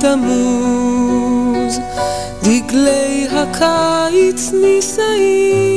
תמוז, דגלי הקיץ נישאים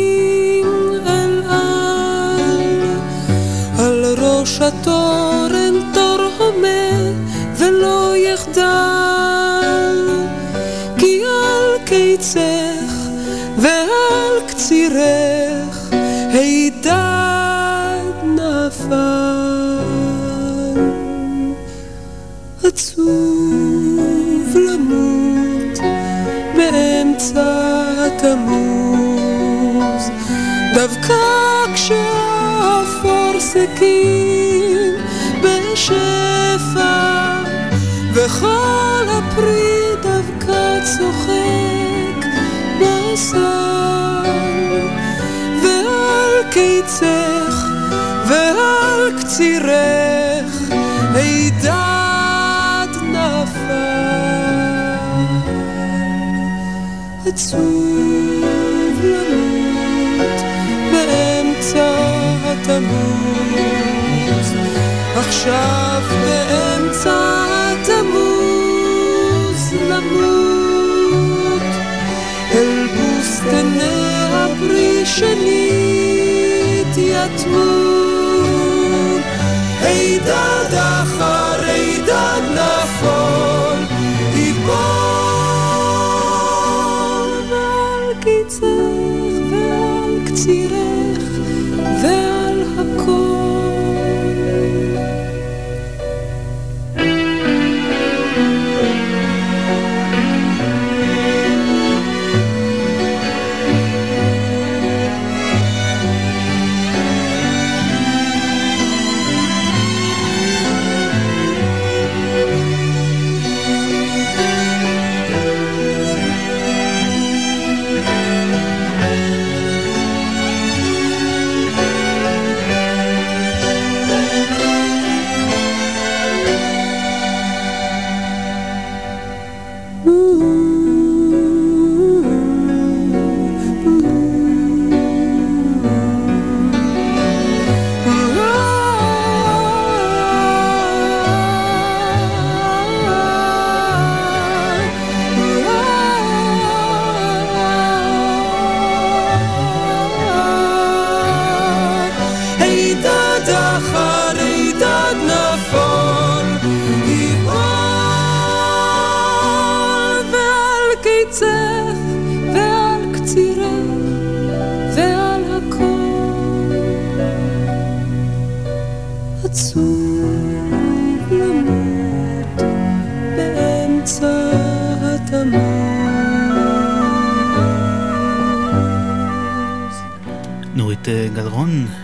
עצוב למות באמצע התמוז. עכשיו באמצע התמוז למות. אל בוסתני הפרי שנית יתמו הידד אחר הידד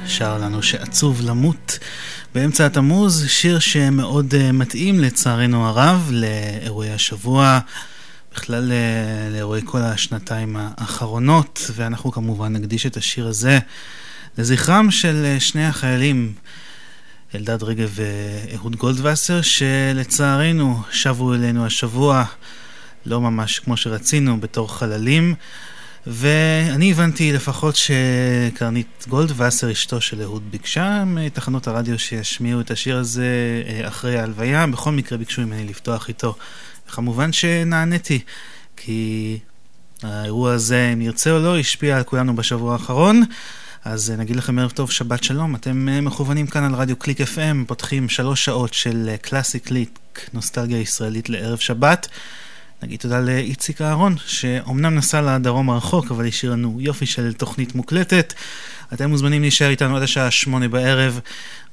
שר לנו שעצוב למות באמצע התמוז, שיר שמאוד uh, מתאים לצערנו הרב לאירועי השבוע, בכלל uh, לאירועי כל השנתיים האחרונות, ואנחנו כמובן נקדיש את השיר הזה לזכרם של uh, שני החיילים, אלדד רגב ואהוד גולדווסר, שלצערנו שבו אלינו השבוע לא ממש כמו שרצינו בתור חללים. ואני הבנתי לפחות שקרנית גולדווסר, אשתו של אהוד, ביקשה מתחנות הרדיו שישמיעו את השיר הזה אה, אחרי ההלוויה. בכל מקרה ביקשו ממני לפתוח איתו. וכמובן שנעניתי, כי האירוע הזה, אם נרצה או לא, השפיע על כולנו בשבוע האחרון. אז נגיד לכם ערב טוב, שבת שלום. אתם אה, מכוונים כאן על רדיו קליק FM, פותחים שלוש שעות של קלאסי אה, קליק, נוסטלגיה ישראלית לערב שבת. נגיד תודה לאיציק אהרון, שאומנם נסע לדרום הרחוק, אבל השאיר לנו יופי של תוכנית מוקלטת. אתם מוזמנים להישאר איתנו עד השעה שמונה בערב,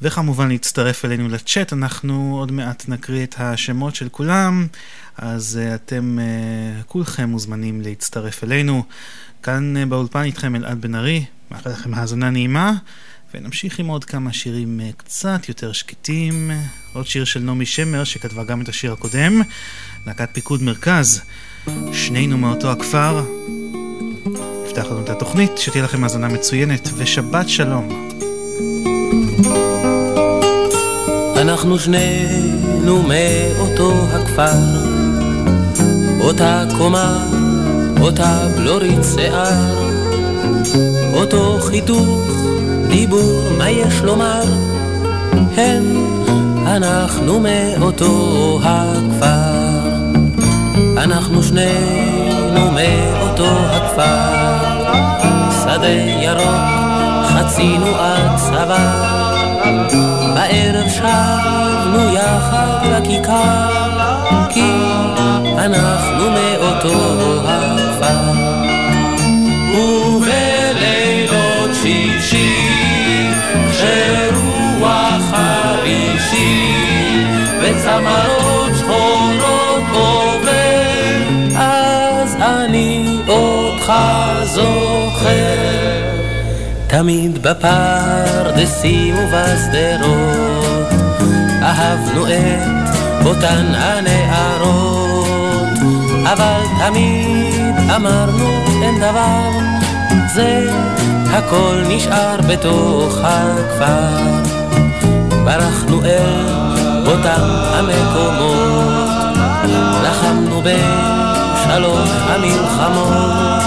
וכמובן להצטרף אלינו לצ'אט, אנחנו עוד מעט נקריא את השמות של כולם, אז uh, אתם uh, כולכם מוזמנים להצטרף אלינו. כאן uh, באולפן איתכם אלעד בן ארי, מאחל לכם האזנה נעימה. ונמשיך עם עוד כמה שירים קצת יותר שקטים. עוד שיר של נעמי שמר שכתבה גם את השיר הקודם, להקת פיקוד מרכז, שנינו מאותו הכפר. נפתח לנו את התוכנית, שתהיה לכם האזנה מצוינת, ושבת שלום. אנחנו שנינו מאותו הכפר, אותה קומה, אותה בלורית שיער, אותו חיתוך, דיבור, מה יש לומר? הם, אנחנו מאותו הכפר, אנחנו שנינו מאותו הכפר, שדה ירוק חצינו עד צבא, בערב שבנו יחד לכיכר, כי אנחנו וצמרות שחורות עובר, אז אני אותך זוכר. תמיד בפרדסים ובשדרות אהבנו את אותן הנערות אבל תמיד אמרנו אין דבר זה הכל נשאר בתוך הכפר ברחנו אל אותם המקומות לחמנו בשלוש המלחמות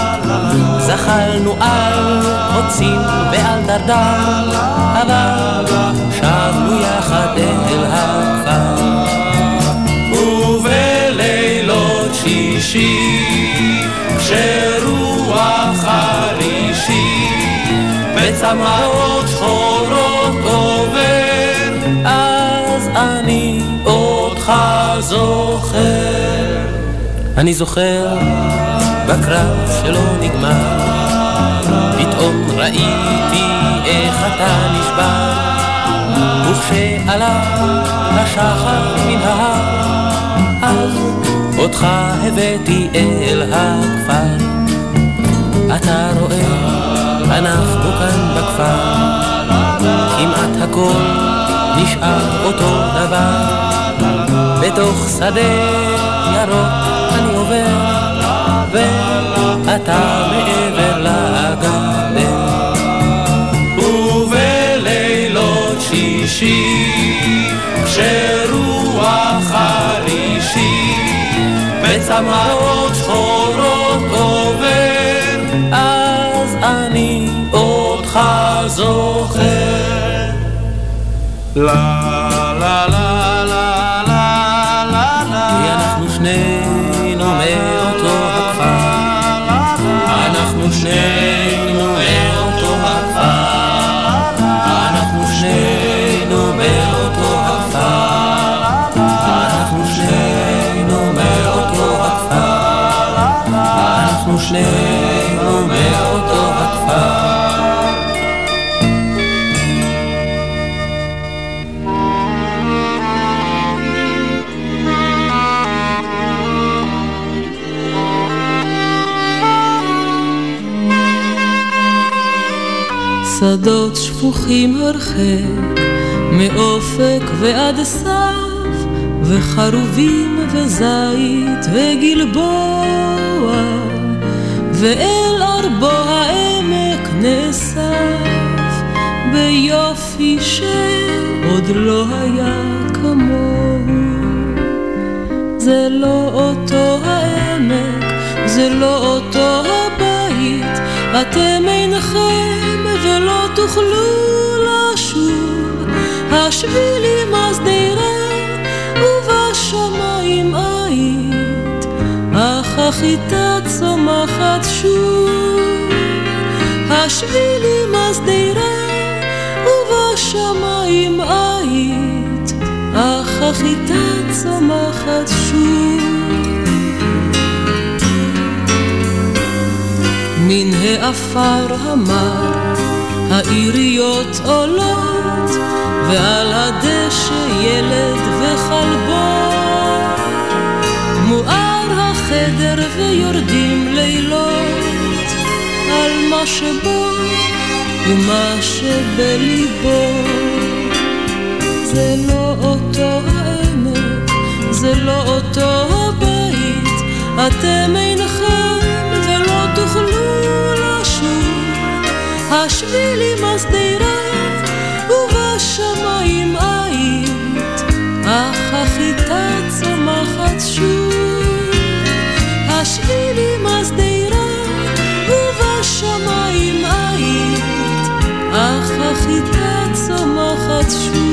זחלנו על קוצים ועל דרדר, אבל שבנו יחד אל הכפר. ובלילות שישי, כשרוח חרישי, בצמאות שחורות זוכר. אני זוכר בקרב שלא נגמר. פתאום ראיתי איך אתה נשבע, וכשעלה השחר מן ההר, אז אותך הבאתי אל הכפר. אתה רואה, אנחנו כאן בכפר, כמעט הכל נשאר אותו דבר. בתוך שדה ירוק אני עובר ואתה מעבר לגדר. ובלילות שישי, כשרוח חרישי, בצמאות שחורות עובר, אז אני אותך זוכר. לה שפוכים הרחק, מאופק ועד סף, וחרובים וזית וגלבוע, ואל ארבו העמק נאסף, ביופי שעוד לא היה כמוהו. זה לא אותו העמק, זה לא אותו הבית, אתם תוכלו לשוב, השבילים השדרה ובשמיים היית, אך החיטה צומחת שוב. השבילים השדרה ובשמיים היית, אך החיטה צומחת שוב. מן העפר המר העיריות עולות, ועל הדשא ילד וכלבו. מואר החדר ויורדים לילות על מה שבו ומה שבליבו. זה לא אותו העמק, זה לא אותו הבית, אתם אינכם השביל עם השדרה ובשמיים עית, אך החיטה צומחת שוב. השביל עם השדרה ובשמיים עית, אך החיטה צומחת שוב.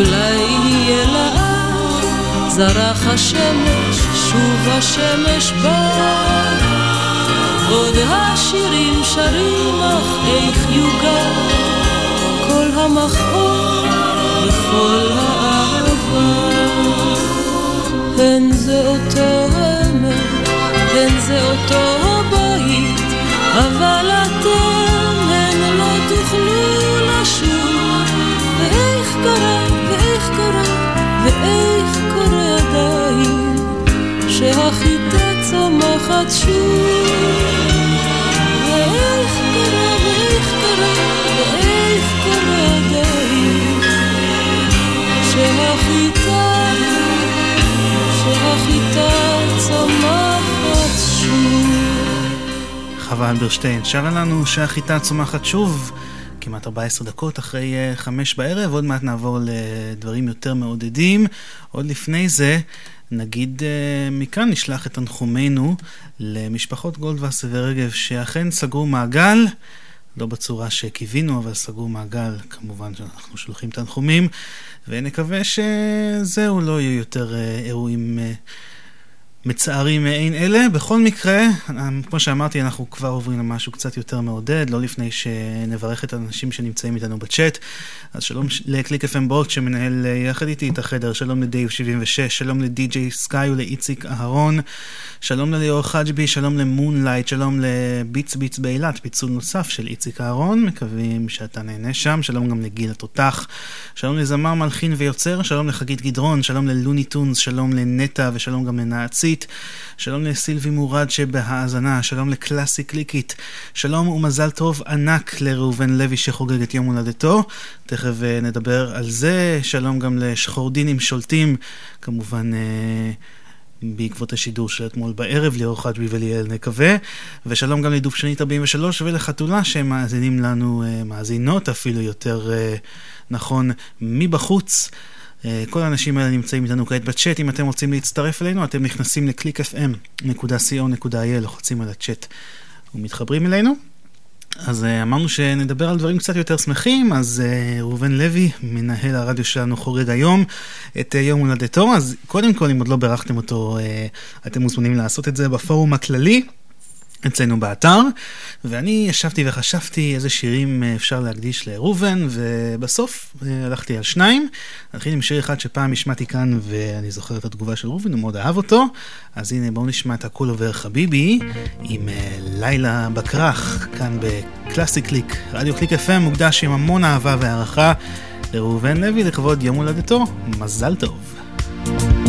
אולי יהיה לאט, זרח השמש, שוב השמש בא. עוד השירים שרים, אך איך יוגע כל המכאוב וכל האהבה. הן זה אותו עמק, הן זה אותו בית, אבל אתם הן לא תוכלו לשוב. ואיך קרה, שהחיטה צומחת שוב. ואיך קרה, ואיך קרה, ואיך קורה עדיין, שהחיטה, שהחיטה צומחת שוב. חווה אלברשטיין שרה לנו שהחיטה צומחת שוב. כמעט 14 דקות אחרי uh, חמש בערב, עוד מעט נעבור לדברים יותר מעודדים. עוד לפני זה, נגיד uh, מכאן נשלח את תנחומינו למשפחות גולדווסר ורגב שאכן סגרו מעגל, לא בצורה שקיווינו, אבל סגרו מעגל, כמובן שאנחנו שולחים תנחומים, ונקווה שזהו, לא יהיו יותר uh, אירועים... מצערים מעין אלה. בכל מקרה, כמו שאמרתי, אנחנו כבר עוברים למשהו קצת יותר מעודד, לא לפני שנברך את האנשים שנמצאים איתנו בצ'אט. אז שלום לקליק FM בוט שמנהל יחד איתי את החדר, שלום לדייב 76, שלום לדי.ג'יי סקאי ולאיציק אהרון, שלום לליאור חג'בי, שלום למונלייט, שלום לביץ ביץ באילת, פיצול נוסף של איציק אהרון, מקווים שאתה נהנה שם, שלום גם לגיל התותח, שלום לזמר מלחין ויוצר, שלום לחגית גדרון, שלום ללוני טונס, שלום לנטע ושלום גם לנעצי. קלאסית. שלום לסילבי מורד שבהאזנה, שלום לקלאסי קליקית, שלום ומזל טוב ענק לראובן לוי שחוגג את יום הולדתו, תכף uh, נדבר על זה, שלום גם לשחורדינים שולטים, כמובן... Uh, בעקבות השידור של אתמול בערב, ליאור חג'בי וליאל נקווה, ושלום גם לדובשנית 43 ולחתולה שהם מאזינים לנו, uh, מאזינות אפילו יותר נכון, מבחוץ. אה, כל האנשים האלה נמצאים איתנו כעת בצ'אט, אם אתם רוצים להצטרף אלינו, אתם נכנסים ל-clickfm.co.il, לוחצים על הצ'אט ומתחברים אלינו. אז אה, אמרנו שנדבר על דברים קצת יותר שמחים, אז אה, ראובן לוי, מנהל הרדיו שלנו, חוגג היום את יום הולדתו, אז קודם כל, אם עוד לא בירכתם אותו, אתם מוזמנים לעשות את זה בפורום הכללי. אצלנו באתר, ואני ישבתי וחשבתי איזה שירים אה, אפשר להקדיש לראובן, ובסוף אה, הלכתי על שניים. נתחיל עם שיר אחד שפעם השמעתי כאן, ואני זוכר את התגובה של ראובן, הוא מאוד אהב אותו. אז הנה בואו נשמע את הכל עובר חביבי, עם אה, לילה בכרך, כאן בקלאסי קליק, רדיו קליק FM, מוקדש עם המון אהבה והערכה לראובן לוי לכבוד יום הולדתו. מזל טוב.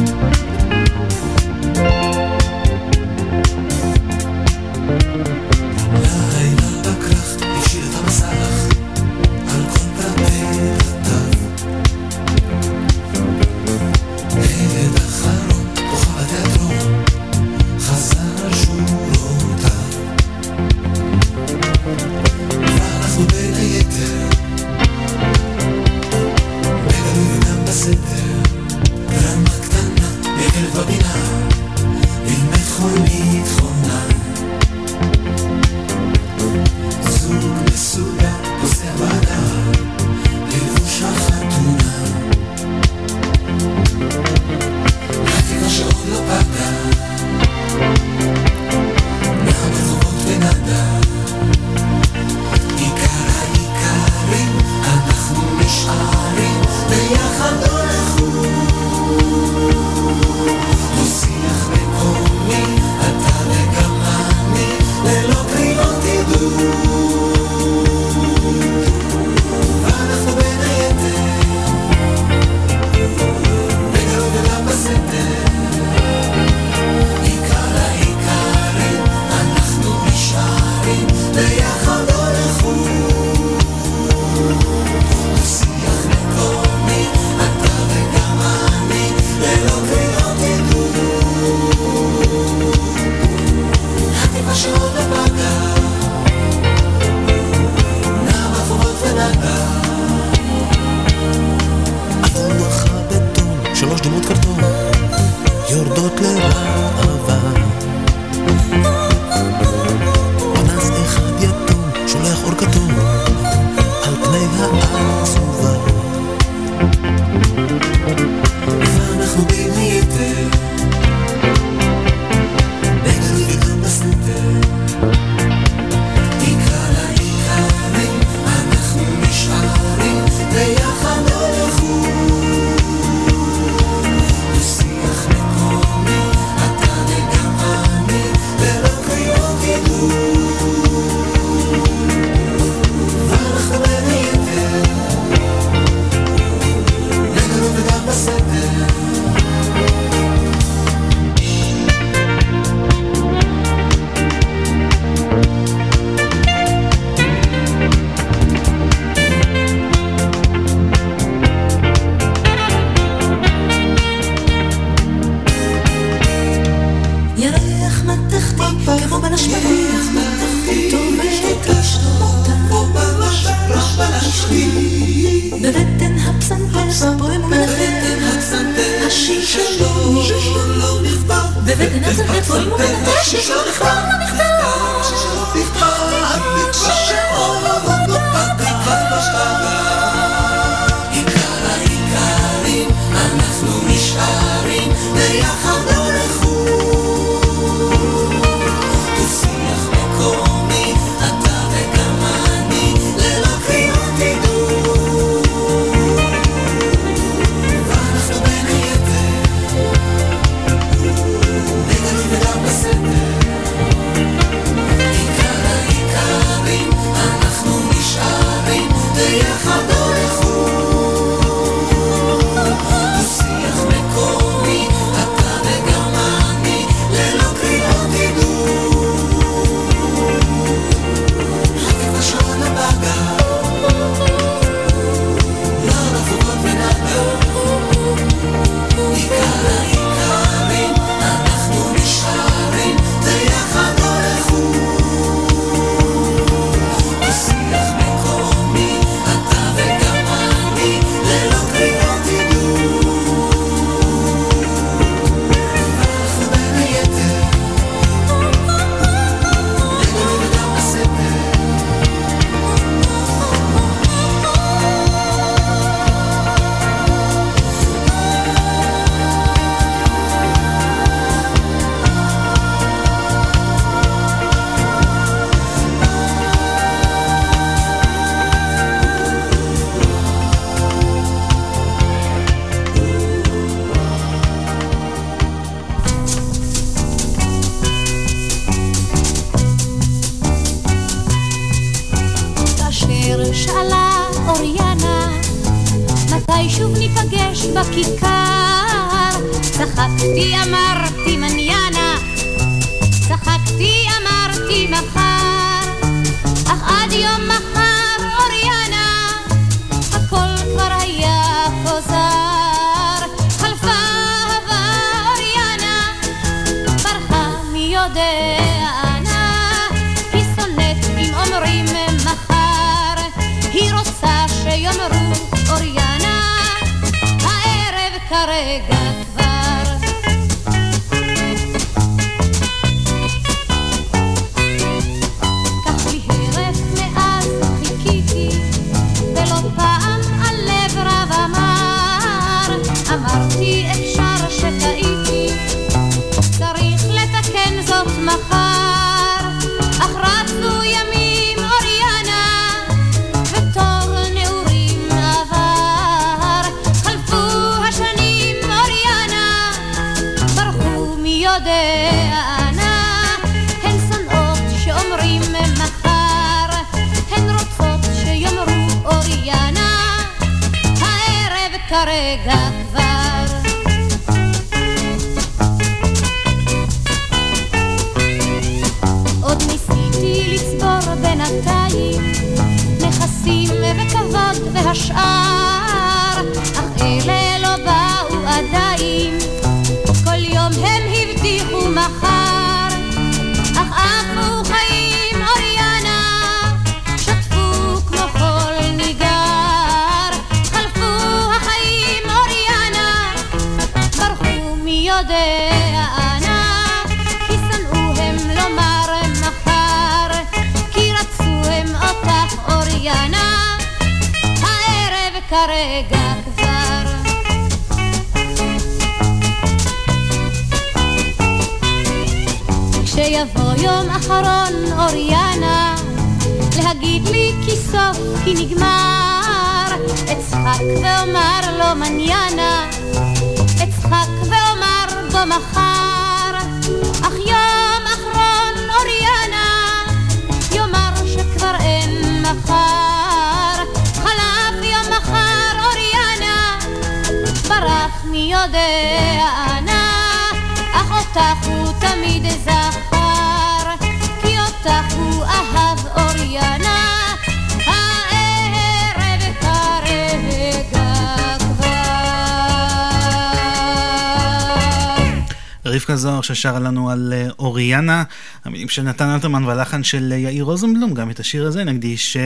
ששרה לנו על אה, אוריאנה, המילים של נתן אלתרמן והלחן של יאיר רוזנבלום, גם את השיר הזה נקדיש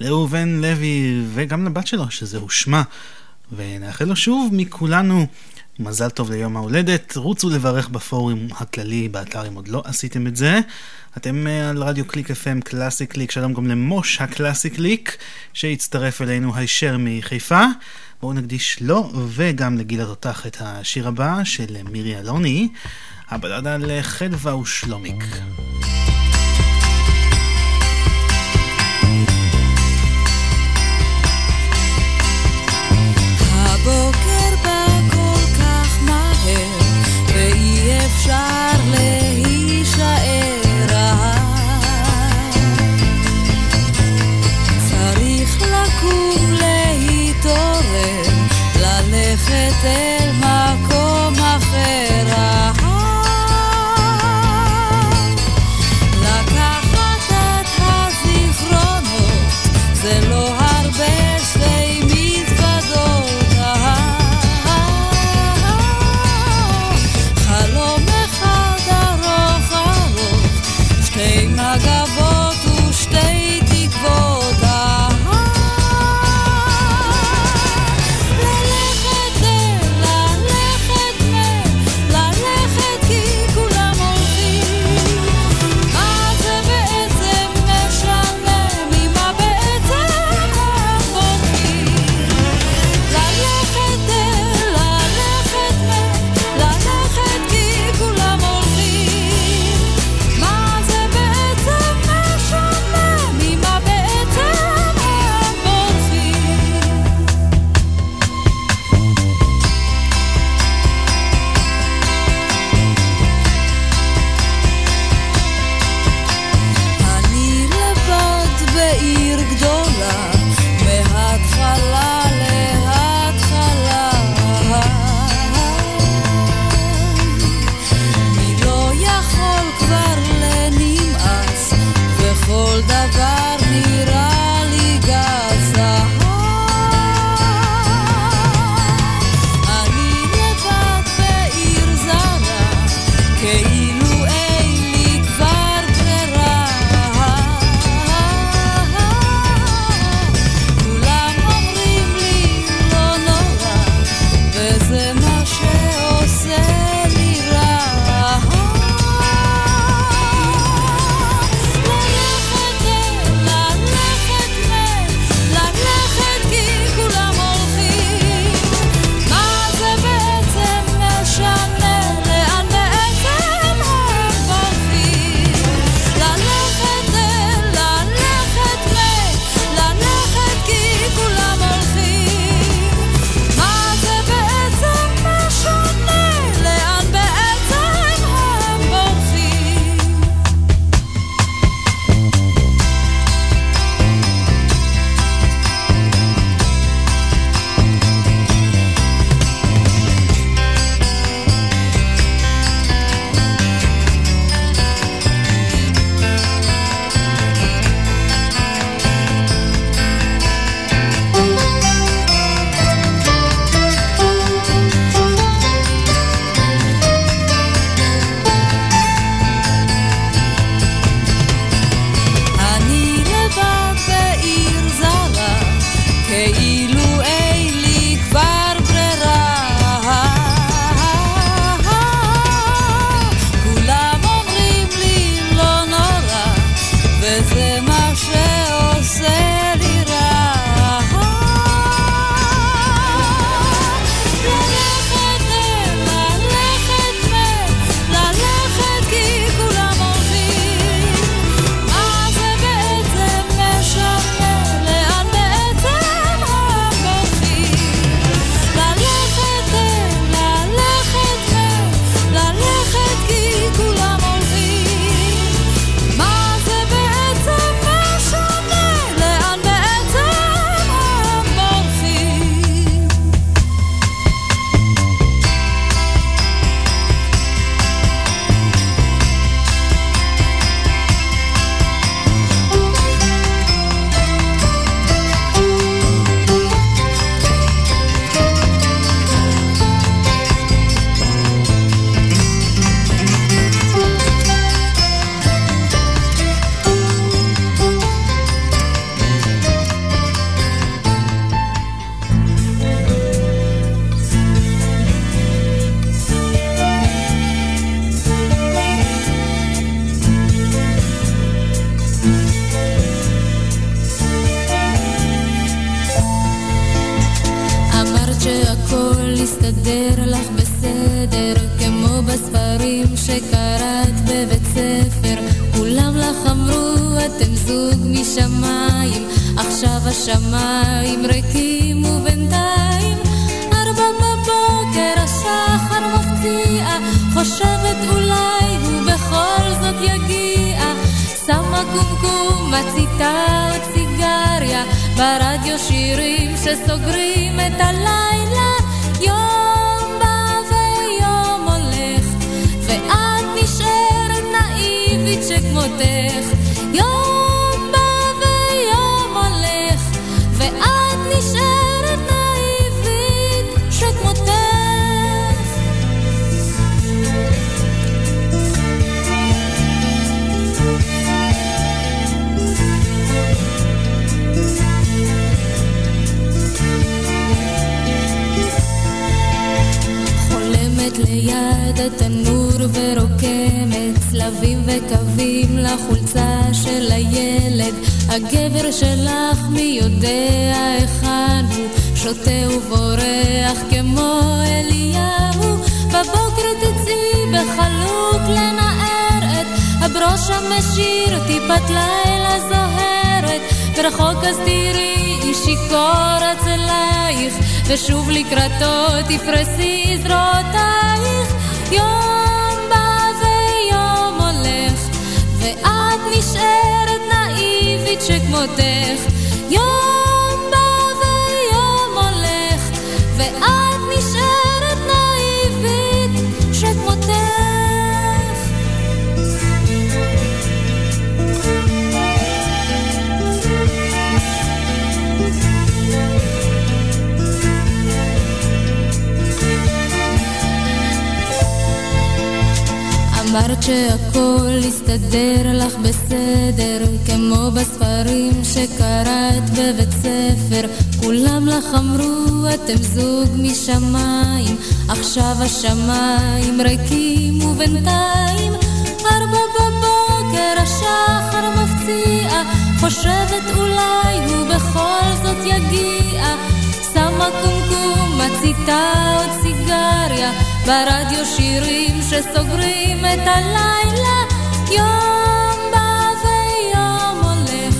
לראובן לוי וגם לבת שלו, שזהו שמה. ונאחל לו שוב מכולנו מזל טוב ליום ההולדת, רוצו לברך בפורום הכללי באתר אם עוד לא עשיתם את זה. אתם אה, על רדיו קליק FM קלאסי קליק, שלום גם למושה קלאסי קליק שהצטרף אלינו הישר מחיפה. בואו נקדיש לו וגם לגיל התותח את השיר הבא של מירי אלוני, הבלדה לחדווה ושלומיק. הבוקר בא כל כך מהר, ואי אפשר להישאר צריך לקום להתעורר, ללכת אל ברדיו שירים שסוגרים את הלילה, יום בא ויום הולך, ואת נשארת נאיבית שכמותך. חולמת ליד התנור ורוקמת צלבים וקווים לחולצה של הילד. הגבר שלך מי יודע היכן הוא. שותה ובורח כמו אליהו. בבוקר תצאי בחלוק לנער את. הברוש המשאיר טיפת לילה זוהרת. ורחוק אז תראי שיכור אצלייך ושוב לקראתו תפרסי זרועותייך. יום בא ויום הולך ואת נשארת נאיבית שכמותך. יום בא ויום הולך ואת נשארת אמרת שהכל יסתדר לך בסדר, כמו בספרים שקראת בבית ספר. כולם לך אמרו, אתם זוג משמיים, עכשיו השמיים ריקים ובינתיים ארבע בבוקר השחר מפציע, חושבת אולי הוא בכל זאת יגיע. שמה קומקום, מציתה עוד סיגריה, ברדיו שירים שסוגרים את הלילה. יום בא ויום הולך,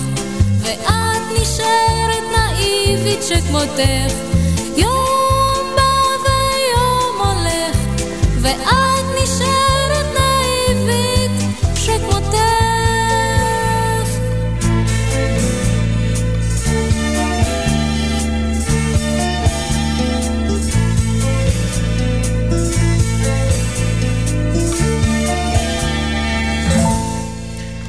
ואת נשארת נאיבית שכמותך. יום בא ויום הולך, ואת נשארת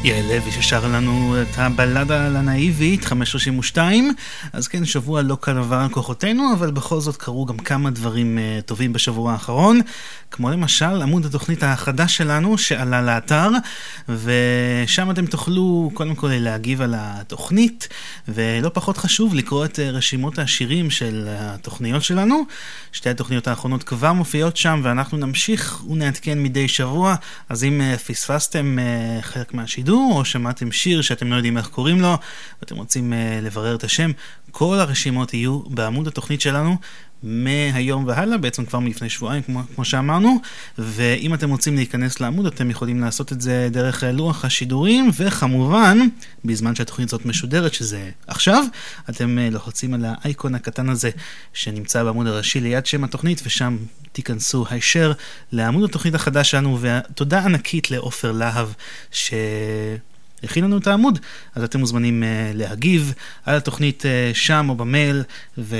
Yeah, לוי ששר לנו את הבלדה לנאיבית, 532. אז כן, שבוע לא קל עבר על כוחותינו, אבל בכל זאת קרו גם כמה דברים uh, טובים בשבוע האחרון. כמו למשל עמוד התוכנית החדש שלנו שעלה לאתר, ושם אתם תוכלו קודם כל להגיב על התוכנית, ולא פחות חשוב לקרוא את uh, רשימות השירים של התוכניות שלנו. שתי התוכניות האחרונות כבר מופיעות שם, ואנחנו נמשיך ונעדכן מדי שבוע, אז אם uh, פספסתם חלק מהשידור, או שמעתם שיר שאתם לא יודעים איך קוראים לו, ואתם רוצים uh, לברר את השם, כל הרשימות יהיו בעמוד התוכנית שלנו. מהיום והלאה, בעצם כבר מלפני שבועיים, כמו, כמו שאמרנו, ואם אתם רוצים להיכנס לעמוד, אתם יכולים לעשות את זה דרך לוח השידורים, וכמובן, בזמן שהתוכנית הזאת משודרת, שזה עכשיו, אתם לוחצים על האייקון הקטן הזה שנמצא בעמוד הראשי ליד שם התוכנית, ושם תיכנסו הישר לעמוד התוכנית החדש שלנו, ותודה ענקית לעופר להב, ש... הכין לנו את העמוד, אז אתם מוזמנים uh, להגיב על התוכנית uh, שם או במייל, ו...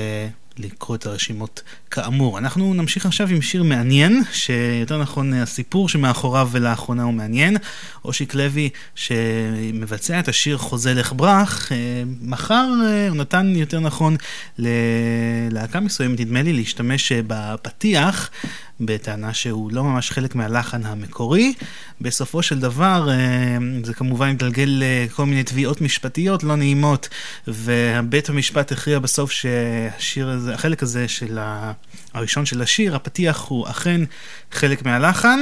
לקרוא את הרשימות כאמור. אנחנו נמשיך עכשיו עם שיר מעניין, שיותר נכון הסיפור שמאחוריו ולאחרונה הוא מעניין. אושיק לוי שמבצע את השיר חוזה לך ברח, מחר הוא נתן יותר נכון ללהקה מסוימת, נדמה לי, להשתמש בפתיח. בטענה שהוא לא ממש חלק מהלחן המקורי. בסופו של דבר זה כמובן התגלגל לכל מיני תביעות משפטיות לא נעימות, ובית המשפט הכריע בסוף שהשיר הזה, החלק הזה של הראשון של השיר, הפתיח הוא אכן חלק מהלחן,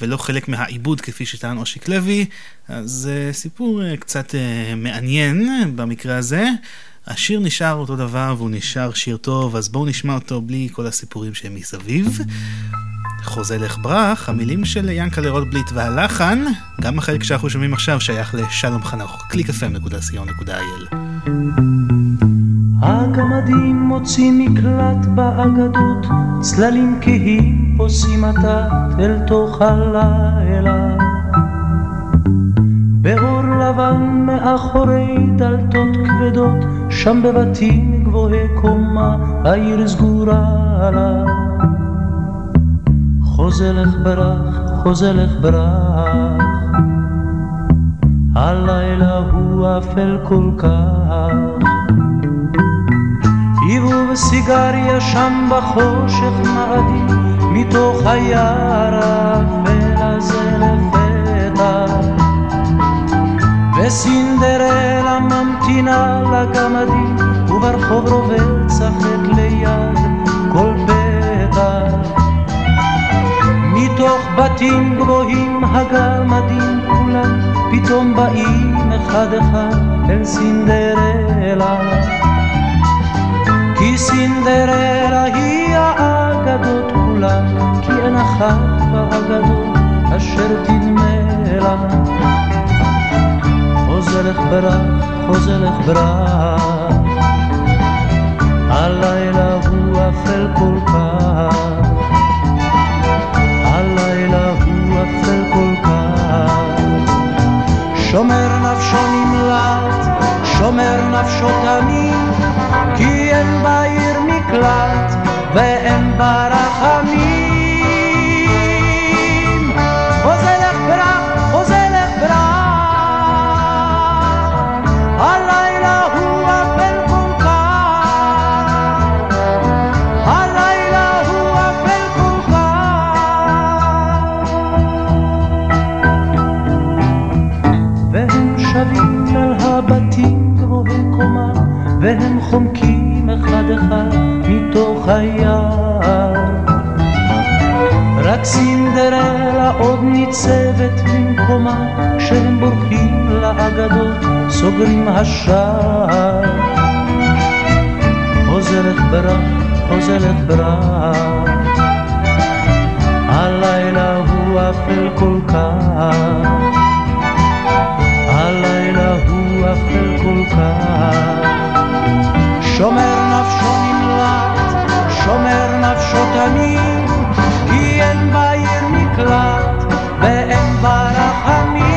ולא חלק מהעיבוד כפי שטען אושיק לוי. אז סיפור קצת מעניין במקרה הזה. השיר נשאר אותו דבר והוא נשאר שיר טוב, אז בואו נשמע אותו בלי כל הסיפורים שהם מסביב. חוזה לך ברח, המילים של ינקלה רוטבליט והלחן, גם החלק שאנחנו שומעים עכשיו שייך לשלום חנוך, www.clickfm.co.il הגמדים מוצאים מקלט באגדות, צללים כהים פוסעים עתת אל תוך הלילה. באור לבן מאחורי דלתות כבדות, שם בבתים גבוהי קומה, העיר סגורה לה. חוזה לך ברח, חוזה לך ברח, הלילה הוא אפל כל כך. היוו בסיגריה שם בחושך מאדים, מתוך היער האפל וברחוב רובץ החטא ליד כל פתח. מתוך בתים גבוהים הגמדים כולם, פתאום באים אחד אחד אל סינדרלה. כי סינדרלה היא האגדות כולם, כי אין אחת באגדות אשר תדמה לה. חוזרך ברח, חוזרך ברח, הלילה הוא אפל כל כך, הלילה הוא אפל כל כך. שומר נפשו נמלט, שומר נפשו תמיד, כי אין בעיר מקלט ואין בה רחמים. סינדרלה עוד ניצבת במקומה, כשהם בורחים לאגדות, סוגרים השער. חוזרת ברק, חוזרת ברק, הלילה הוא אפל כל כך, הלילה הוא אפל כל כך. שומר נפשו נמלט, שומר נפשו תמיד, מקלט ואין בה רחמים.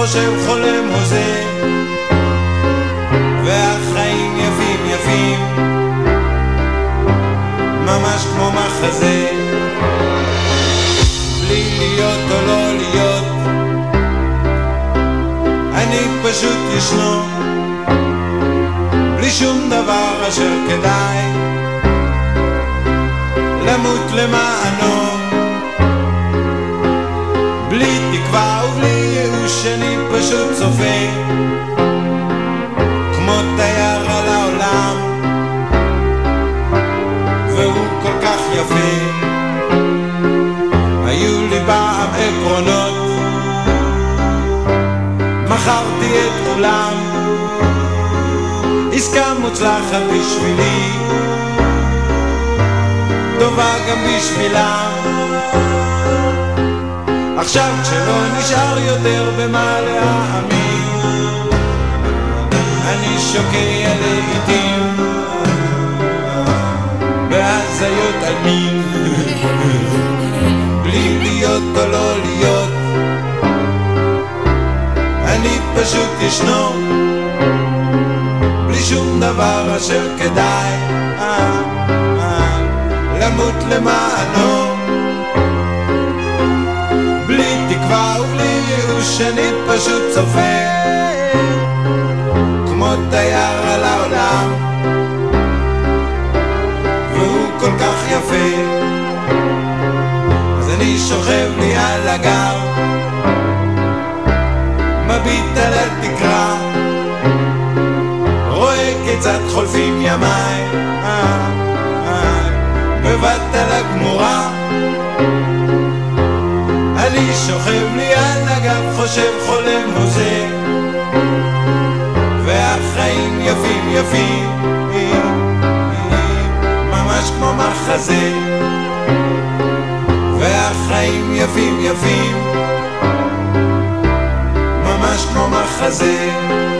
חושב חולם הוזה והחיים יפים יפים. ממש כמו מחזה. בלי להיות או לא להיות אני פשוט ישנו שום דבר אשר כדאי למות למענו. בלי תקווה ובלי ייאוש אני פשוט צופה כמו תייר על העולם והוא כל כך יפה. היו לי פעם עקרונות מכרתי את כולם עסקה מוצלחת בשבילי. טובה גם בשבילם עכשיו כשלא נשאר יותר במה להאמין אני שוקע לעיתים בהזיות על מין בלי להיות או לא להיות אני פשוט ישנו בלי שום דבר אשר כדאי. אה, אה, למות למענו. בלי תקווה ובלי ייאוש אני פשוט צופה כמו תייר על העולם. והוא כל כך יפה. אז אני שוכב לי על הגב. מביט על התקרה חולפים ימיי. בבת על הגמורה. אני שוכב לי על הגב חושב חולם הוזה. והחיים יפים יפים. ממש כמו מחזה. והחיים יפים יפים. ממש כמו מחזה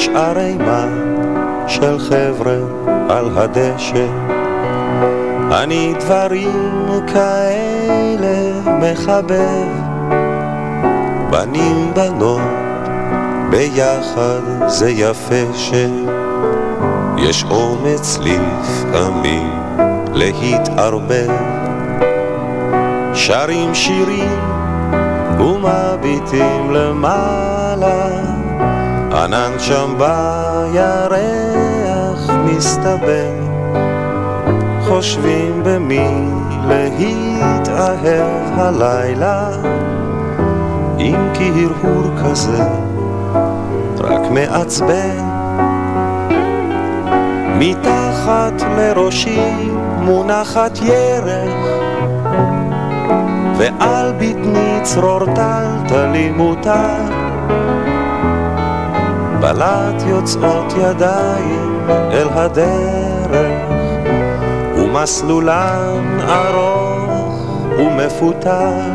יש ערימה של חבר'ה על הדשא. אני דברים כאלה מחבב בנים בנות ביחד זה יפה שיש אומץ לפעמים להתערבב. שרים שירים ומביטים למעלה ענן שם בירח מסתבר. חושבים במי להתאהב הלילה. אם כי הרהור כזה רק מעצבן. מתחת לראשי מונחת ירך ועל בטני צרור טלטלי מוטל בלט יוצאות ידיים אל הדרך ומסלולן ארוך ומפותל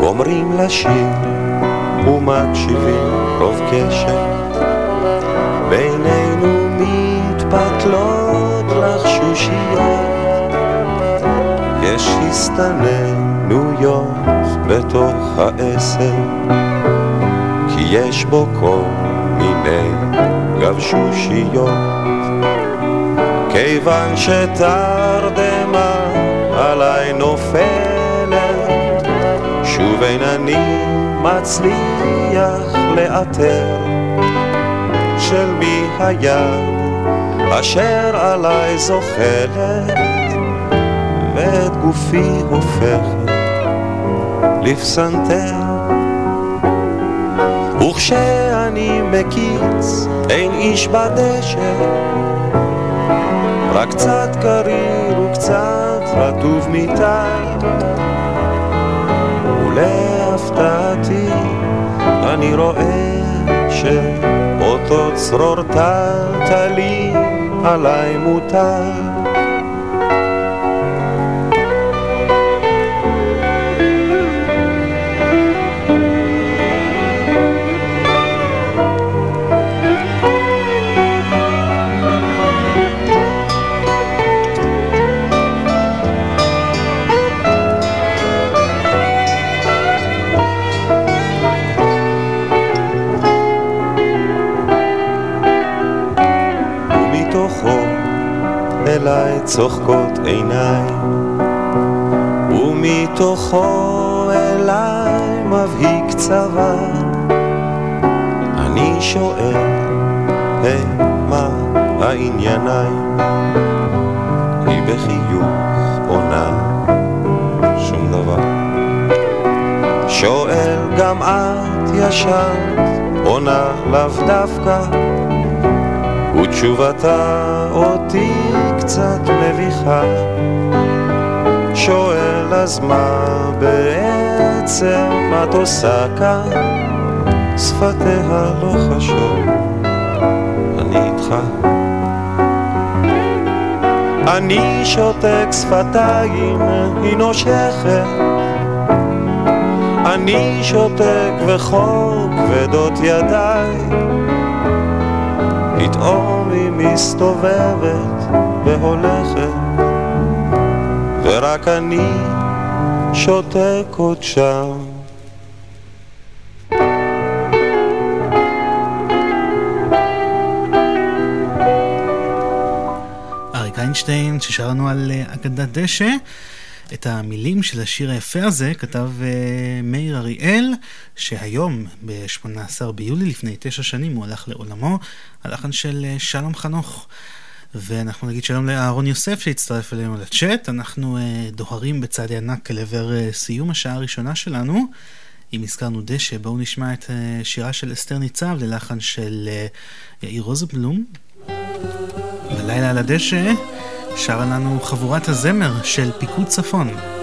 גומרים לשיר ומקשיבים רוב קשב. בינינו מתפתלות לחשושיות יש הסתננויות בתוך העשר יש בו כל מיני גבשושיות. כיוון שתרדמה עליי נופלת שוב אין אני מצליח לאתר של מי היד אשר עליי זוחלת ואת גופי הופכת לפסנתר וכשאני מקיץ אין איש בדשא. רק קצת קריר וקצת רטוב מטל ולהפתעתי אני רואה שאותו צרור טלטלי עליי מוטל צוחקות עיניים ומתוכו אליי מבהיק צבא. אני שואל, היי, מה הענייניים? היא בחיוך עונה שום דבר. שואל גם את ישנת? עונה לאו דווקא ותשובתה אותי קצת כמיהה שואל אז מה בעצם את עושה כאן? שפתיה לא חשוב, אני איתך. אני שותק שפתיים, היא נושכת. אני שותק וכל כבדות ידיי. פתאום היא מסתובבת והולכת, ורק אני שותק עוד שם. אריק איינשטיין, ששרנו על אה, אגדת דשא. את המילים של השיר היפה הזה כתב uh, מאיר אריאל, שהיום, ב-18 ביולי, לפני תשע שנים, הוא הלך לעולמו, הלחן של uh, שלום חנוך. ואנחנו נגיד שלום לאהרון יוסף שהצטרף אלינו לצ'אט. אנחנו uh, דוהרים בצעדי ענק אל עבר uh, סיום השעה הראשונה שלנו. אם הזכרנו דשא, בואו נשמע את uh, שירה של אסתר ניצב ללחן של uh, יאיר רוזנבלום. בלילה על הדשא שרה לנו חבורת הזמר של פיקוד צפון.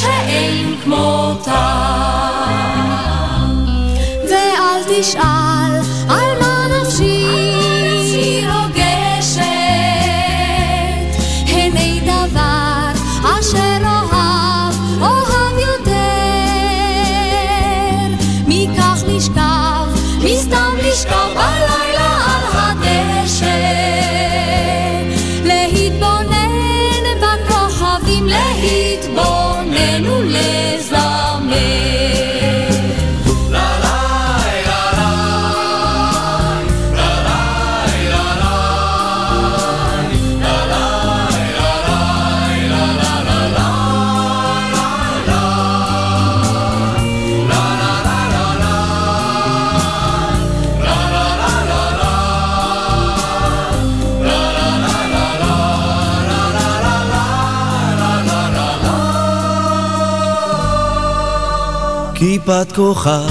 שאין כמותם. ואל תשאל כיפת כוכב,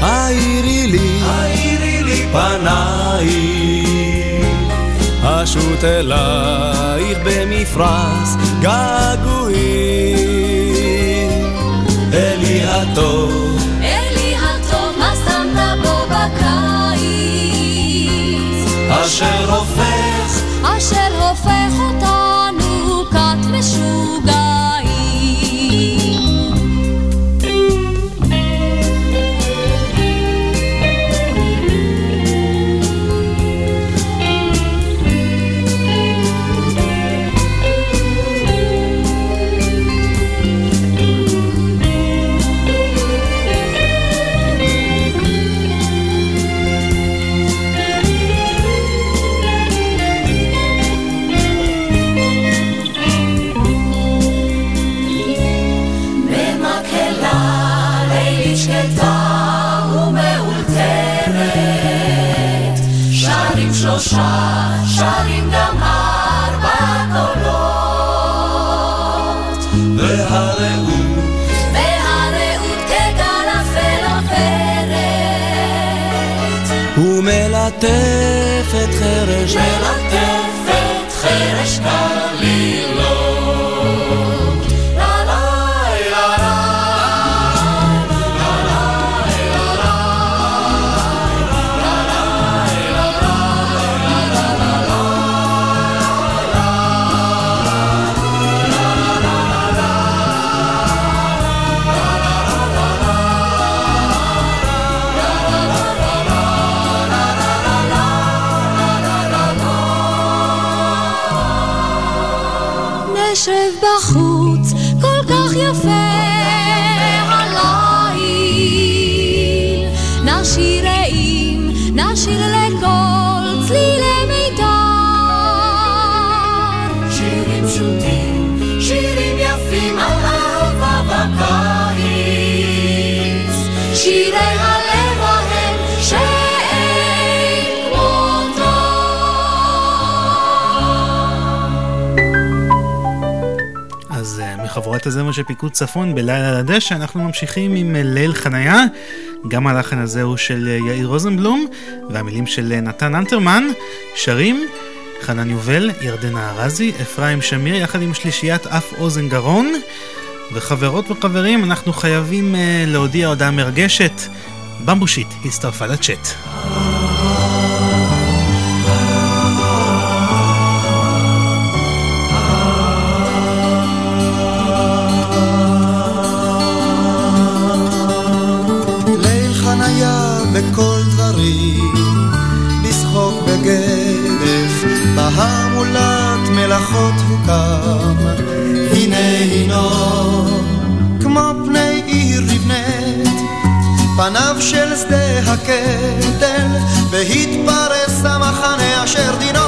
האירי לי, האירי לי פנייך, אשוט אלייך במפרש געגועים. אלי הטוב, אלי הטוב, מה שמת בו בקיץ? אשר הופך, אז מחבורת הזמר של פיקוד צפון בלילה על הדשא אנחנו ממשיכים עם אה, ליל חניה. גם הלחן הזה הוא של אה, יאיר רוזנבלום והמילים של אה, נתן אנטרמן שרים חנן יובל, ירדנה ארזי, אפרים שמיר יחד עם שלישיית אף אוזן גרון וחברות וחברים אנחנו חייבים להודיע הודעה מרגשת במבושית הצטרפה לצ'אט. מלאכות הוקם. הנה הינו, כמו פני עיר נבנית, פניו של שדה הקטל, והתפרס המחנה אשר דינו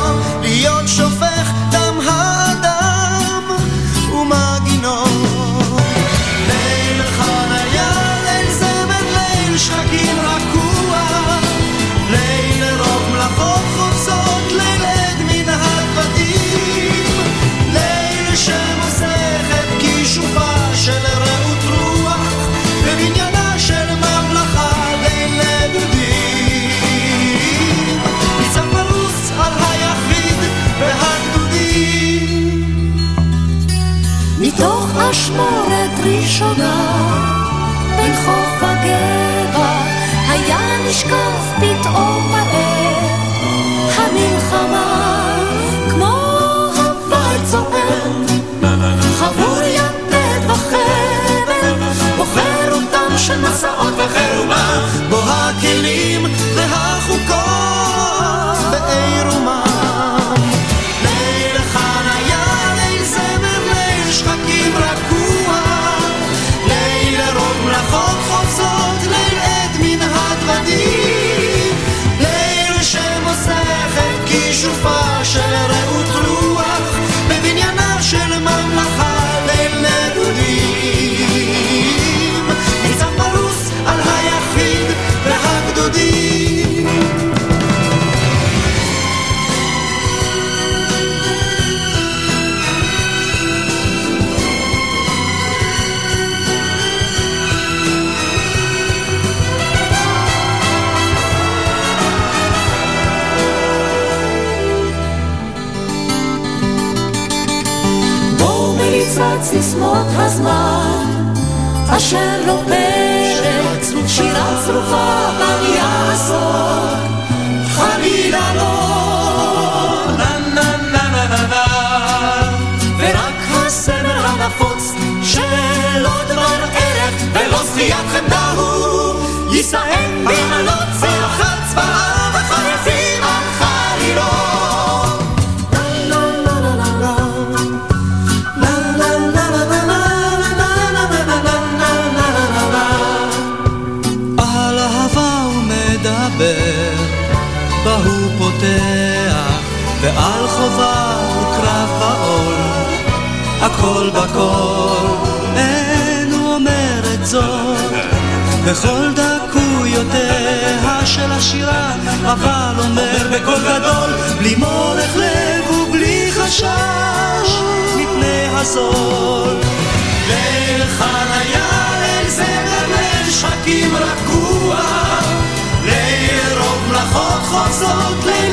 ראשונה, בין חוף הגבע, היה נשקף פתאום מראה. המלחמה, כמו הוואי צוער, חבור יתד וחבל, בוחר אותם של מסעות וחירומה, בו הכלים והחוקות בעירומם. הכל. אין הוא אומר את זאת, בכל דקויותיה של השירה, אבל אומר בקול גדול, בלי מורך לב ובלי חשש, מפני הזול. ליל חניה, ליל זמר, ליל שחקים רגוע, ליל רוב מלאכות ליל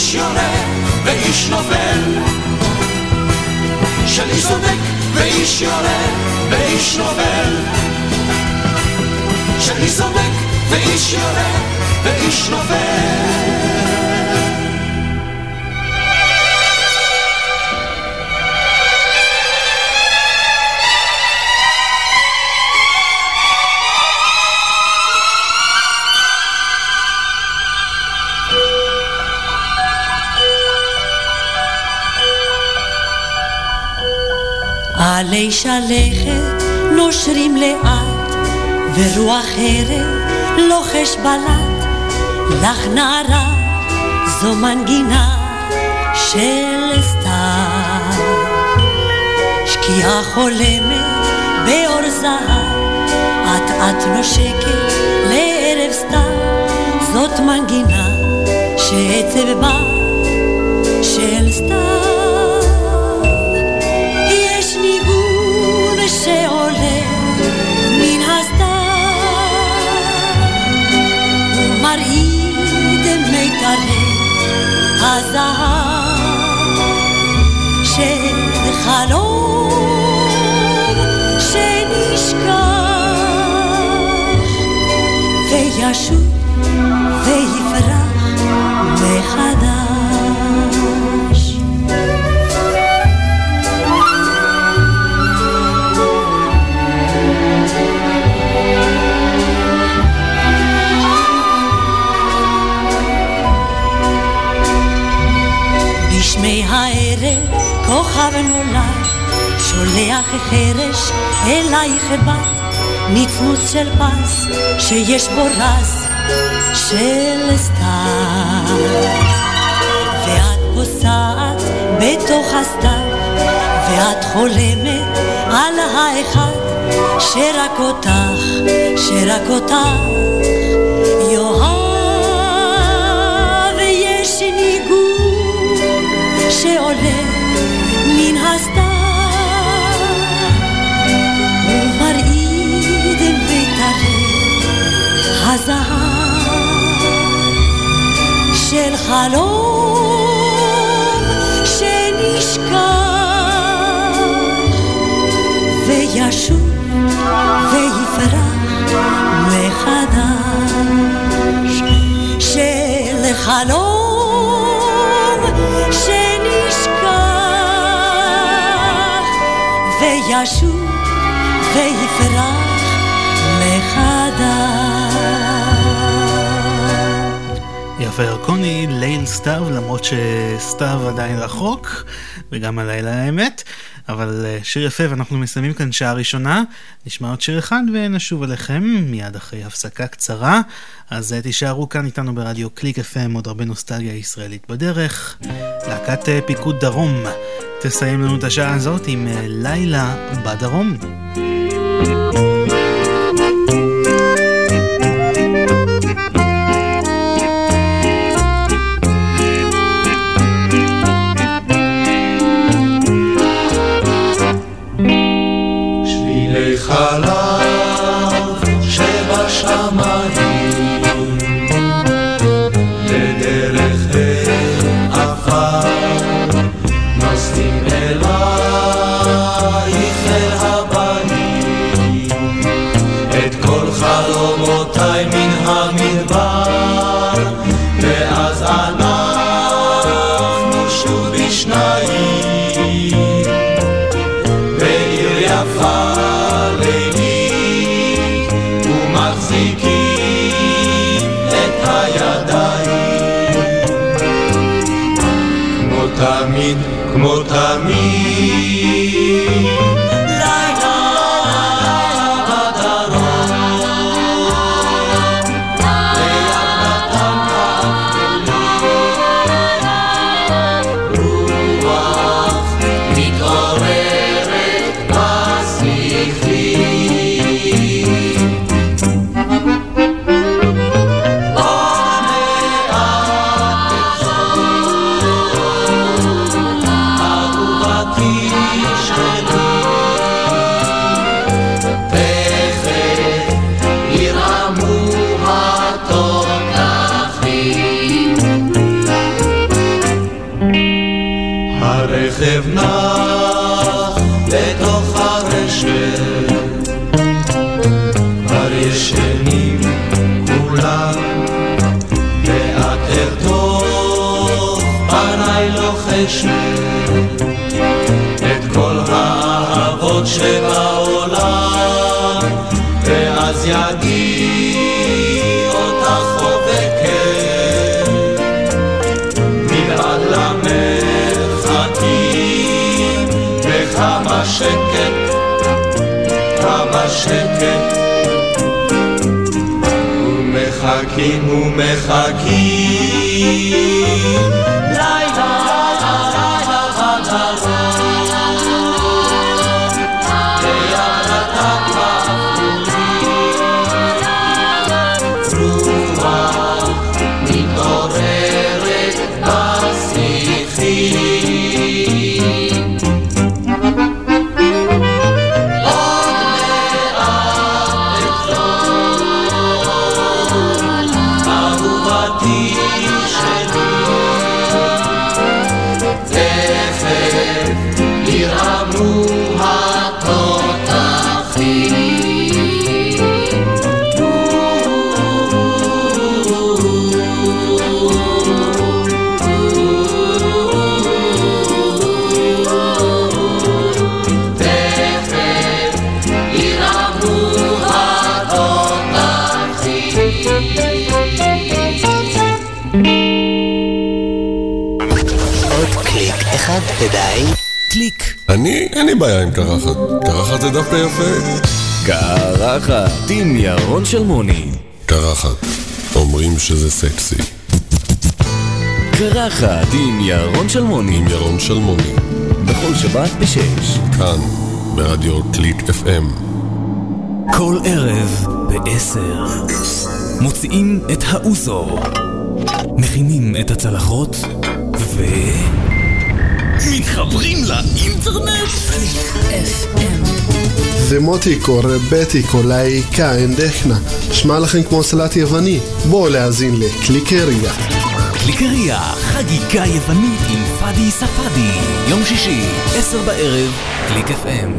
ואיש יורה ואיש נופל שלי צודק ואיש יורה ואיש נופל שלי צודק ואיש יורה ואיש נופל עלי שלכת נושרים לאט, ורוח ערב לוחש בלט, לך נערה זו מנגינה של סתיו. שקיעה חולמת באור זהב, אט אט נושקת לערב סתיו, זאת מנגינה שעצב בה של סתיו. שעולה מן הסתם ומרעיד מיתרי הזהב של חלום שנשכח וישוב ויפרח מחדש כוכב נולד, שולח חרש אלייך בת, נצנוץ של פס שיש בו רז של סתיו. ואת פוסעת בתוך הסתיו, ואת חולמת על האחד שרק אותך, שרק אותך יאהב. ויש ניגוד שעולה הזהב של חלום שנשכח וישוב ויפרח מחדש של חלום וישוב ויפרח ירקוני, ליל סתיו, למרות שסתיו עדיין רחוק, וגם הלילה האמת. אבל אה, שיר יפה ואנחנו מסיימים כאן שעה ראשונה. נשמע עוד שיר אחד ונשוב אליכם מיד אחרי הפסקה קצרה. אז אה, תישארו כאן איתנו ברדיו קליק FM, עוד הרבה נוסטלגיה ישראלית בדרך. להקת אה, פיקוד דרום תסיים לנו את השעה הזאת עם לילה בדרום. כמו תמיד מחכים ומחכים. אני, אין לי בעיה עם קרחת. קרחת זה דווקא יפה. קרחת עם ירון שלמוני. קרחת. אומרים שזה סקסי. קרחת עם ירון שלמוני. עם ירון שלמוני. בכל שבת בשש. כאן, ברדיו קליק FM. כל ערב בעשר. מוציאים את האוזו. מכינים את הצלחות ו... מתחברים לאינטרנט? זה מוטיקו, רבטיקו, לאיקה, אין דכנה. שמע לכם כמו סלט יווני. בואו להאזין לקליקריה. קליקריה, חגיגה יוונית עם פאדי ספאדי. יום שישי, עשר בערב, קליק FM.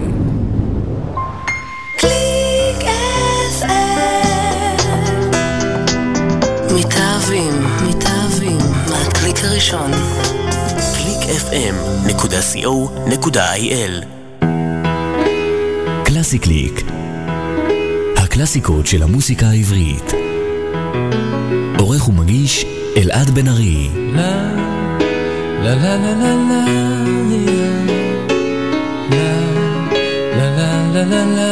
קליק מתאהבים, מתאהבים, מהקליק הראשון. www.clickfm.co.il קלאסי קליק הקלאסיקות של המוסיקה העברית עורך ומגיש אלעד בן ארי לה לה לה לה לה לה לה לה לה לה לה לה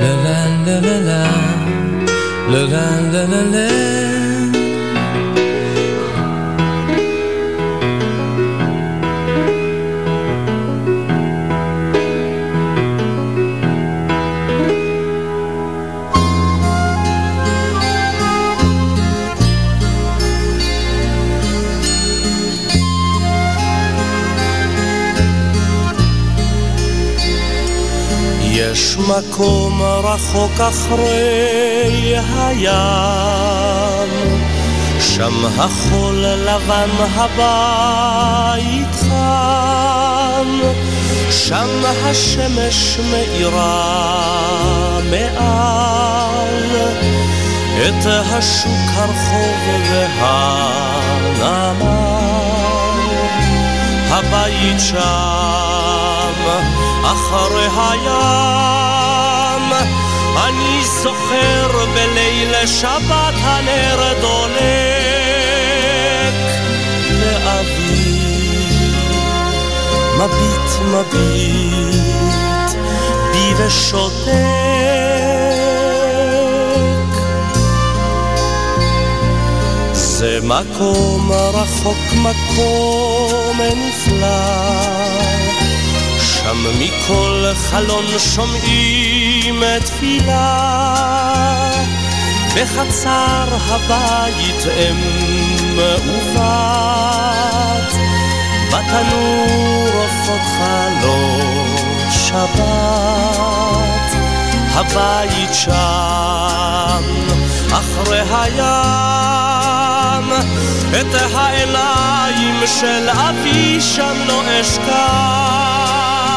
La la la la la La la la la la. יש מקום רחוק אחרי הים, שם החול לבן הבית חם, שם השמש מאירה מעל. את השוק הרחוב והנמל. הבית שם אחרי הים. אני זוכר בליל שבת הנר דולק לאבי מביט מביט בי ושותק. זה מקום רחוק מקום נפלא שם מכל חלון שומעים תפילה. בחצר הבית אם ובת בתנור עופות חלון שבת. הבית שם אחרי הים את העיניים של אבי שם לא אשכח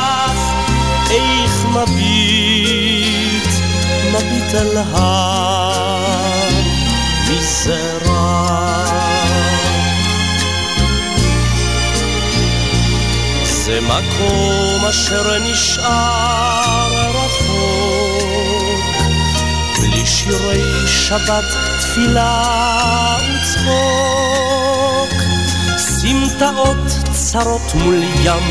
איך מביט, מביט על המזרח זה מקום אשר נשאר רחוק בלי שירי שבת תפילה וצחוק. סמטאות צרות מול ים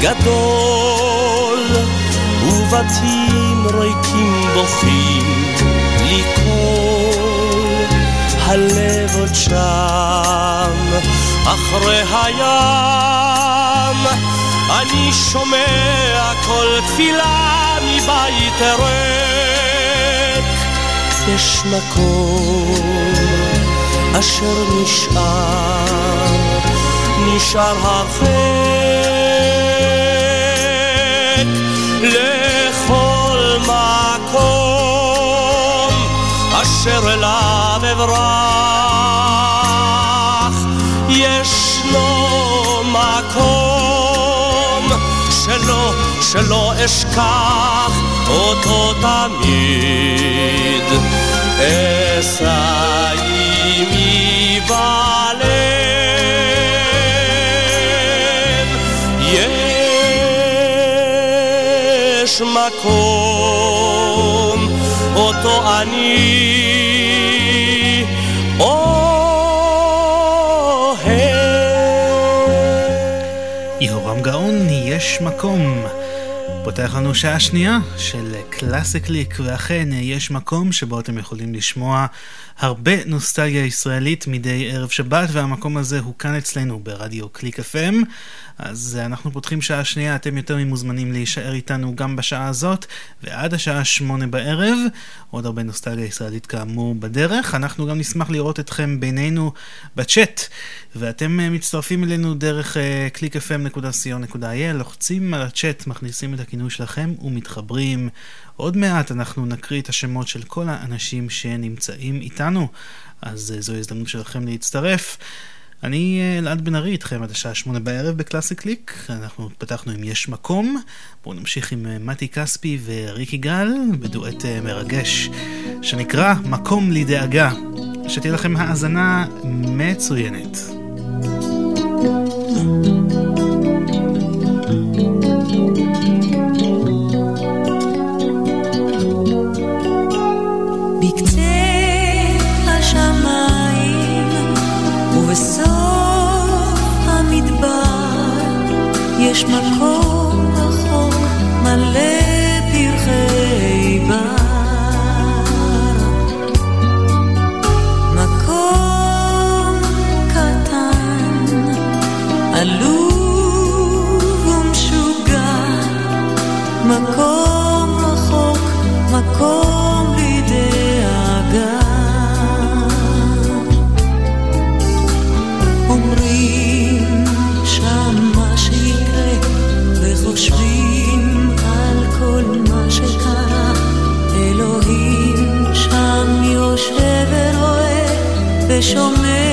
גדול ובתים ריקים בוכים בלי קול הלב עוד שם. אחרי הים אני שומע כל תפילה מבית ריק יש מקום אשר נשאר, נשאר הרחק מקום אשר אליו אברח. ישנו מקום שלא, שלא אשכח אותו תמיד. אשא עימי בלב יש מקום אותו אני יהורם גאון, יש מקום. פותח לנו שעה שנייה של קלאסי קליק, ואכן יש מקום שבו אתם יכולים לשמוע הרבה נוסטלגיה ישראלית מדי ערב שבת, והמקום הזה הוא כאן אצלנו ברדיו קליק FM. אז אנחנו פותחים שעה שנייה, אתם יותר ממוזמנים להישאר איתנו גם בשעה הזאת, ועד השעה שמונה בערב, עוד הרבה נוסטלגיה ישראלית כאמור בדרך. אנחנו גם נשמח לראות אתכם בינינו בצ'אט, ואתם אה, מצטרפים אלינו דרך uh, clickfm.co.il, לוחצים על הצ'אט, מכניסים את הכינוי שלכם ומתחברים. עוד מעט אנחנו נקריא את השמות של כל האנשים שנמצאים איתנו, אז uh, זו הזדמנות שלכם להצטרף. אני אה, אלעד בן ארי איתכם עד השעה שמונה בערב בקלאסי קליק. אנחנו פתחנו עם יש מקום. בואו נמשיך עם אה, מתי כספי וריקי גל בדואט אה, מרגש שנקרא מקום לדאגה. שתהיה לכם האזנה מצוינת. יש מקום ושומר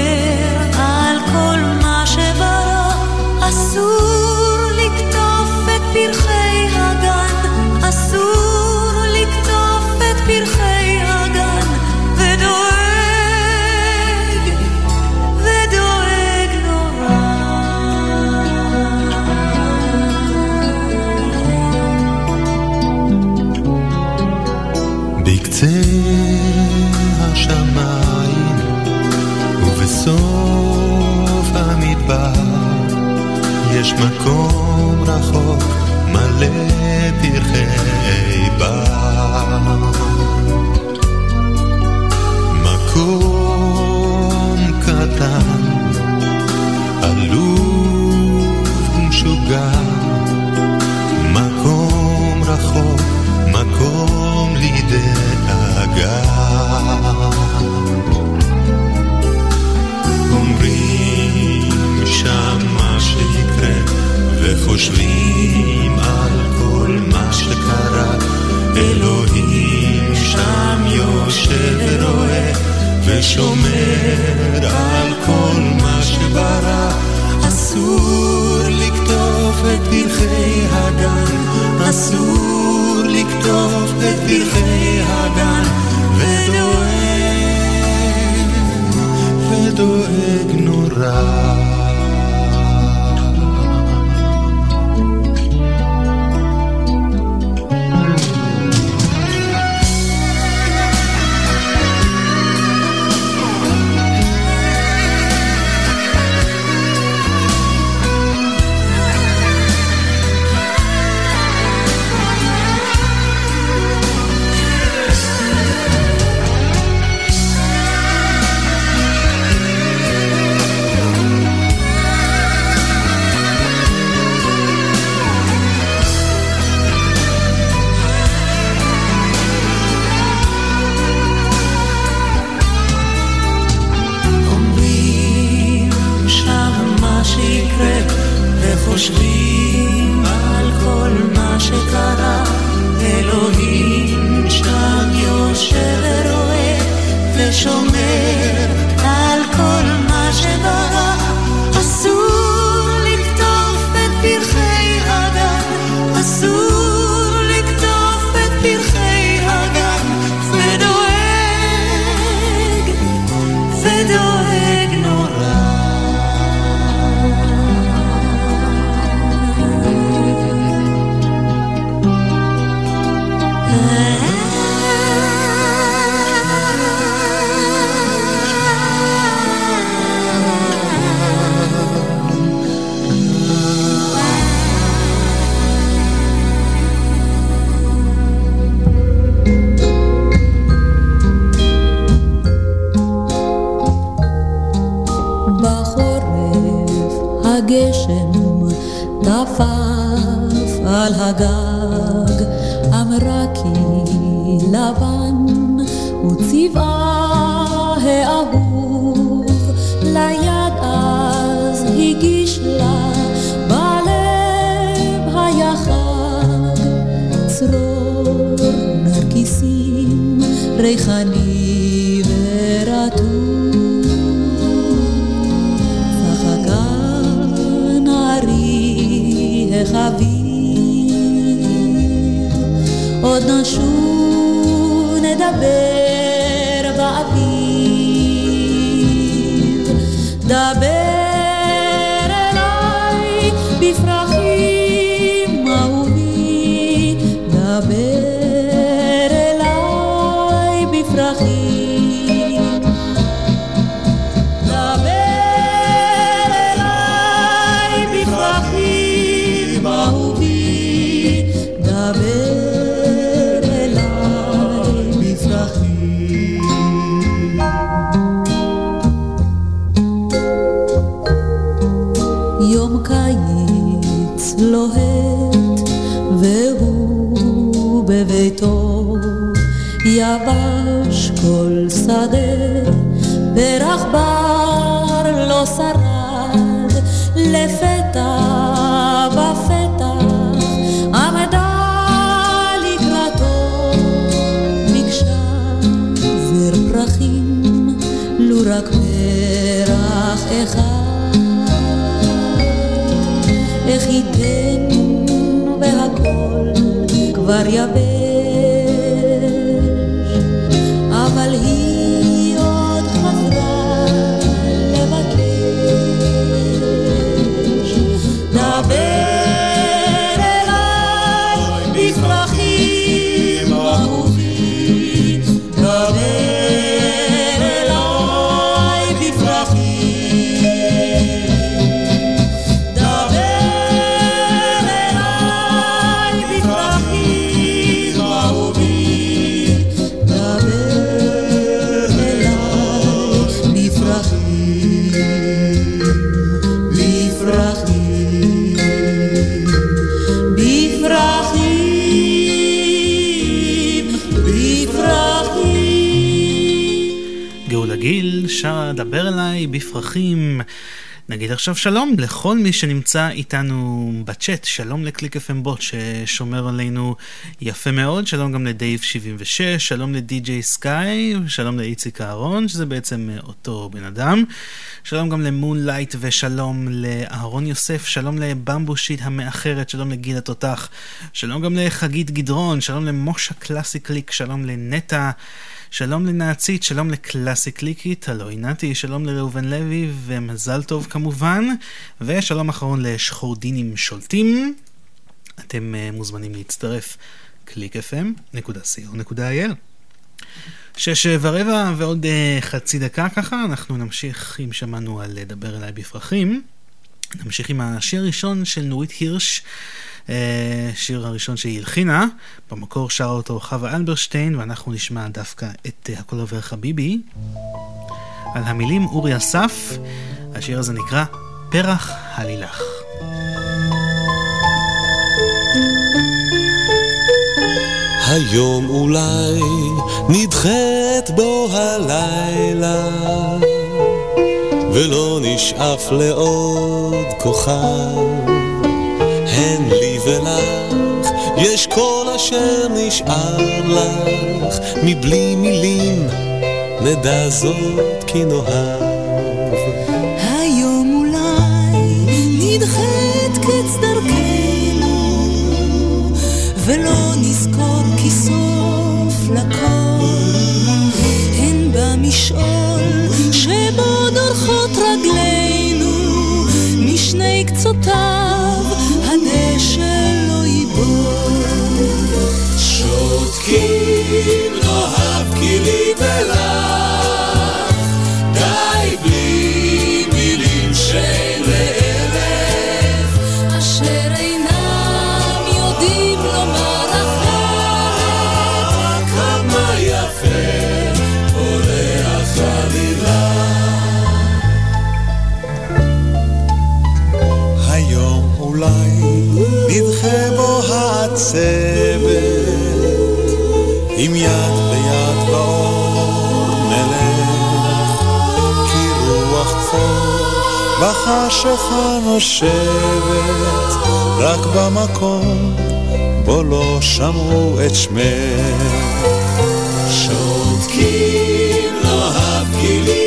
מקום רחוק מלא פרחי בר. מקום קטן, עלוב ומשוגע, מקום רחוק, מקום לדאגה. אומרים שם מה שיקרה, וחושבים על כל מה שקרה. אלוהים שם יושב ורואה, ושומר על כל מה שברא. אסור לקטוף את פרחי הגן, אסור לקטוף את פרחי הגן, ודואג, ודואג נורא. בפרחים. נגיד עכשיו שלום לכל מי שנמצא איתנו בצ'אט, שלום לקליק FM בוט ששומר עלינו יפה מאוד, שלום גם לדייב 76, שלום לדי.ג'יי סקאי, שלום לאיציק אהרון, שזה בעצם אותו בן אדם, שלום גם למון לייט ושלום לאהרון יוסף, שלום לבמבושיט המאחרת, שלום לגיל התותח, שלום גם לחגית גדרון, שלום למושה קלאסי קליק, שלום לנטע. שלום לנאצית, שלום לקלאסי קליקית, הלו נתי, שלום לראובן לוי ומזל טוב כמובן, ושלום אחרון לשחורדינים שולטים. אתם uh, מוזמנים להצטרף www.clickfm.co.il שש ורבע ועוד uh, חצי דקה ככה, אנחנו נמשיך, אם שמענו על לדבר אליי בפרחים, נמשיך עם השיר הראשון של נורית הירש. אה, שיר הראשון שהיא הלחינה, במקור שרה אותו חווה אלברשטיין, ואנחנו נשמע דווקא את אה, הכל עובר חביבי. על המילים אורי אסף, השיר הזה נקרא פרח הלילך. היום אולי נדחית בו הלילה ולא נשאף לעוד כוכב הן ולך, יש כל אשר נשאר לך, מבלי מילים נדע זאת כי נאהב. היום אולי נדחית קץ דרכנו, ולא נזכור כי סוף לכל, הן במשעול שבו דורכות רגלינו, משני קצותיו העצבת, עם יד ביד באור נלך, כי רוח צור בחשיכה נושבת, רק במקום בו לא שמעו את שמך. שותקים לא כי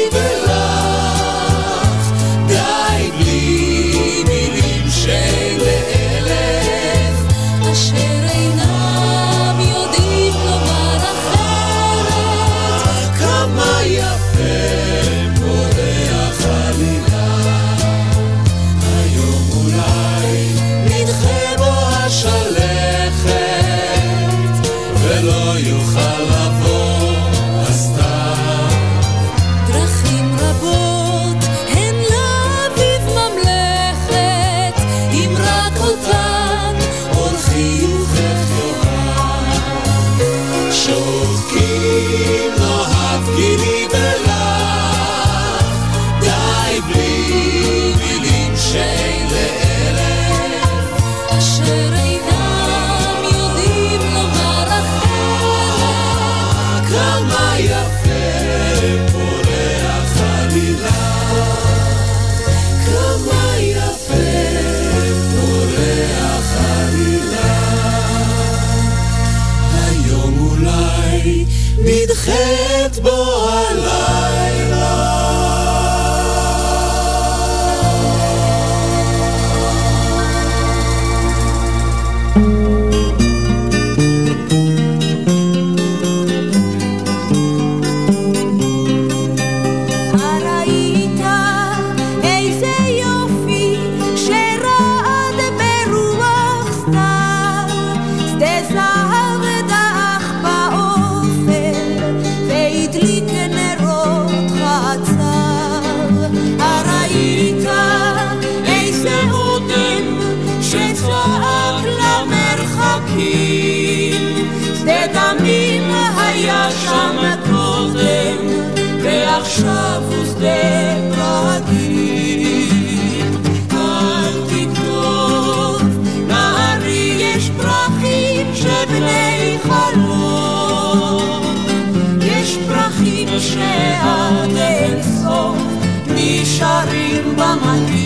שעד אין סוף נשארים במנגינה.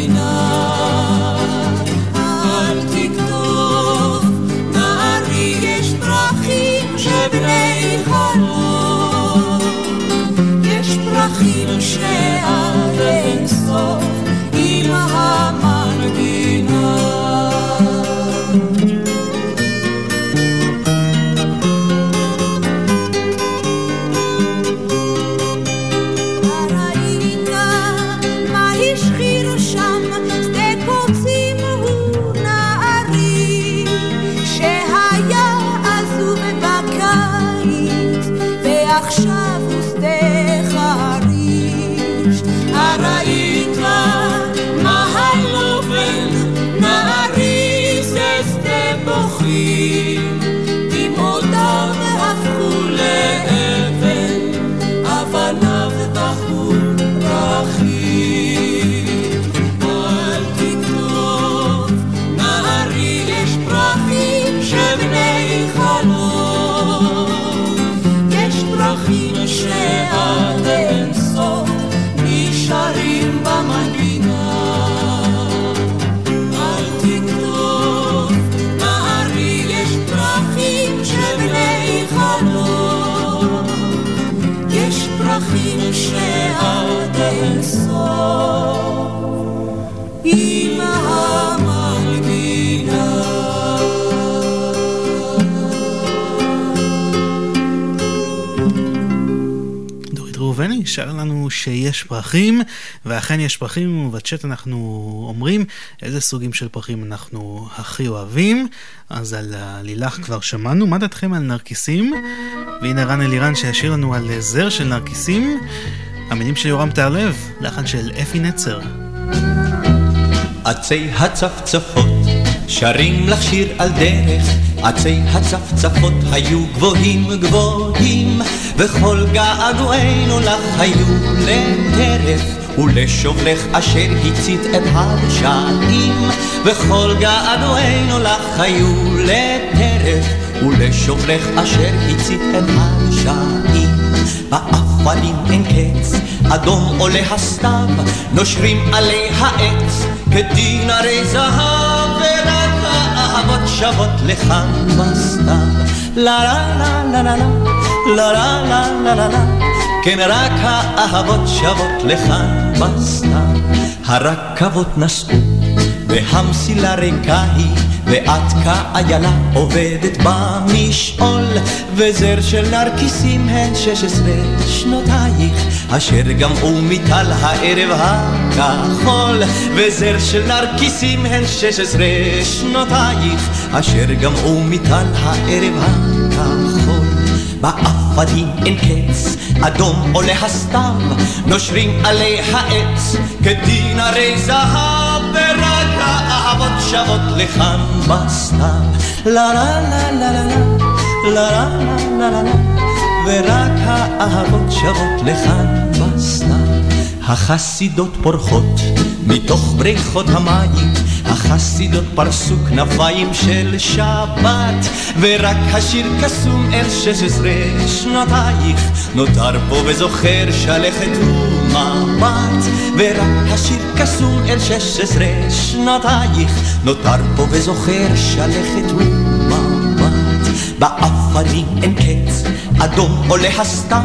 ואכן יש פרחים, ובצ'אט אנחנו אומרים איזה סוגים של פרחים אנחנו הכי אוהבים. אז על הלילך כבר שמענו, מה דעתכם על נרקיסים? והנה רן אלירן שישיר לנו על זר של נרקיסים. המילים של יורם תהרלב, לחן של אפי נצר. עצי הצפצפות שרים לך שיר על דרך, עצי הצפצפות היו גבוהים גבוהים, וכל געגועינו לך היו לטרף. ולשובלך אשר הצית את הדשאים, וכל געגועינו לך היו לטרף, ולשובלך אשר הצית את הדשאים. באפנים אין קץ, אדום עולה הסתיו, נושרים עלי העץ, כדין הרי זהב, שוות לכאן בסתיו. לה לה לה לה לה לה לה לה לה לה כן רק האהבות שוות לכאן בסתיו. הרכבות נסעו והמסילה ריקה היא, ואת כאיילה עובדת במשעול, וזר של נרקיסים הן שש עשרה שנותייך, אשר גמעו מטל הערב הכחול, וזר של נרקיסים הן שש עשרה שנותייך, אשר גמעו מטל הערב הכחול. באפנים אין קץ, אדום עולה הסתיו, נושרים עלי העץ, כדין הרי זהב, ורק האהבות שוות לכאן בסתיו. לה לה לה לה לה לה לה לה לה ורק האהבות שוות לכאן בסתיו. החסידות פורחות מתוך בריכות המים, החסידות פרסו כנפיים של שבת, ורק השיר קסום אל שש עשרה שנותייך, נותר פה וזוכר שלכת ומבט, ורק השיר קסום אל שש עשרה שנותייך, נותר פה וזוכר שלכת ומבט. באפנים אין קץ, אדום עולה הסתיו,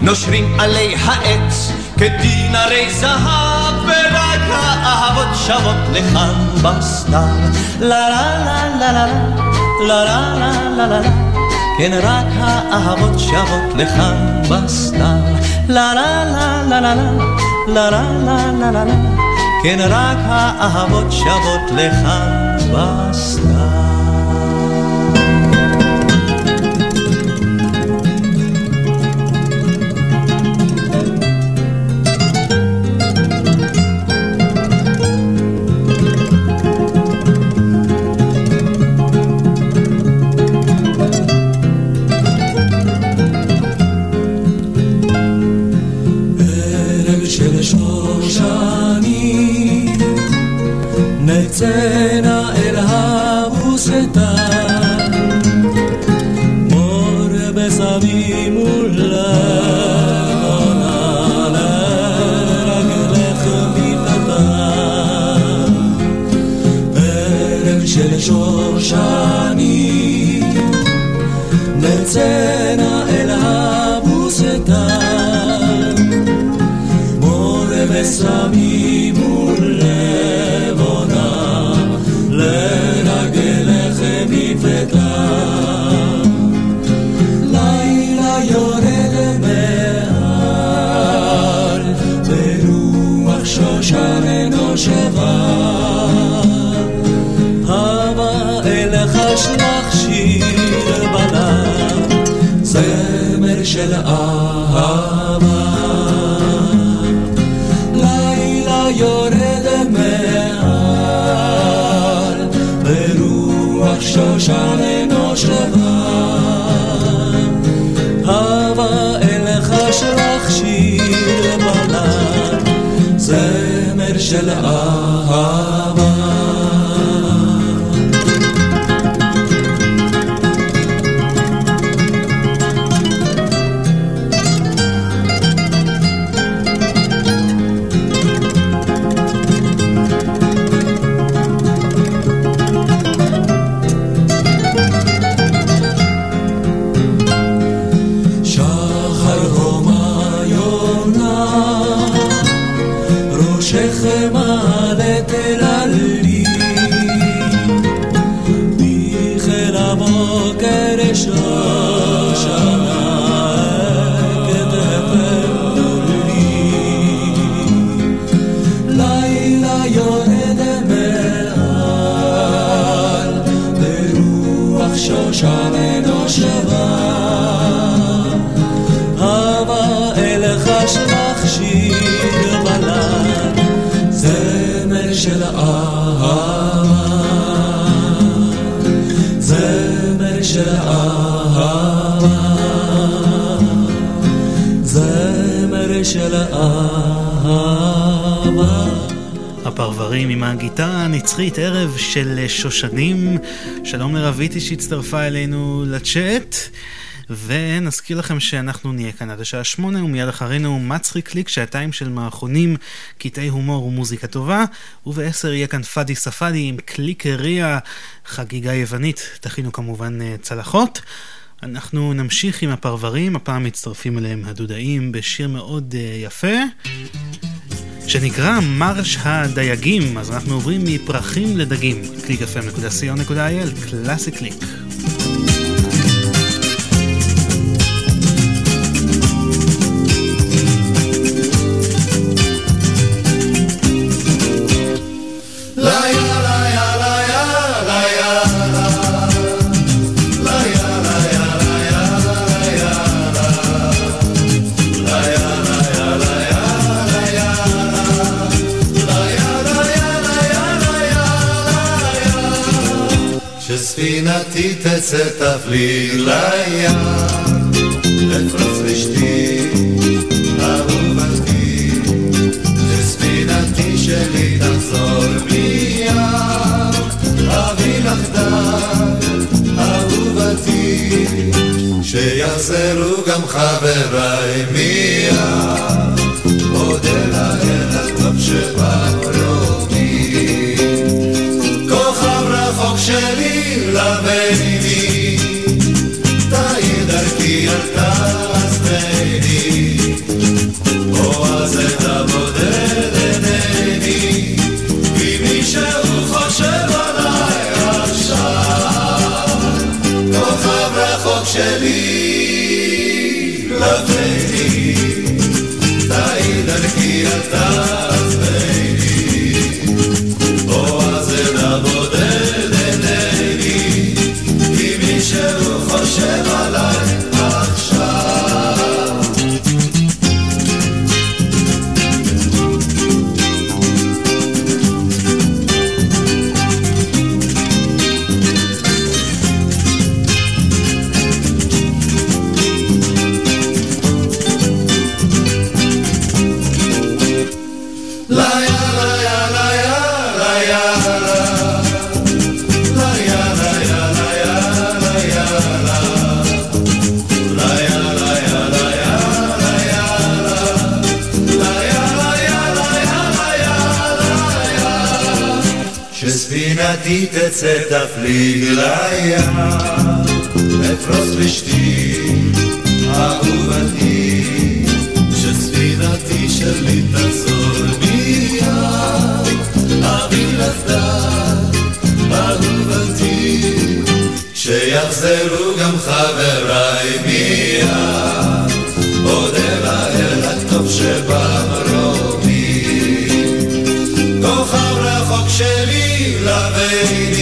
נושרים עלי העץ, כדין הרי זהב, ורק האהבות שוות לכאן בסתיו. לה לה לה לה לה לה לה לה לה לה כן רק האהבות שוות לכאן בסתיו. לה לה לה לה לה לה לה לה לה לה לה כן רק האהבות שוות לכאן בסתיו. 受伤。של אהבה. הפרברים עם הגיטרה הנצחית, ערב של שושנים. שלום לרביטי שהצטרפה אלינו לצ'אט. ונזכיר לכם שאנחנו נהיה כאן עד השעה שמונה, ומיד אחרינו מצחיק קליק, שעתיים של מערכונים, קטעי הומור ומוזיקה טובה, ובעשר יהיה כאן פאדי ספאדי עם קליקריה, חגיגה יוונית, תכינו כמובן אה, צלחות. אנחנו נמשיך עם הפרברים, הפעם מצטרפים אליהם הדודאים בשיר מאוד uh, יפה. שנקרא מרש הדייגים, אז אנחנו עוברים מפרחים לדגים, www.clickfm.co.il, קלאסי קליק. תצא תפליג לים, לפרוץ לשתי, אהובתי, שספינתי שלי תחזור מיד, אביא לך דג, אהובתי, שיחזרו גם חבריי מיד, אודה לאל הטוב שבקרובי. כוכב רחוק שלי לבני, תאיר דרכי אל תעזבני, עוז את הבודד אינני, כי מישהו חושב עליי עכשיו, כוכב רחוק שלי לבני, תאיר דרכי אל תעזבני. תצא תפליג לים, אפרוס פלישתי, אהובתי, שספינתי שלי תחזור מיד, אבי נפתח, אהובתי, שיחזרו גם חבריי מיד, אודה לאל הטוב שבמרומי, כוכב רחוק שלי לביני,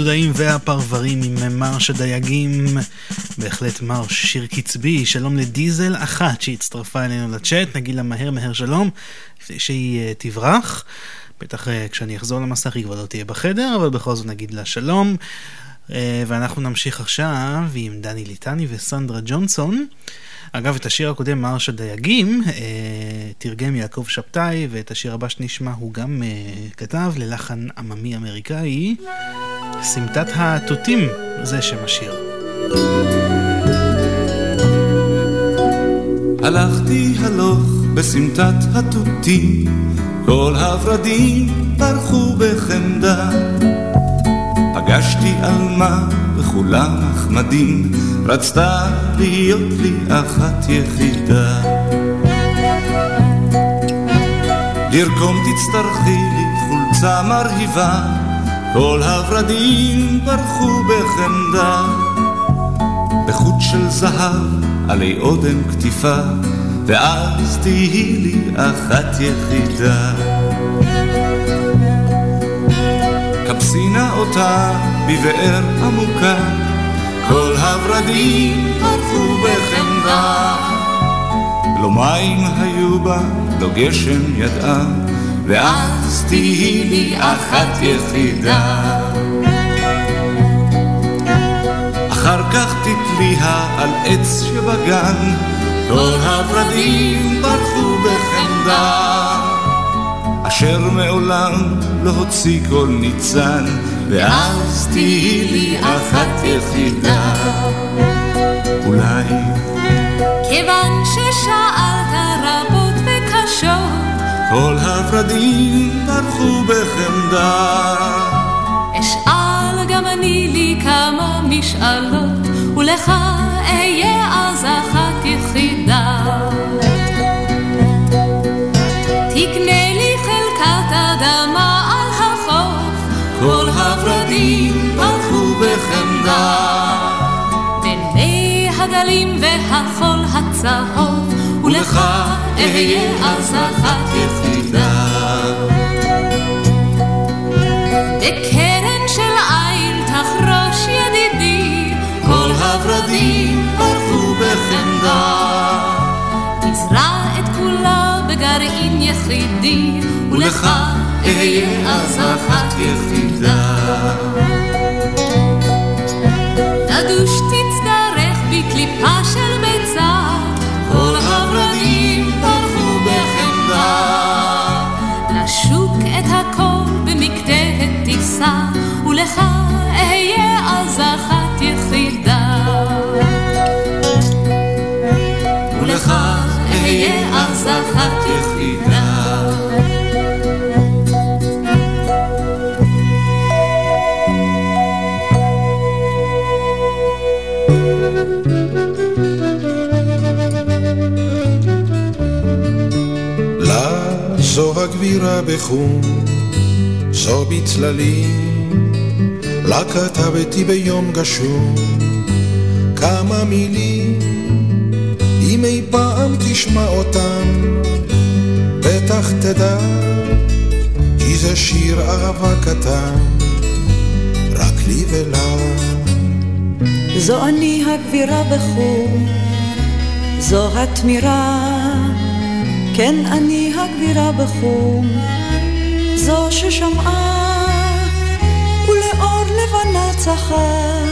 הדודאים והפרברים עם מרש הדייגים, בהחלט מרש שיר קצבי, שלום לדיזל אחת שהצטרפה אלינו לצ'אט, נגיד לה מהר מהר שלום, לפני שהיא uh, תברח, בטח uh, כשאני אחזור למסך היא כבר לא תהיה בחדר, אבל בכל זאת נגיד לה שלום, uh, ואנחנו נמשיך עכשיו עם דני ליטני וסנדרה ג'ונסון. אגב, את השיר הקודם, מרש הדייגים, אה, תרגם יעקב שבתאי, ואת השיר הבא שנשמע הוא גם אה, כתב ללחן עממי אמריקאי, סמטת התותים, זה שם השיר. הלכתי הלוך בסמטת התותים, כל הורדים פרחו בחמדה. פגשתי עלמה וכולה נחמדים, רצתה להיות לי אחת יחידה. לרקום תצטרכי לי חולצה מרהיבה, כל הורדים פרחו בחמדה. בחוט של זהב עלי אודם קטיפה, ואז תהי לי אחת יחידה. נא אותה בבאר עמוקה, כל הורדים פרחו בחמדה. לא מים היו בה, לא גשם ידעה, ואז תהי לי אחת יחידה. אחר כך תתליה על עץ שבגן, כל הורדים פרחו בחמדה. אשר מעולם לא הוציא כל ניצן, ואז תהי לי אחת יחידה. אולי כיוון ששאלת רבות וקשות, כל הורדים פרחו בחמדה. אשאל גם אני לי כמה משאלות, ולך אהיה אז אחת יחידה. והחול הצהוב, ולך אהיה אז אחת יחידה. בקרן של עיל תחרוש ידידי, כל הורדים פרחו בחמדה. תזרע את כולה בגרעין יחידי, ולך אהיה אז אחת יחידה. תדוש ולך אהיה אז אחת יחידה. ולך אהיה אז אחת יחידה. לה זו הגבירה בחום, זו בצללים, לה כתבתי ביום גשום כמה מילים, אם אי פעם תשמע אותם, בטח תדע, כי זה שיר אהבה קטן. לי ולה. זו אני הגבירה בחור, זו התמירה, כן אני הגבירה בחור, זו ששמעה צחה,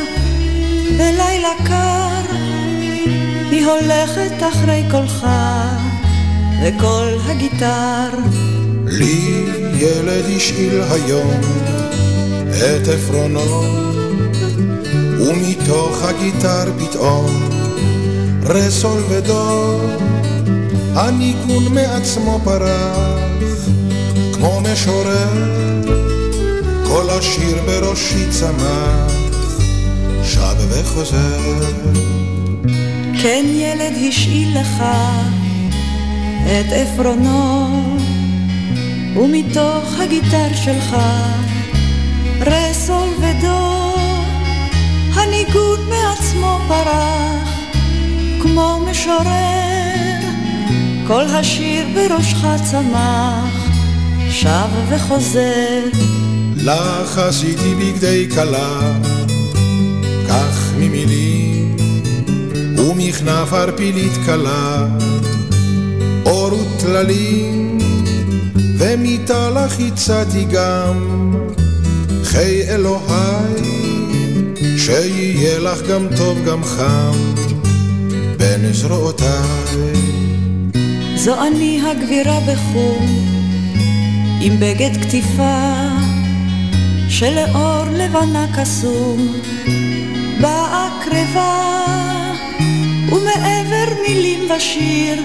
בלילה קר היא הולכת אחרי קולך וקול הגיטר. לי ילד השאיל היום את עפרונו, ומתוך הגיטר פתאום רסול ודור, הניגון מעצמו פרח, כמו משורר, כל השיר בראשי צמח, שב וחוזר. כן ילד השאיל לך את עפרונו, ומתוך הגיטר שלך רסול ודו, הניגוד מעצמו פרח, כמו משורר, כל השיר בראשך צמח, שב וחוזר. לך עשיתי בגדי כלה, כך ממילים, ומכנף ערפילית כלה, אור וטללים, ומיתה לך הצעתי גם, חיי אלוהי, שיהיה לך גם טוב גם חם, בין זרועותיי. זו אני הגבירה בחום, עם בגד קטיפה, שלאור לבנה קסום, באה קרבה, ומעבר מילים ושיר,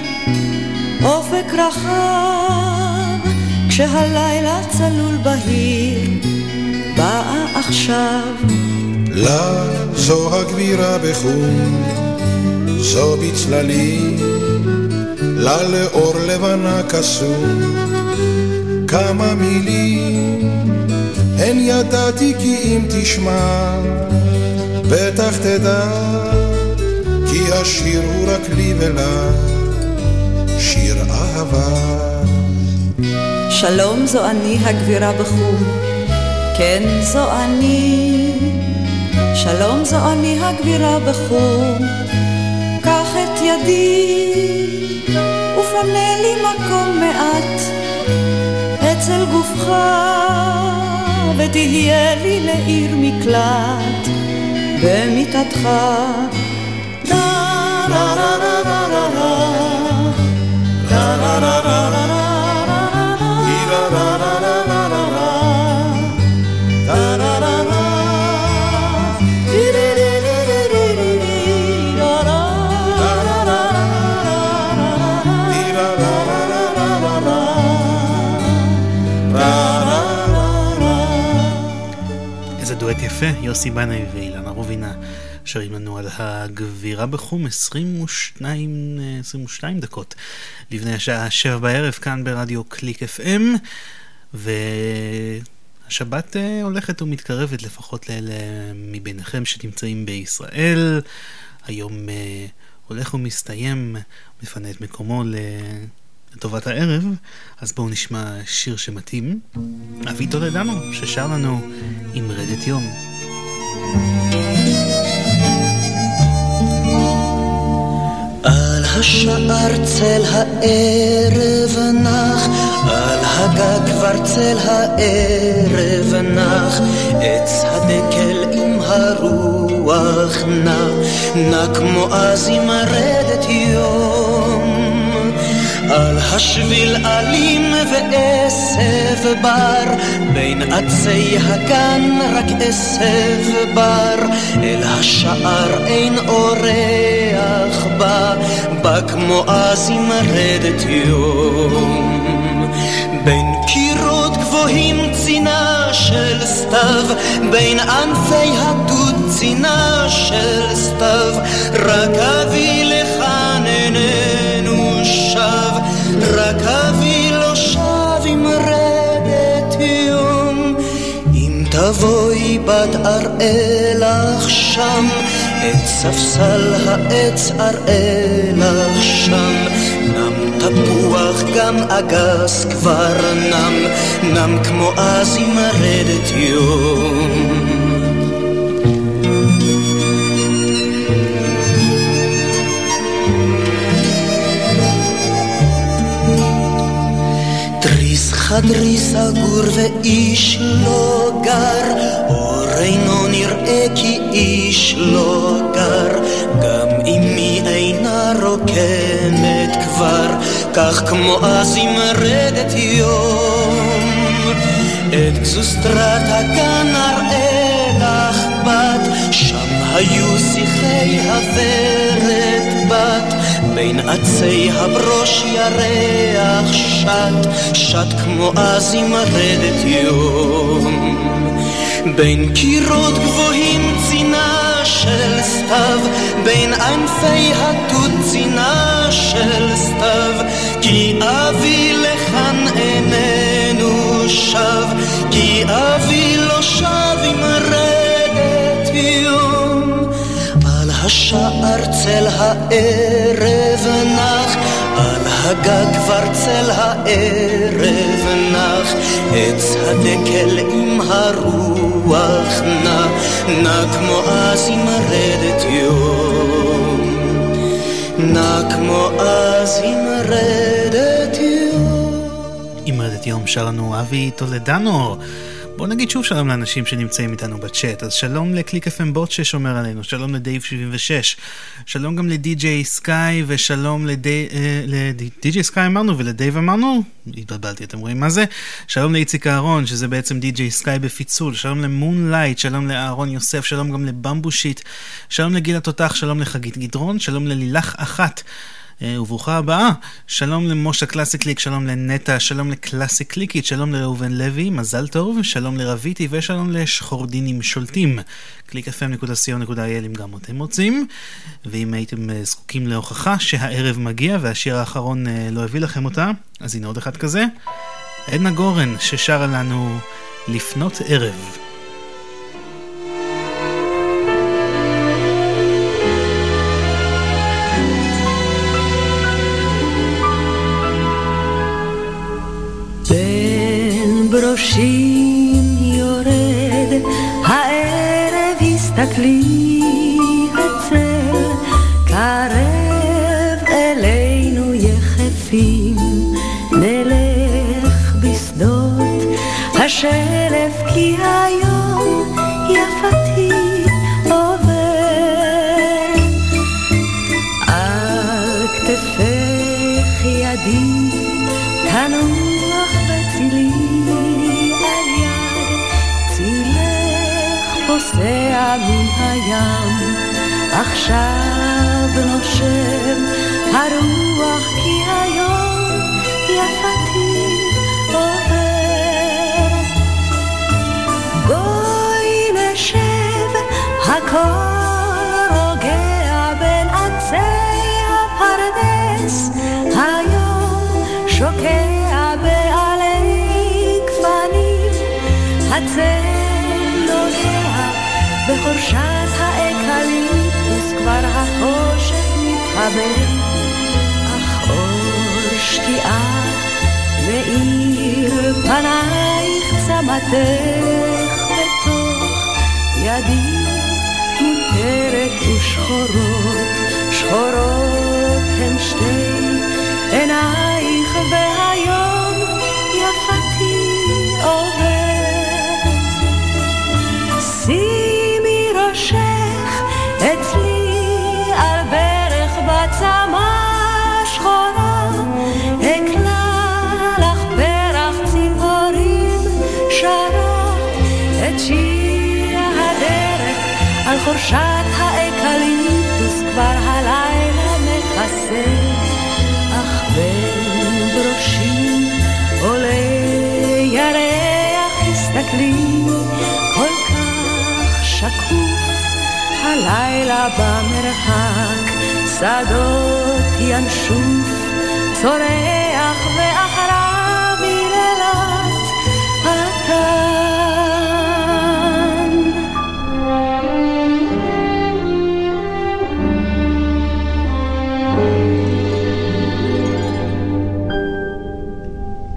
אופק רחב, כשהלילה צלול בהיר, באה עכשיו. לה זו הגבירה בחום, זו בצללים, לה לאור לבנה קסום, כמה מילים, הן ידעתי כי אם תשמע, בטח תדע, כי השיר הוא רק לי ולה, שיר אהבה. שלום זו אני הגבירה בחום, כן זו אני. שלום זו אני הגבירה בחום, קח את ידי ופנה לי מקום מעט אצל גופך, ותהיה לי לעיר מקלט במיטתך. רה רה רה רה יפה, יוסי בנאי ואילנה רובינה שרים לנו על הגבירה בחום 22, 22 דקות לפני השעה 7 בערב כאן ברדיו קליק FM והשבת הולכת ומתקרבת לפחות לאלה מביניכם שנמצאים בישראל היום הולך ומסתיים, מפנה את מקומו ל... לטובת הערב, אז בואו נשמע שיר שמתאים. אבי טולדנו, ששר לנו עם רדת יום. על השער צל הערב נח, על הגג כבר צל הערב נח, עץ הדקל עם הרוח נע, נע כמו אז עם רדת השביל אלים ועשב בר, בין עצי הגן רק עשב בר, אל השער אין אורח בא, בא כמו אז עם רדת יום. בין קירות גבוהים צינה של סתיו, בין ענפי הדוד צינה של סתיו, רק אביא איננו. שב, רק אביא לא שב עם רדת יום. אם תבואי בת אראה לך שם, את ספסל העץ אראה לך שם. נם תפוח גם אגס כבר נם, נם כמו אז עם רדת יום. חדרי סגור ואיש לא גר, אור אינו נראה כי איש לא גר, גם אמי אינה רוקמת כבר, כך כמו אז עם רדת יום. את גזוסטרת הגן אראה לך בת, שם היו שיחי הוורת בת, בין עצי הברוש ירח שט, שט כמו אז עם רדת יום. בין קירות גבוהים צינה של סתיו, בין ענפי התות צינה של סתיו, כי אבי לכאן איננו שב, כי אבי לא שב עם רדת יום. השער צל הערב נח, על הגג כבר צל הערב נח, עץ הדקל עם הרוח נע, נע כמו אז עם רדת יום. נע כמו אז עם רדת יום. עם רדת יום שר לנו אבי טולדנו. בואו נגיד שוב שלום לאנשים שנמצאים איתנו בצ'אט. אז שלום לקליק FM בוט ששומר עלינו, שלום לדייב 76, שלום גם לדי.ג'יי סקאי ושלום לדי.ג'יי סקאי אמרנו ולדייב אמרנו, התבלבלתי אתם רואים מה זה, שלום לאיציק אהרון שזה בעצם די.ג'יי סקאי בפיצול, שלום למונלייט, שלום לאהרון יוסף, שלום גם לבמבושיט, שלום לגיל התותח, שלום לחגית גדרון, שלום ללילך אחת. אה, וברוכה הבאה. שלום למשה קלאסי קליק, שלום לנטע, שלום לקלאסי קליקית, שלום לראובן לוי, מזל טוב, שלום לרביטי ושלום לשחורדינים שולטים. www.clickfm.co.il אם גם אתם רוצים. ואם הייתם אה, זקוקים להוכחה שהערב מגיע והשיר האחרון אה, לא הביא לכם אותה, אז הנה עוד אחד כזה. עדנה גורן ששרה לנו לפנות ערב. בין ברושים יורד הערב הסתכלי הצל קרב אלינו יחפים נלך בשדות השלף כי היום הים. עכשיו נושם הרוח כי היום יפתי עובר. בואי נשב הכל רוגע בין עצי הפרדס. היום שוקע בעלי גפנים. הצל בחורשת האקליפטוס כבר החושך מתחבר. אך אור שקיעה מאיר פנייך צמתך בתוך ידי מותרת ושחורות שחורות הן שתי עינייך והיום חורשת האקליפטוס כבר הלילה מכסה אך בין ברושים עולה ירח הסתכלי כל כך שקוף הלילה במרחק שדות ינשוף צורח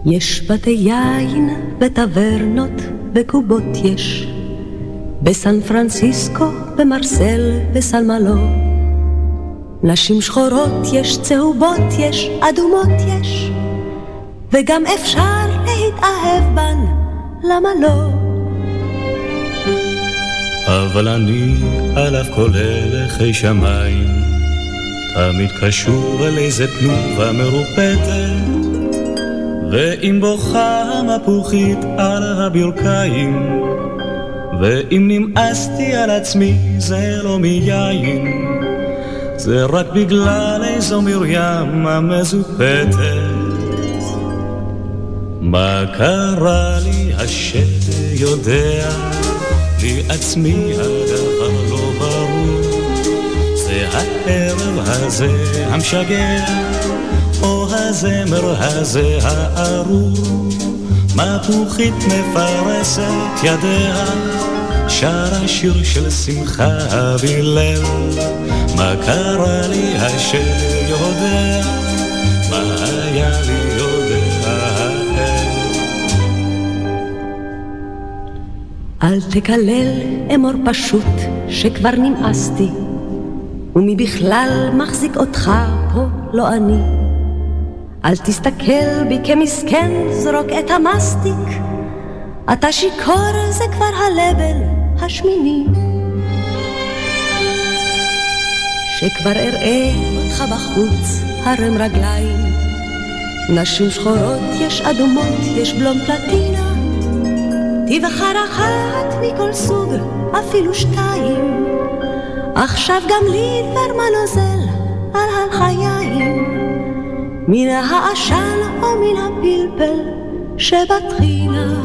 יש בתי יין וטברנות וקובות יש. בסן פרנסיסקו, במרסל, בסלמלו. נשים שחורות יש, צהובות יש, אדומות יש. וגם אפשר להתאהב בן, למה לא? אבל אני עליו כל הלכי שמיים, תמיד קשור אל איזה תנובה מרופטת, ואם בוכה המפוחית על הברכיים, ואם נמאסתי על עצמי זה לא מיין, זה רק בגלל איזו מרים המזופתת. מה קרה לי השד יודע, לי עצמי הדבר לא ברור. זה הערב הזה המשגע, או הזמר הזה הארור. מפוחית מפרסת ידיה, שרה שיר של שמחה והלל. מה קרה לי השם יודע, מה היה לי אל תקלל, אמור פשוט, שכבר נמאסתי, ומי בכלל מחזיק אותך פה, לא אני. אל תסתכל בי כמסכן, זרוק את המסטיק. אתה שיכור, זה כבר הלבל השמיני. שכבר אראה אותך בחוץ, הרם רגליים. נשים שחורות, יש אדומות, יש בלום פלטינה. תבחר אחת מכל סוג, אפילו שתיים. עכשיו גם לי דבר מה נוזל על החיים. מן העשן או מן הפלפל שבטחינה.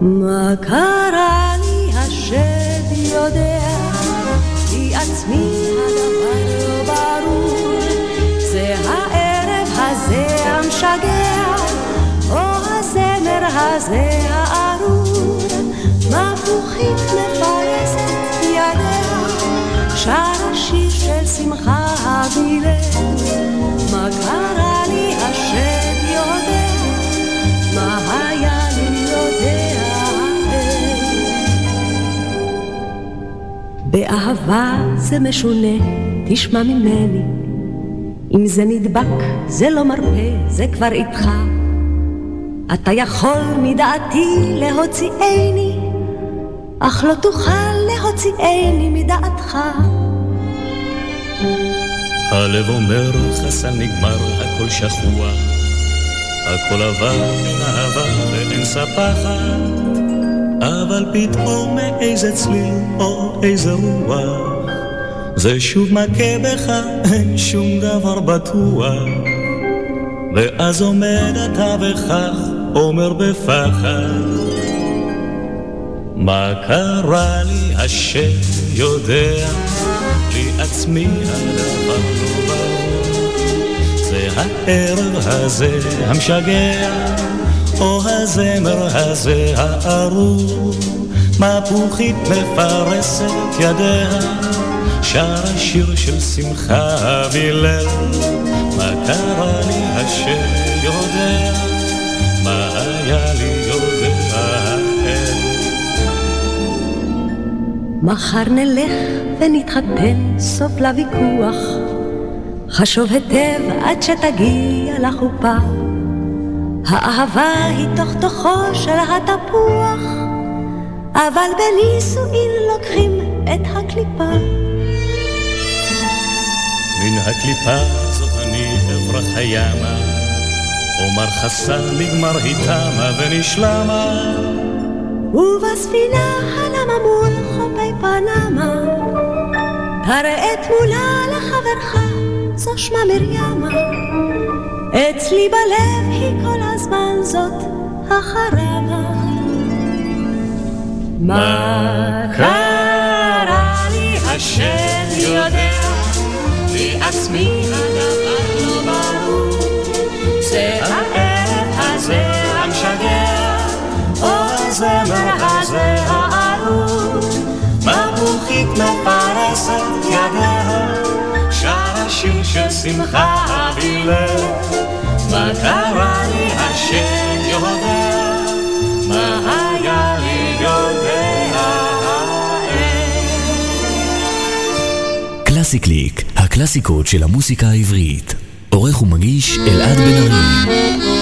מה קרה לי השד יודע, כי עצמי הדבר לא ברור. זה הערב הזה המשגע, או הזמר הזה הארור. מפוחית מפרסת ידיה, שר שיר של שמחה בלב. באהבה זה משונה, תשמע ממני. אם זה נדבק, זה לא מרפה, זה כבר איתך. אתה יכול מדעתי להוציאני, אך לא תוכל להוציאני מדעתך. הלב אומר חסן נגמר, הכל שכוח, הכל עבר מן העבר ואין ספחת, אבל פתאום מאיזה צליל או איזה רוח, זה שוב מכה בך, אין שום דבר בטוח, ואז עומד אתה וכך אומר בפחד, מה קרה לי השם יודע, לי עצמי הדבר הערב הזה המשגע, או הזמר הזה הארור. מפוחית מפרסת ידיה, שרה שיר של שמחה והלל. מה קרה לי השם יודע, מה היה לי יודע. מחר נלך ונתחתן, סוף לוויכוח. חשוב היטב עד שתגיע לחופה. האהבה היא תוך תוכו של התפוח, אבל בנישואין לוקחים את הקליפה. מן הקליפה הזאת אני אברח הימה, אומר חסן נגמר היא תמה ונשלמה. ובספינה הנמה מול חופי פנמה, הראה תמונה לחברך, זו שמה מרימה. אצלי בלב היא כל הזמן זאת החרמה. מה קרה לי? השם יודע, לי עצמי לא זה הערב הזה הזמר הזה הארור, מפוחית מפרסת ידיה, שיר של שמחה בלב. מה קרה לי השם יודע, מה היה לי יודע. קלאסי קליק, הקלאסיקות של המוסיקה העברית. עורך ומגיש אלעד בן ארי.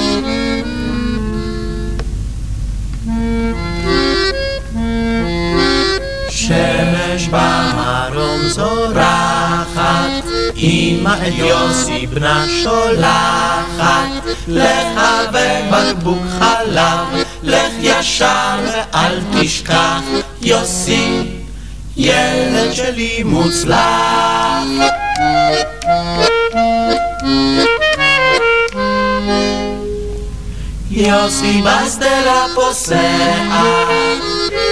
אמא את יוסי בנה שולחת, לך ובקבוק חלב, לך ישר ואל תשכח, יוסי, ילד שלי מוצלח. יוסי בסדרה פוסע,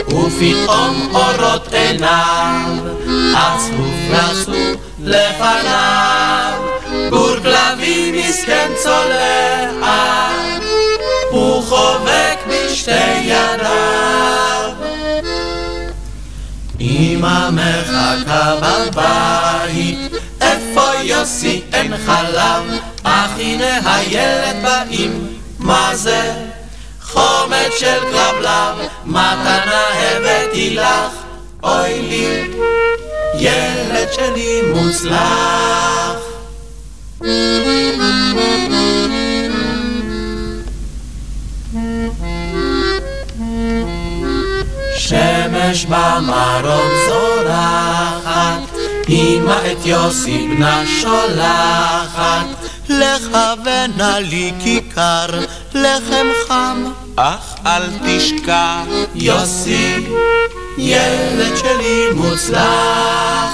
ופתאום אורות עיניו, עצוב רצו לפניו, גור כלבים מסכן צולע, הוא חובק בשתי ידיו. אמא מחכה בבית, איפה יוסי אין חלב, אך הנה הילד באים. מה זה? חומץ של כלבלב, מתנה הבאתי לך, אוי לי, ילד שלי מוצלח. שמש במרום זורחת, אמא את יוסי בנה שולחת, לך ונא לי כיכר לחם חם, אך אל תשכח, יוסי, ילד שלי מוצלח.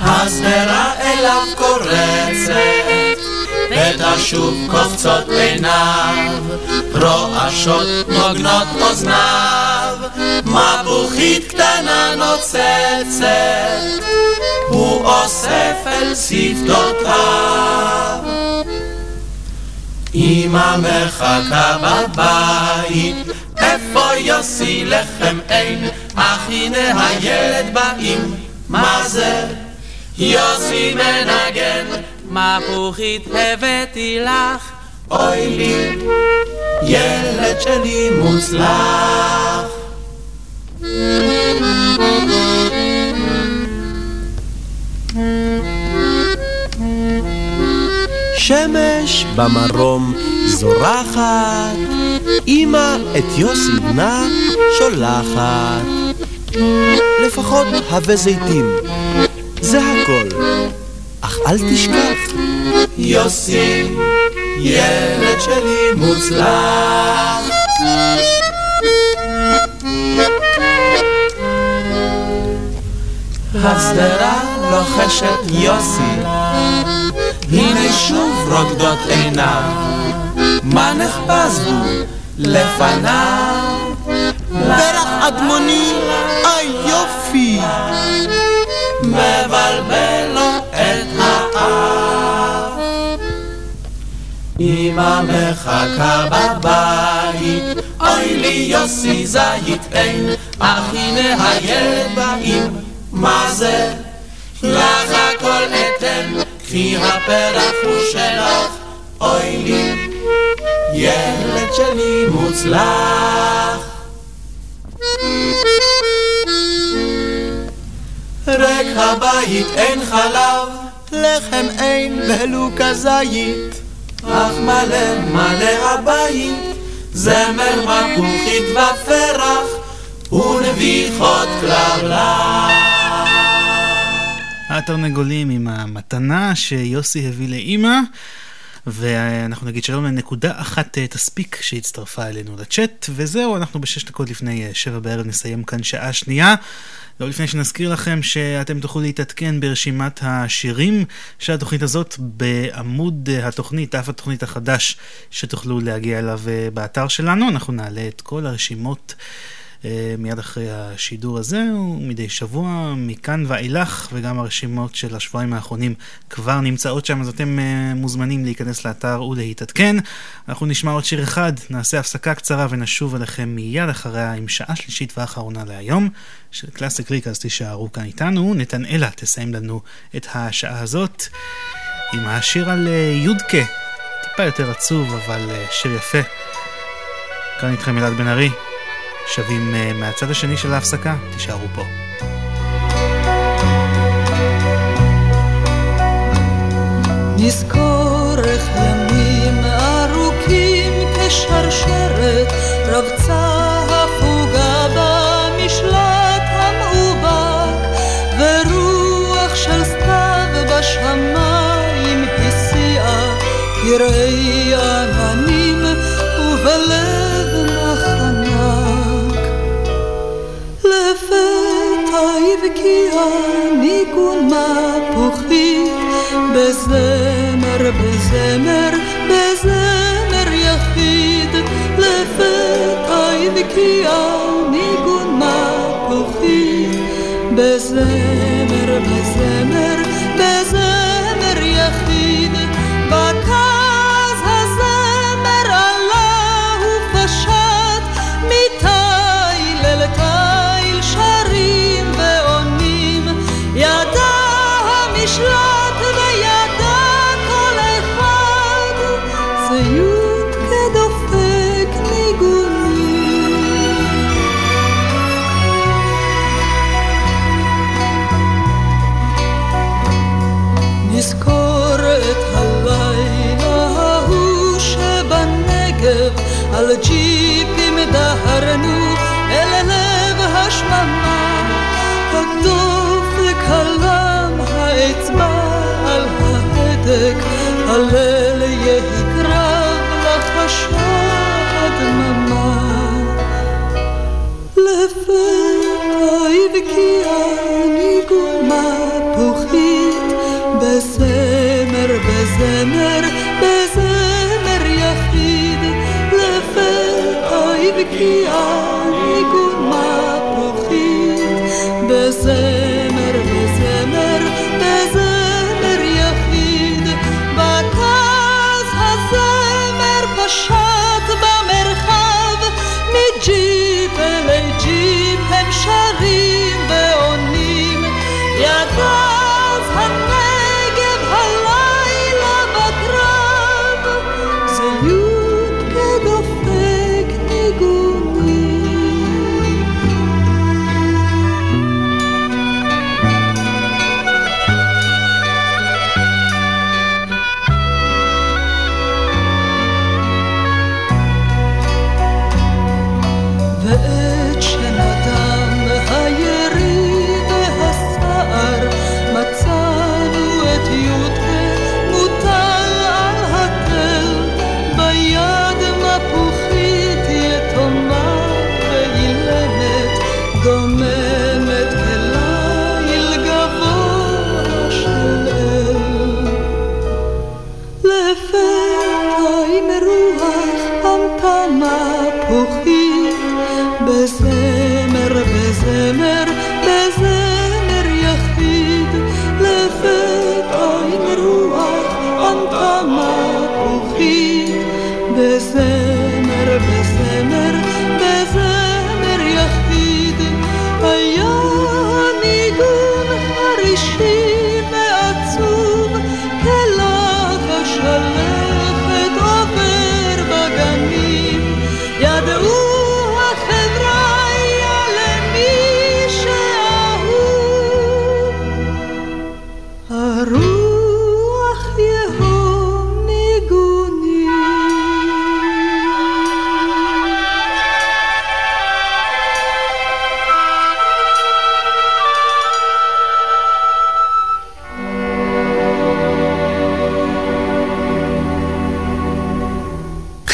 השדרה אליו קורצת, ותשוב קופצות עיניו, רועשות נוגנות אוזניו, מבוכית קטנה נוצצת, הוא אוסף אל שפתותיו. אמא מחכה בבית, איפה יוסי לחם אין, אך הנה הילד באים, מה זה? יוסי מנגן, מפוחית הבאתי לך, אוי לי, ילד שלי מוצלח. שמש במרום זורחת, אמא את יוסי בנה שולחת. לפחות הווה זיתים, זה הכל, אך אל תשכח. יוסי, ילד שלי מוצלח. השדרה לוחשת יוסי, הנה שוב רוקדות עיניו, מה נחפז הוא לפניו? פרח אדמוני, אי יופי! מבלבל את האף. אמא מחכה בבית, אוי לי יוסי זית אין, אך הנה הילד באים, מה זה? לך הכל אתן, קחי הפרח הוא שלך, אוי לי, ילד שלי מוצלח. הבית אין חלב, לחם אין ולו כזית, אך מלא מלא הבית, זמר מפוחית ופרח, ונביחות כלבלב. התרנגולים עם המתנה שיוסי הביא לאימא. ואנחנו נגיד שלום לנקודה אחת אה, תספיק שהצטרפה אלינו לצ'אט, וזהו, אנחנו בשש דקות לפני אה, שבע בערב נסיים כאן שעה שנייה. לא לפני שנזכיר לכם שאתם תוכלו להתעדכן ברשימת השירים של התוכנית הזאת בעמוד אה, התוכנית, אף התוכנית החדש שתוכלו להגיע אליו באתר שלנו. אנחנו נעלה את כל הרשימות. מיד אחרי השידור הזה, ומדי שבוע, מכאן ואילך, וגם הרשימות של השבועיים האחרונים כבר נמצאות שם, אז אתם מוזמנים להיכנס לאתר ולהתעדכן. אנחנו נשמע עוד שיר אחד, נעשה הפסקה קצרה ונשוב אליכם מיד אחריה עם שעה שלישית ואחרונה להיום, של קלאסיק ריק, אז תישארו כאן איתנו. נתנאלה תסיים לנו את השעה הזאת עם השיר על יודקה, טיפה יותר עצוב, אבל שיר יפה. כאן איתכם אלעד בן ארי. שווים אה, מהצד השני של ההפסקה, תישארו פה. נזכור איך ימים ארוכים כשרשרת רבצה הפוגה במשלט המאובק ורוח של סתיו בשמיים הסיעה קרעי עננים ובלב הבקיע ניגון מפוחית בזמר, בזמר, בזמר יחיד. לפתע הבקיע ניגון מפוחית בזמר,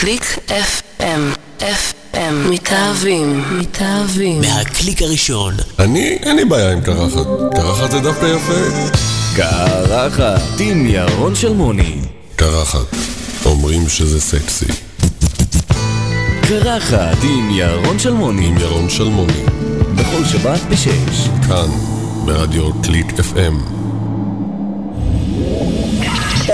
קליק FM, FM, מתאהבים, מתאהבים. מהקליק הראשון. אני, אין לי בעיה עם קרחת. קרחת זה דווקא יפה. קרחת עם ירון שלמוני. קרחת. אומרים שזה סקסי. קרחת עם ירון שלמוני. עם ירון שלמוני. בכל שבת בשש. כאן, ברדיו קליק FM.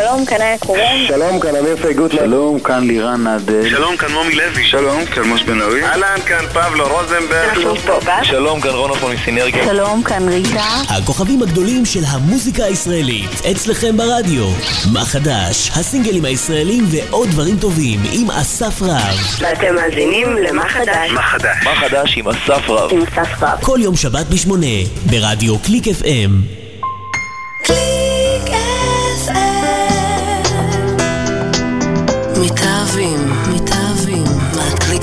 שלום, כאן היה קורן. שלום, כאן אמיר פייגוטמן. שלום, כאן לירן עדל. שלום, כאן מומי לוי. שלום, כאן מוש בן ארי. אהלן, כאן פבלו רוזנברג. שלום, כאן רון אפון מסינרגיה. שלום, כאן ריטה. הכוכבים הגדולים של המוזיקה הישראלית, אצלכם ברדיו. מה חדש, הסינגלים הישראלים ועוד דברים טובים עם אסף רב. ואתם מאזינים למה חדש. מה חדש? מה חדש עם אסף רב? עם אסף רב. כל יום שבת בשמונה, ברדיו קליק FM.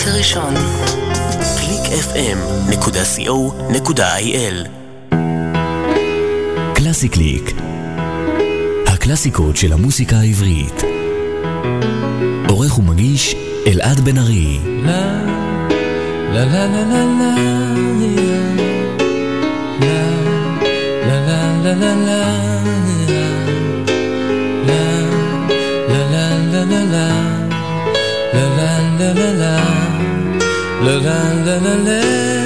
מהקליק הראשון. www.clickfm.co.il קלאסי קליק הקלאסיקות של המוסיקה העברית ומגיש אלעד בן ארי. לה לה לה לה לה לה לה לה לה לה la la la la la la la la la la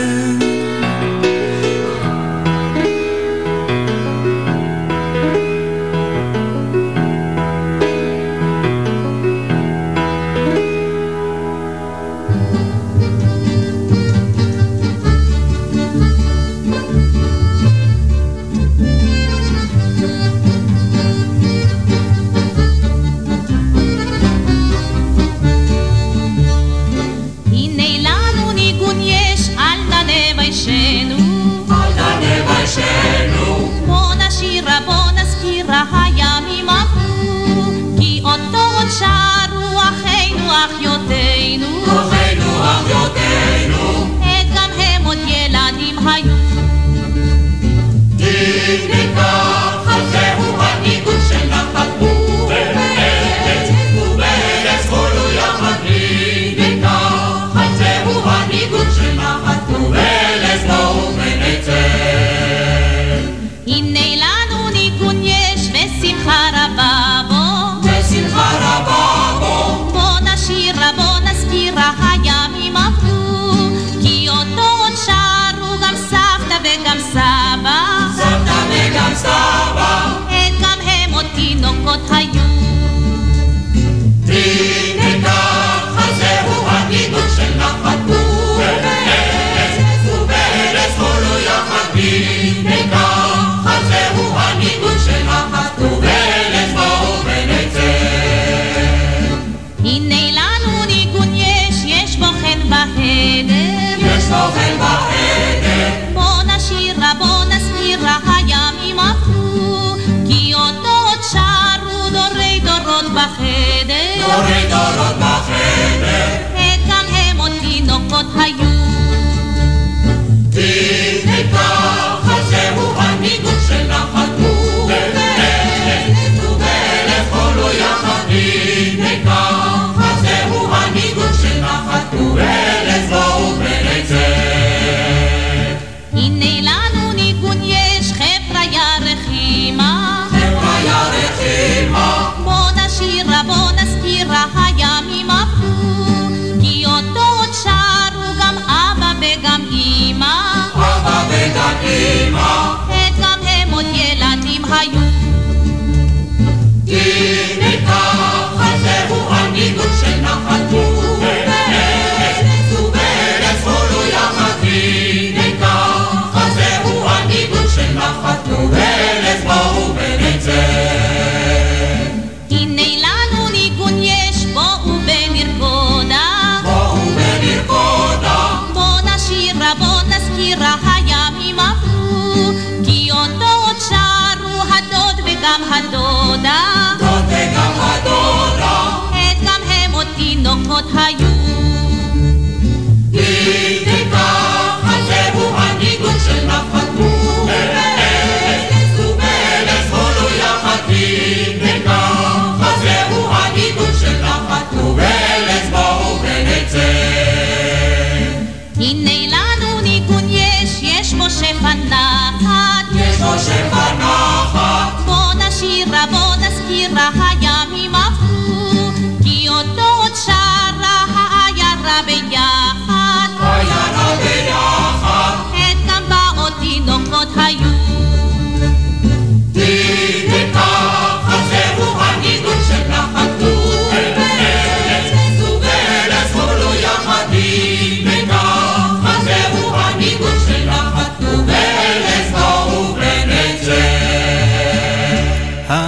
שבו נוחות. בוא נשיר, בוא נזכיר,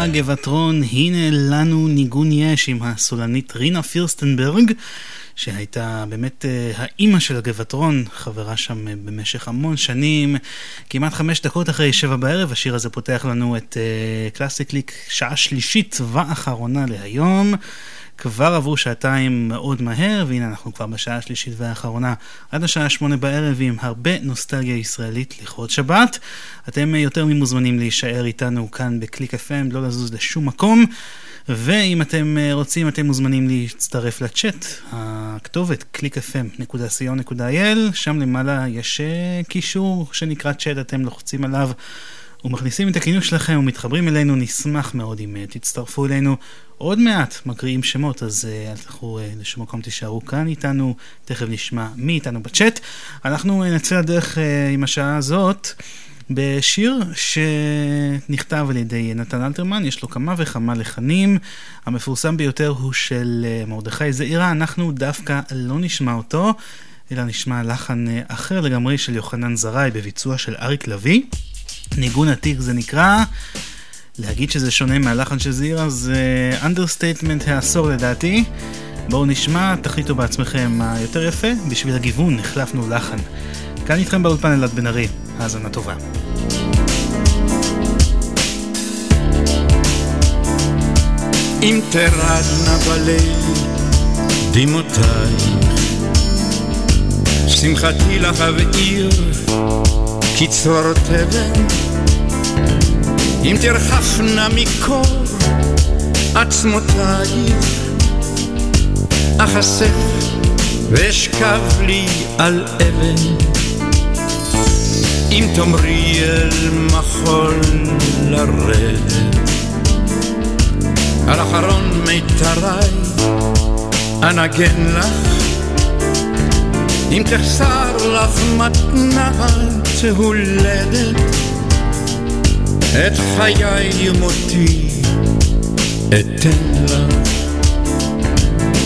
גבעתרון, הנה לנו ניגון יש עם הסולנית רינה פירסטנברג, שהייתה באמת uh, האימא של הגבעתרון, חברה שם uh, במשך המון שנים, כמעט חמש דקות אחרי שבע בערב, השיר הזה פותח לנו את uh, קלאסי קליק, שעה שלישית ואחרונה להיום. כבר עברו שעתיים מאוד מהר, והנה אנחנו כבר בשעה השלישית והאחרונה, עד השעה שמונה בערב עם הרבה נוסטלגיה ישראלית לכבוד שבת. אתם יותר ממוזמנים להישאר איתנו כאן בקליק FM, לא לזוז לשום מקום. ואם אתם אה, רוצים, אתם מוזמנים להצטרף לצ'אט, הכתובת www.clickfm.co.il, שם למעלה יש אה, קישור שנקרא צ'אט, אתם לוחצים עליו ומכניסים את הכינוס שלכם ומתחברים אלינו, נשמח מאוד אם אה, תצטרפו אלינו. עוד מעט מקריאים שמות, אז אל תלכו לשום מקום, תישארו כאן איתנו, תכף נשמע מי איתנו בצ'אט. אנחנו נצא לדרך עם השעה הזאת. בשיר שנכתב על ידי נתן אלתרמן, יש לו כמה וכמה לחנים. המפורסם ביותר הוא של אה, מרדכי זעירה, אנחנו דווקא לא נשמע אותו, אלא נשמע לחן אה, אחר לגמרי של יוחנן זרעי בביצוע של אריק לביא. ניגון עתיק זה נקרא. להגיד שזה שונה מהלחן של זעירה זה understatement העשור לדעתי. בואו נשמע, תחליטו בעצמכם מה יותר יפה, בשביל הגיוון החלפנו לחן. כאן איתכם באולפן אלעד בן ארי, האזנה טובה. אם תרדנה בליל דמעותייך, שמחתי לך אבעיר כצרור תבן, אם תרחפנה מקור עצמותייך, אחשף ואשכב לי על אבן. אם תאמרי אל מחול לרדת על אחרון מיתריי אנגן לך אם תחסר לך מתנת הולדת את חיי ומותי אתן לך.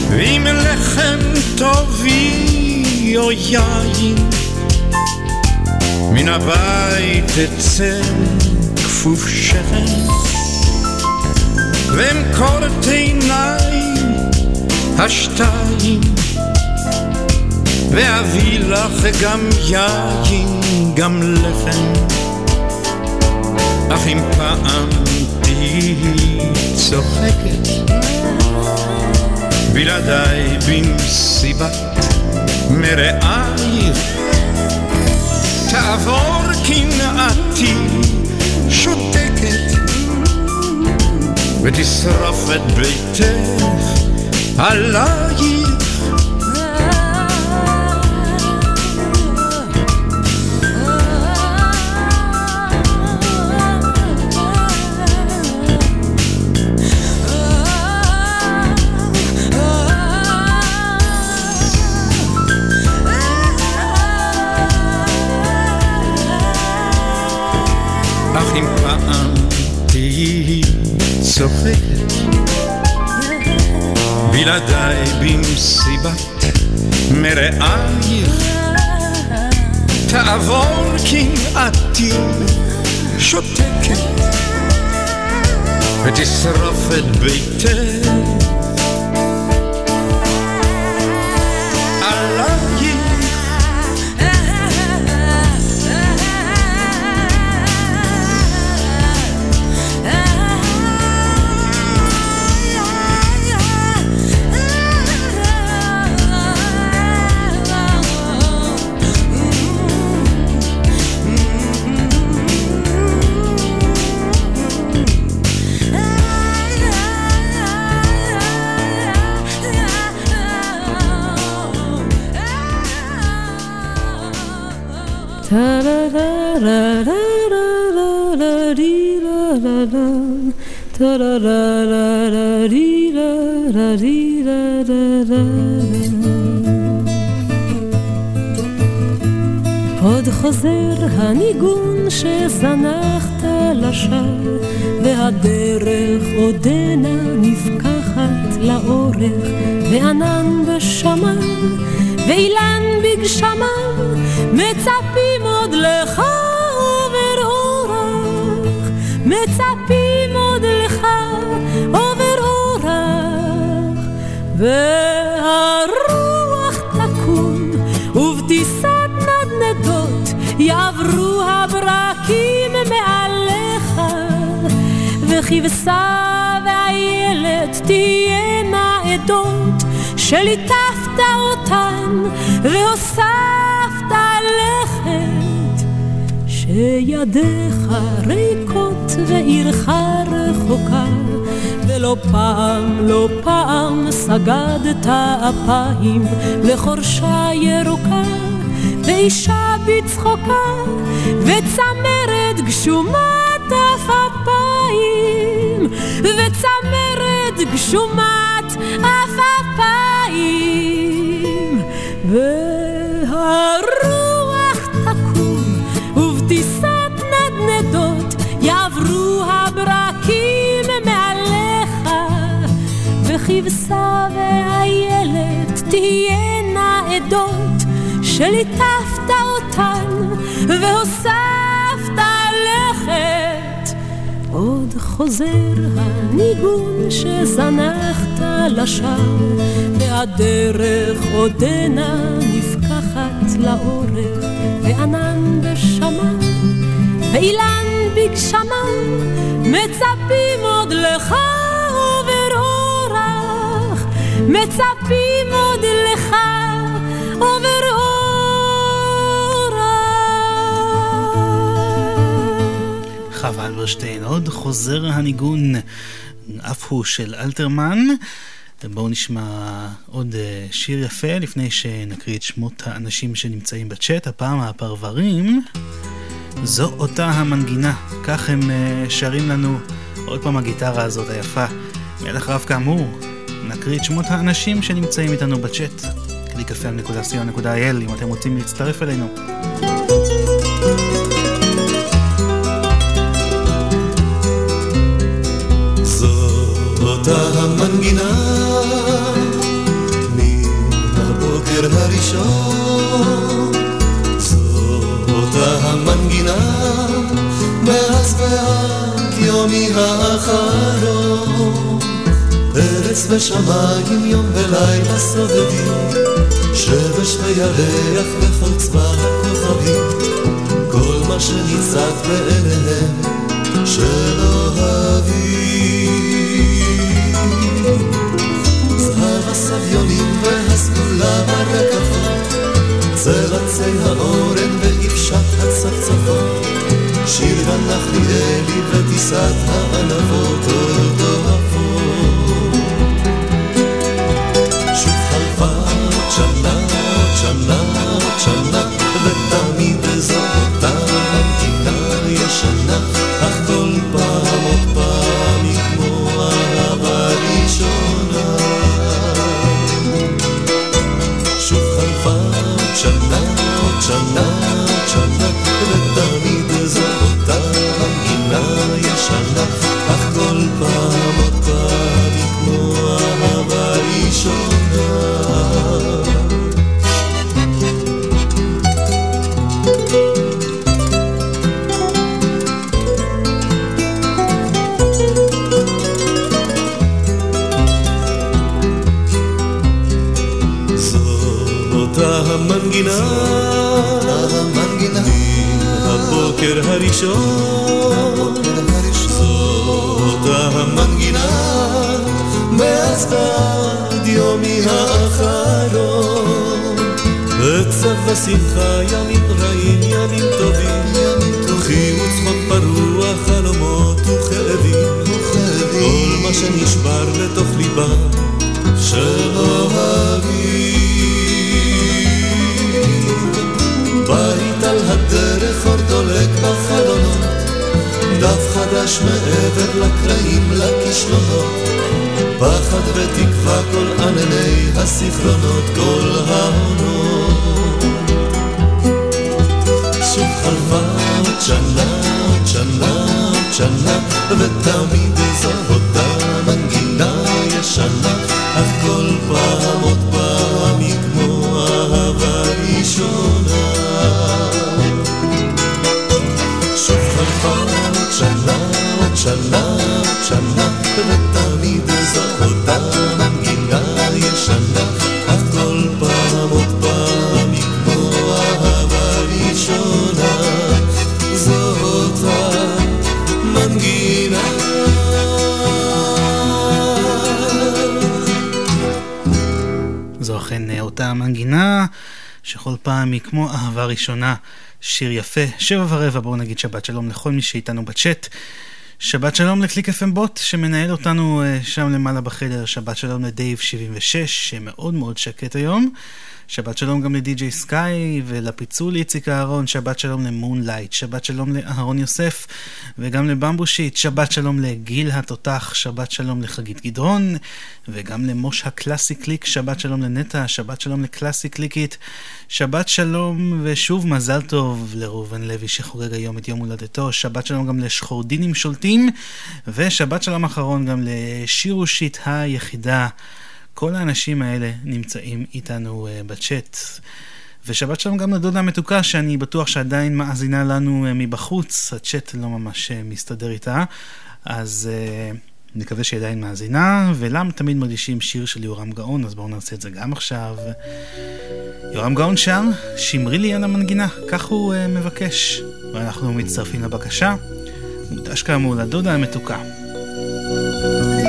ואם לחם טובי או יין מן הבית תצא כפוף שכם. ואמכור את עיניי השתיים ואביא לך גם יין, גם לחם אך אם פעם תהיי צוחקת בלעדיי במסיבת מרעייך תעבור קנאתי שותקת ותשרוף את ביתך עלייך צוחקת. בלעדיי במסיבת מרעייך תעבור קנאתי שותקת ותשרוף את ביתך עוד חוזר הניגון שזנחת לשווא, והדרך עודנה נפקחת לאורך, וענן בשמיים, ואילן בגשמיו, מצפים לך עובר אורח, מצפים עוד לך עובר אורח, והרוח תקום, ובטיסת נדנדות יעברו הברקים מעליך, וכבשה ואיילת תהיינה העדות שליטפת אותן והוספת לכת שידיך ריקות ועירך רחוקה ולא פעם, לא פעם סגדת אפיים לחורשה ירוקה. ואישה בצחוקה וצמרת גשומת עפפיים וצמרת גשומת עפפיים והרוח וכבשה ואיילת תהיינה עדות שליטפת אותן והוספת לכת. עוד חוזר הניגון שזנחת לשווא והדרך עודנה נפקחת לאורך וענן בשמיים ואילן בגשמם מצפים עוד לך מצפים עוד לך עובר חווה אלברשטיין, עוד חוזר הניגון, אף הוא של אלתרמן. בואו נשמע עוד אה, שיר יפה לפני שנקריא את שמות האנשים שנמצאים בצ'אט, הפעם הפרברים. זו אותה המנגינה, כך הם אה, שרים לנו עוד פעם הגיטרה הזאת היפה. מלך רב כאמור, נקריא את שמות האנשים שנמצאים איתנו בצ'אט. www.clickfm.co.il אם אתם רוצים להצטרף אלינו. אותה המנגינה מן הבוקר הראשון זו אותה המנגינה ארץ ושמיים יום ולילה סובבים. שמש וירח וכל צבא הכוכבים. כל מה שניצת בעיניהם של אוהבים. זהב הסביונים והסגולה ברקפות צל עצי האורן ואיפשת הצפצפות. שיר הנחליאלי וטיסת הענבות אוהבות שנה, עוד שנה, עוד שנה ותמיד זו אותה מנגינה ישנה אך כל הראשון, זו אותה המנגינה, מאז ועד יומי האחרון. עצב ושמחה, ימים רעים, ימים טובים, חיוך וצחוק פרוע, חלומות וכאבים, כל מה שנשבר לתוך ליבם של אוהבים. בחלונות, דף חדש מעבר לקרעים, לכישלונות, פחד ותקווה כל ענני הזיכרונות, כל העונות. שוב חלפה עוד שנה, עוד שנה, עוד שנה, ותמיד זו אותה מנגינה ישנה, אך כל פעם עוד פעם היא כמו אהבה ראשונה. שוב חלפה עוד שנה, עוד שנה, עוד ישנה, אך כל פעם אה, פעם היא כמו אהבה ראשונה, שיר יפה. שבע ורבע, בואו נגיד שבת שלום לכל מי שאיתנו בצ'אט. שבת שלום לקליק FM בוט שמנהל אותנו אה, שם למעלה בחדר, שבת שלום לדייב 76 שמאוד מאוד שקט היום. שבת שלום גם לדי.ג'יי סקאי ולפיצול איציק אהרון, שבת שלום למונלייט, שבת שלום לאהרון יוסף וגם לבמבושיט, שבת שלום לגיל התותח, שבת שלום לחגית גדרון וגם למוש הקלאסי קליק, שבת שלום לנטע, שבת שלום לקלאסי קליקית, שבת שלום ושוב מזל טוב לראובן לוי שחוגג היום את יום הולדתו, שבת שלום גם לשחורדינים שולטים ושבת שלום אחרון גם לשירושית היחידה. כל האנשים האלה נמצאים איתנו uh, בצ'אט. ושבת שלום גם לדודה המתוקה, שאני בטוח שעדיין מאזינה לנו uh, מבחוץ, הצ'אט לא ממש uh, מסתדר איתה, אז uh, נקווה שהיא עדיין מאזינה, ולמה תמיד מרגישים שיר של יורם גאון, אז בואו נעשה את זה גם עכשיו. יורם גאון שר, שמרי לי על המנגינה, כך הוא uh, מבקש, ואנחנו מצטרפים לבקשה. מוקדש כאמור לדודה המתוקה. איני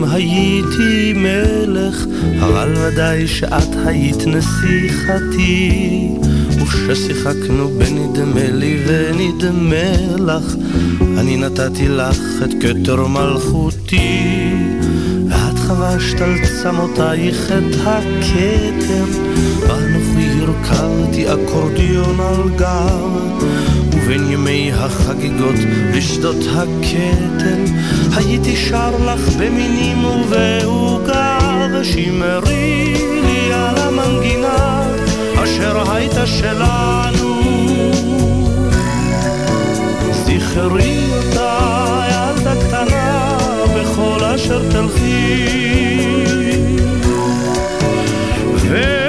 אם הייתי מלך, אבל ודאי שאת היית נסיכתי. וכששיחקנו בנדמה לי ונדמה לך, אני נתתי לך את כתר מלכותי. ואת חבשת על צמותייך את הכתר, ואנוכי הרכבתי אקורדיון על גב. ובין ימי החגיגות בשדות הקטל הייתי שר לך במינים ובעוגה ושמרי לי על המנגינה אשר הייתה שלנו. זכרי אותה ילדה קטנה בכל אשר תלכי. ואת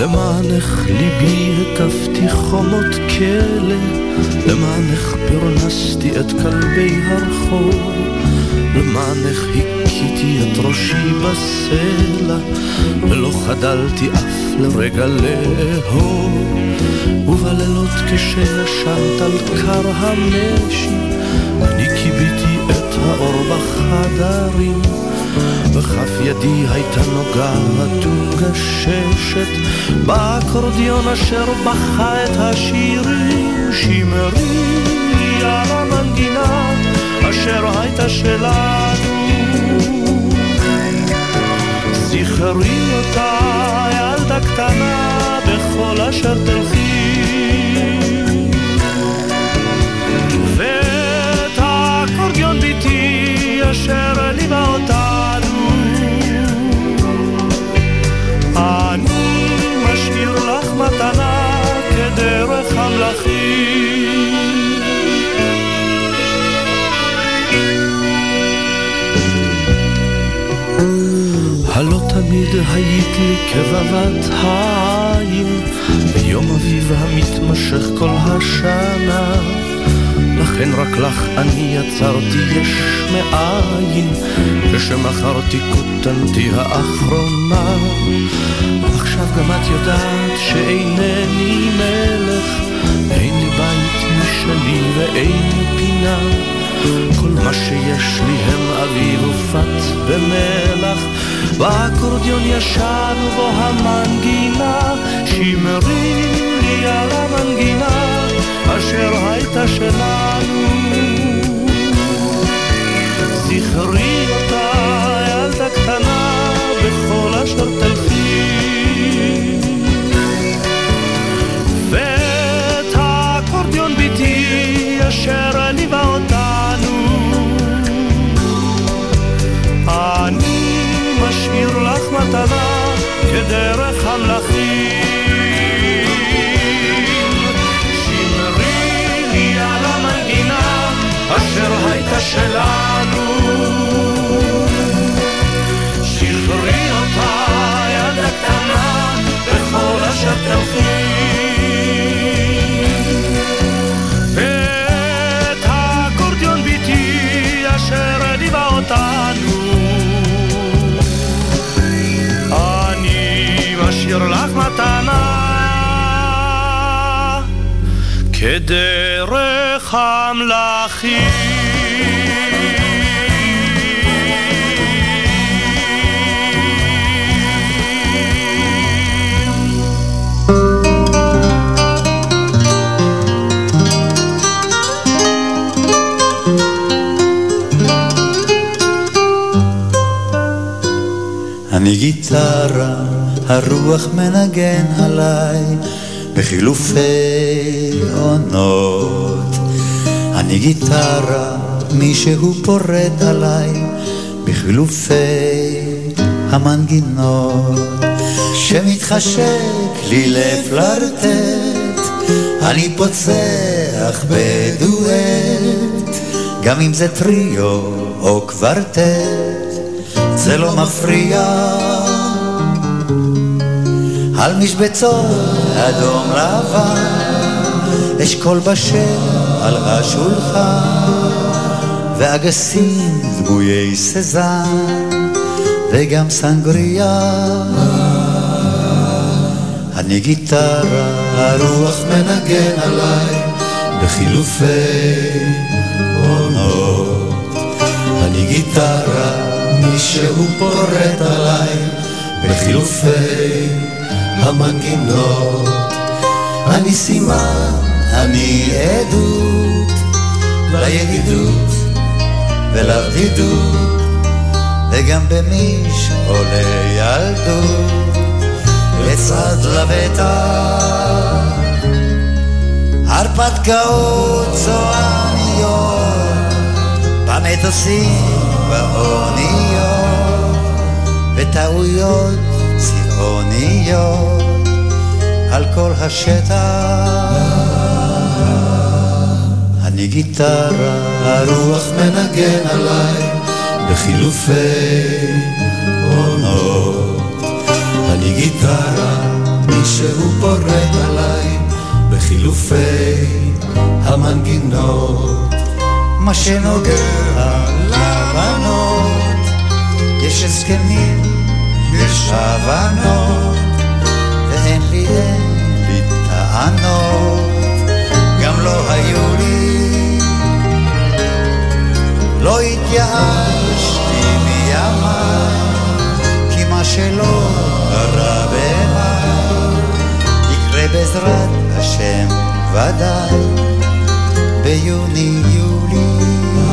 למענך ליבי הקפתי חומות כלא, למענך פרנסתי את כלבי הרחוב, למענך הכיתי את ראשי בסלע, ולא חדלתי אף לרגע לאהוב. ובלילות כשישנת על קר המשי, אני כיביתי את האור בחדרים. וכף ידי הייתה נוגעת ומגששת באקורדיון אשר בכה את השירים שמרי על המנגינה אשר הייתה שלנו זכרי אותה ילדה קטנה בכל אשר תלכי אשר ליווה אותנו אני משאיר לך מתנה כדרך המלכים. הלא תמיד היית לי כבבת העין, ביום אביב המתמשך כל השנה. לכן רק לך אני יצרתי יש מאין, כשמכרתי כותנתי האחרונה. עכשיו גם את יודעת שאינני מלך, אין לי בית משלי ואין לי פינה. כל מה שיש לי הם אביב ופת במלח, באקורדיון ישן ובו המנגינה, שמרי לי על המנגינה. אשר הייתה שלנו. זכרי אותה ילדה קטנה בכל אשר תלכי. ואת האקורדיון ביתי אשר ליווה אותנו. אני משאיר לך מתנה כדרך המלכים. שלנו. שחררי אותה יד הקטנה בכל אשר תלכי. ואת האקורדיון ביתי אשר ליווה אותנו אני משאיר לך מתנה כדרך המלאכים אני גיטרה, הרוח מנגן עליי בחילופי עונות. אני גיטרה, מישהו פורט עליי בחילופי המנגינות. שמתחשק לי לפלרטט, אני פוצח בדואט, גם אם זה טריו או קוורטט. זה לא מפריע. על משבצות אדום לבן אשכול בשל על השולחן ואגסים דמויי סזן וגם סנגריה אני גיטרה, הרוח מנגן עליי בחילופי עונות אני גיטרה מישהו פורט עליי בחילופי המנגינות. אני סימן, אני עדות לידידות ולבדידות, וגם במיש עולה ילדות לצד לבטח. הרפתקאות צועניות במטוסים באוניות וטעויות צבעוניות על כל השטח. אני גיטרה, הרוח מנגן עליי בחילופי עונות. אני גיטרה, מישהו פורט עליי בחילופי המנגינות. מה שנוגע לבנות, יש הסכמים, יש הבנות, ואין לי, אין לי טענות, גם לא היו לי. לא התייאשתי מימיי, כי מה שלא קרה במאי, יקרה בעזרת השם ודאי, ביוני-יולי.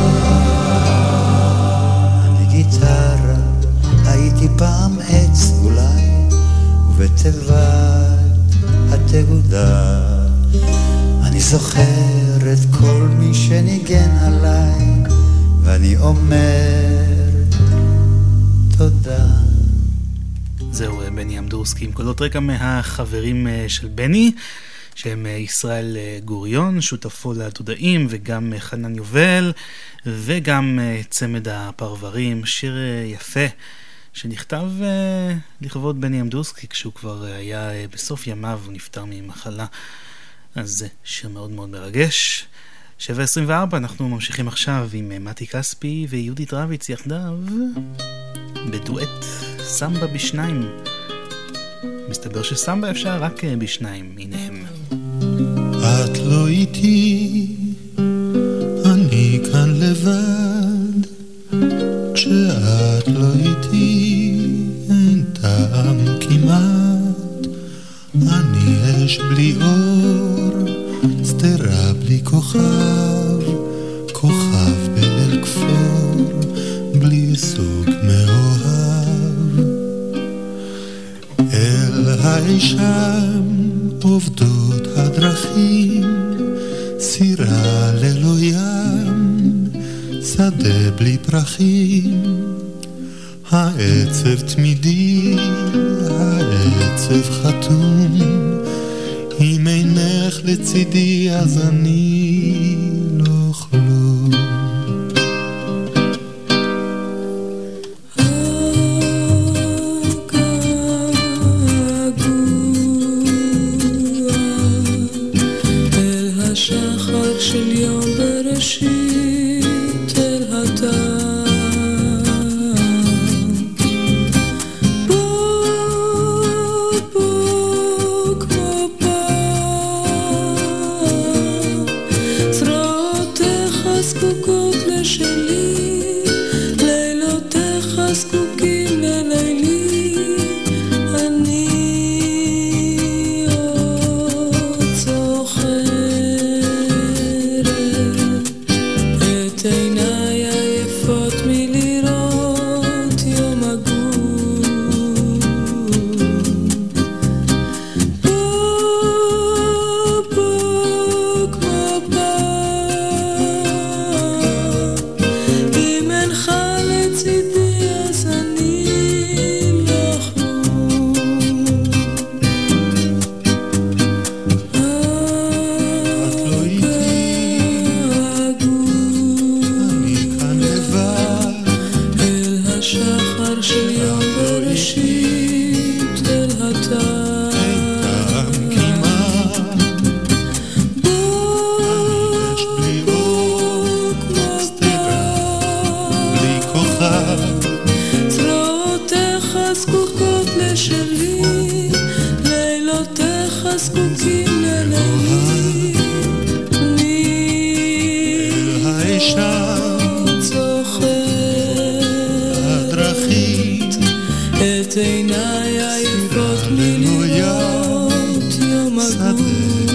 ובתיבת התהודה אני זוכר את כל מי שניגן עליי, ואני אומר תודה. זהו, בני אמדורסקי עם קולות רקע מהחברים של בני. שהם ישראל גוריון, שותפו לעתודאים, וגם חנן יובל, וגם צמד הפרברים, שיר יפה. שנכתב uh, לכבוד בני אמדוסקי כשהוא כבר uh, היה uh, בסוף ימיו, הוא נפטר ממחלה. אז זה שיר מאוד מאוד מרגש. 7.24, אנחנו ממשיכים עכשיו עם מתי כספי ויהודית רביץ יחדיו בדואט סמבה בשניים. מסתבר שסמבה אפשר רק בשניים, הנה הם. את לא איתי, אני כאן לבד, כשאת לא איתי, אין טעם כמעט, אני אש בלי אור, שדרה בלי כוכב, כוכב באל כפור, בלי סוג מאוהב. אל האשם עובדות הדרכים, סירה ללא ים, שדה בלי פרחים, העצב תמידי, העצב עצב חתום, אם אינך לצידי אז אני לא כלום. את עיניי היפות מלראות יום הגון.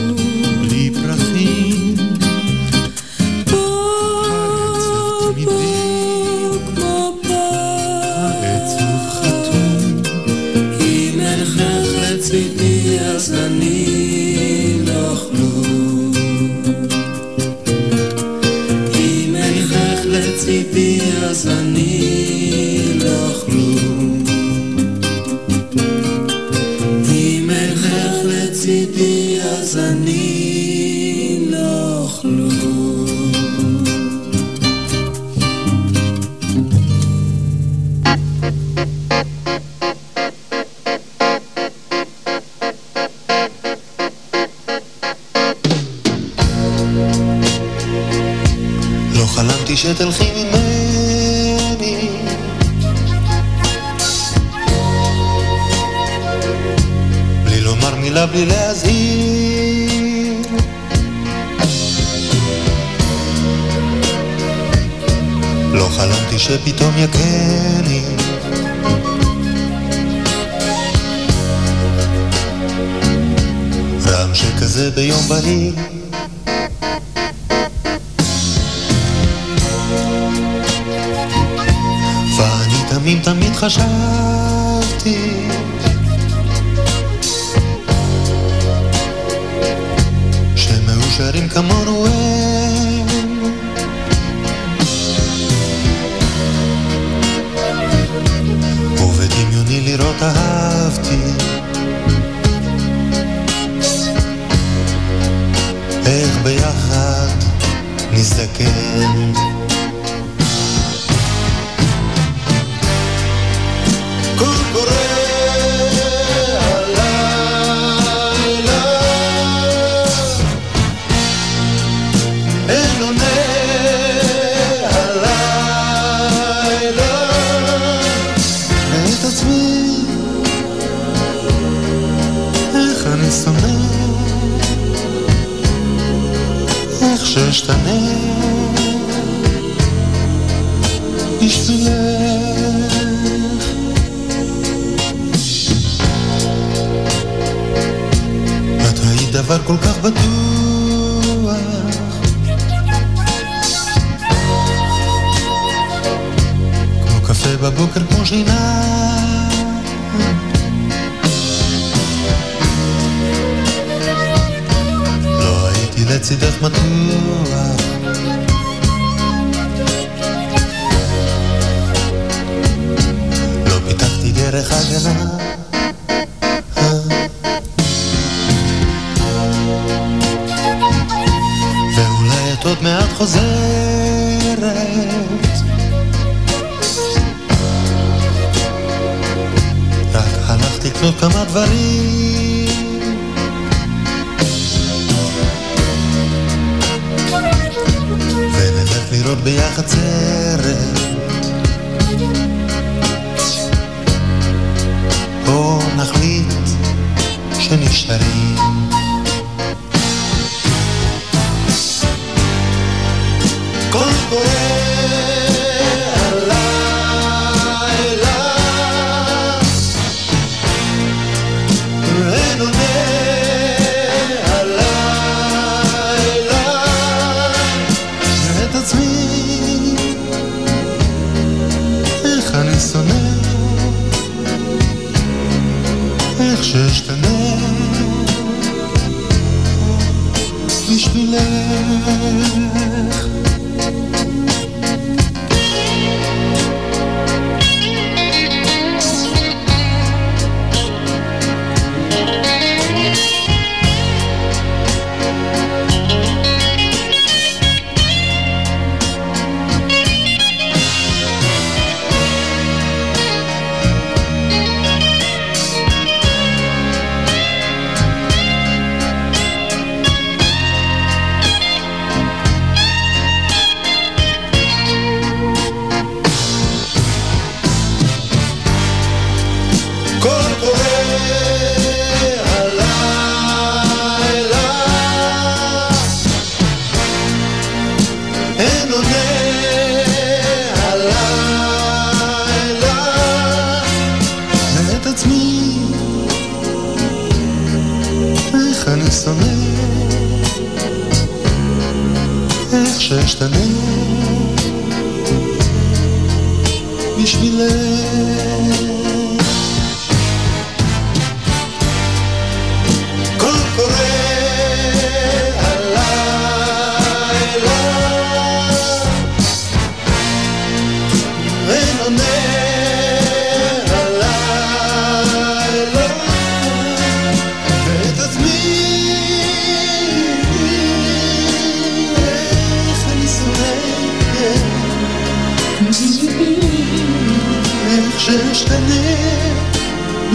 שאשתנה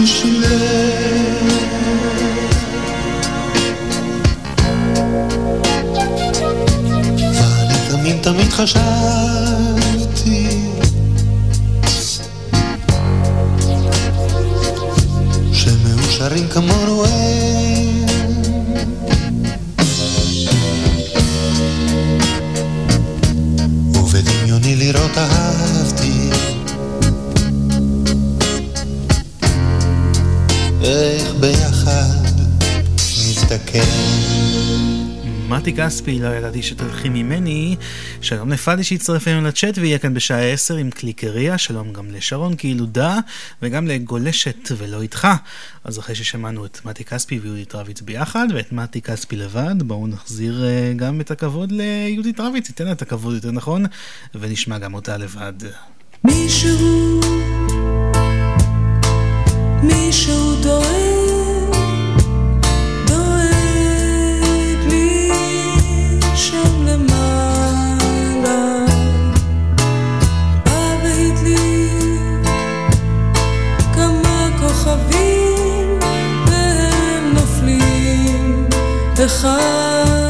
בשבילך. ואני תמיד תמיד חשבתי מתי כספי, לא ידעתי שתלכי ממני. שלום לפאדי שהצטרף אלינו לצ'אט ויהיה כאן בשעה 10 עם קליקריה. שלום גם לשרון כילודה וגם לגולשת ולא איתך. אז אחרי ששמענו את מתי כספי ויהודית רביץ ביחד ואת מתי כספי לבד, בואו נחזיר uh, גם את הכבוד ליהודית רביץ, ניתן לה את הכבוד יותר נכון, ונשמע גם אותה לבד. מישהו, מישהו דואג, אחד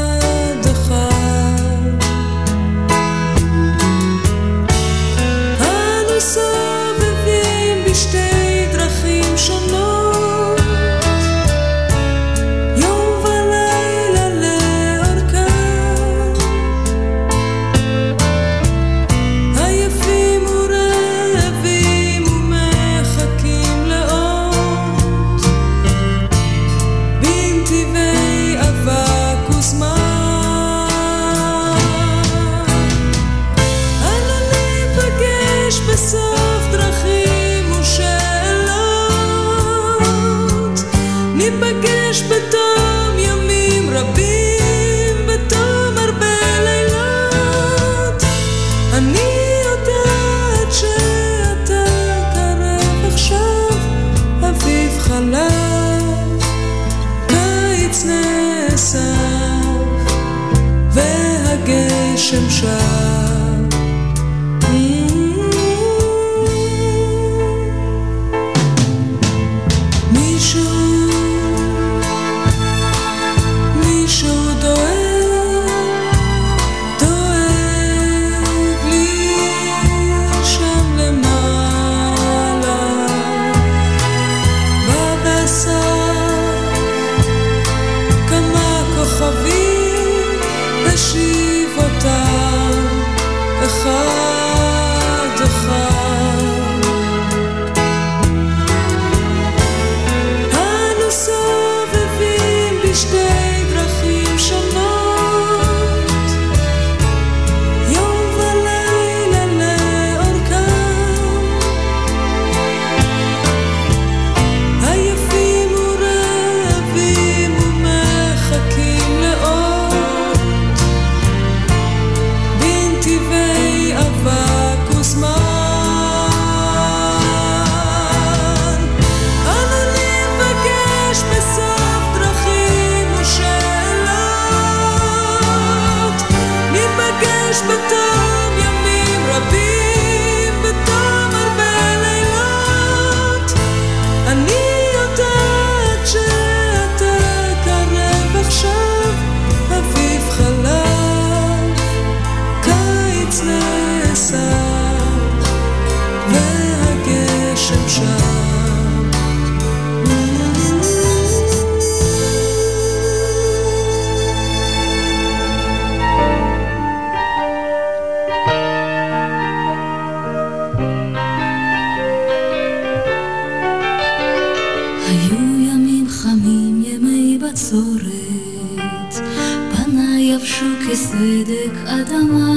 צדק אדמה,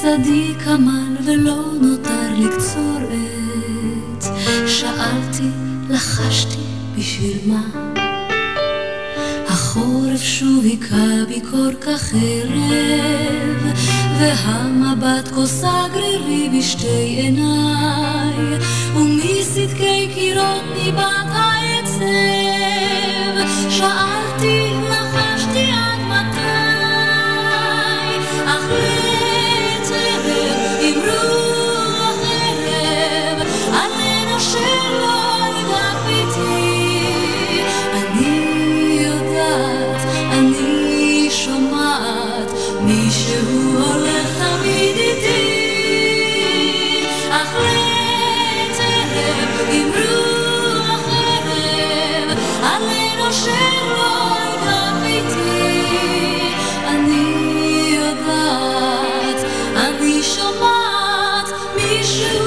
שדי כמל ולא נותר לקצור עץ. שאלתי, לחשתי, בשביל מה? החורף שוב היכה בי כל כך ערב, והמבט כוסה גרירי בשתי עיניי, ומסדקי קירות ניבט העצב. שאלתי, should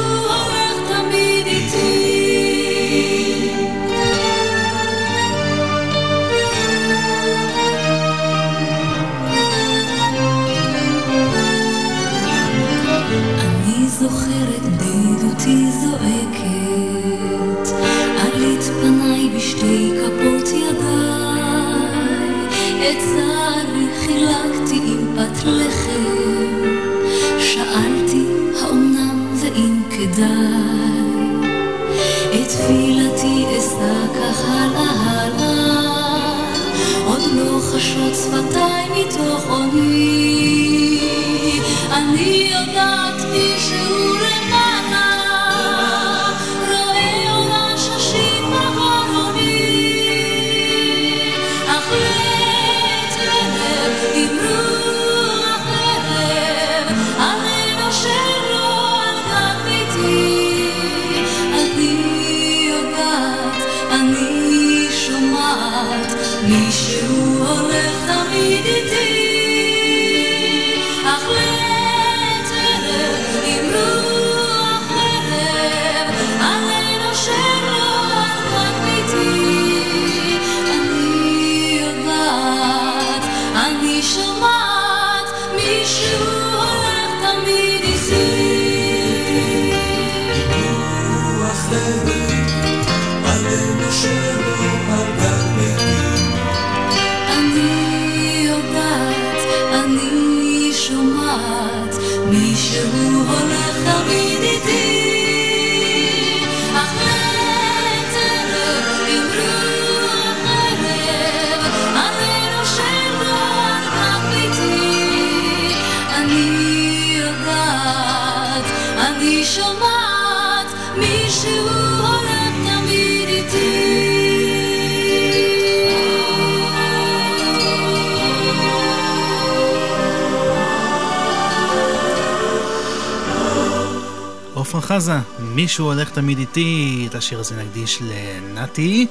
חזה, מישהו הולך תמיד איתי, את השיר הזה נקדיש לנתי,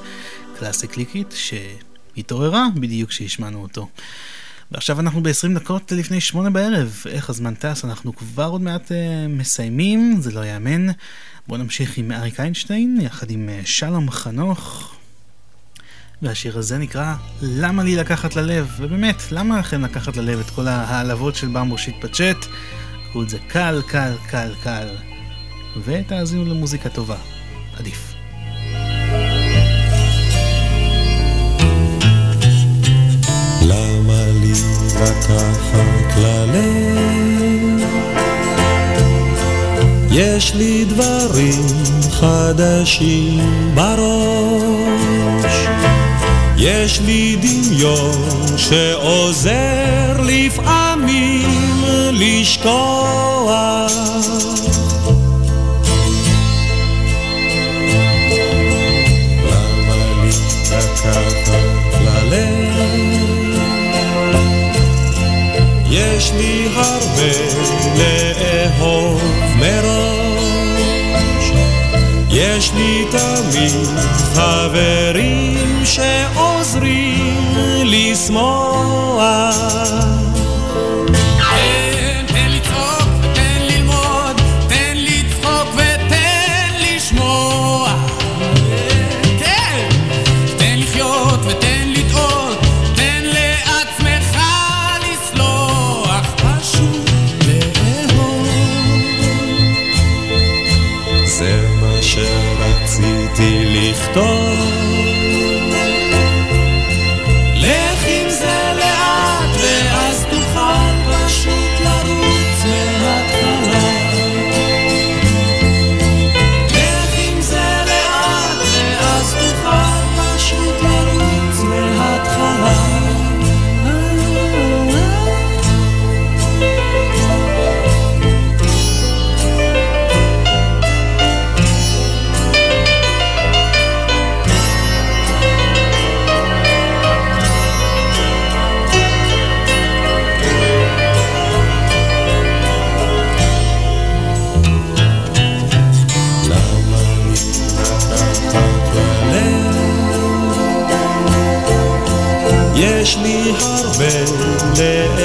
קלאסי קליקית, שהתעוררה בדיוק כשהשמענו אותו. ועכשיו אנחנו ב-20 דקות לפני שמונה בערב. איך הזמן טס, אנחנו כבר עוד מעט uh, מסיימים, זה לא יאמן. בואו נמשיך עם אריק איינשטיין, יחד עם uh, שלום חנוך. והשיר הזה נקרא "למה לי לקחת ללב?" ובאמת, למה לכם לקחת ללב את כל ההעלבות של במבו שיטפצ'ט? קחו את זה קל, קל, קל, קל. ותאזינו למוזיקה טובה. עדיף. למה לי לקחת ללב? יש לי דברים חדשים בראש יש לי דמיון שעוזר לפעמים לשכוח יש לי הרבה לאהוב מראש, יש לי תמיד חברים שעוזרים לשמוח. לאהוב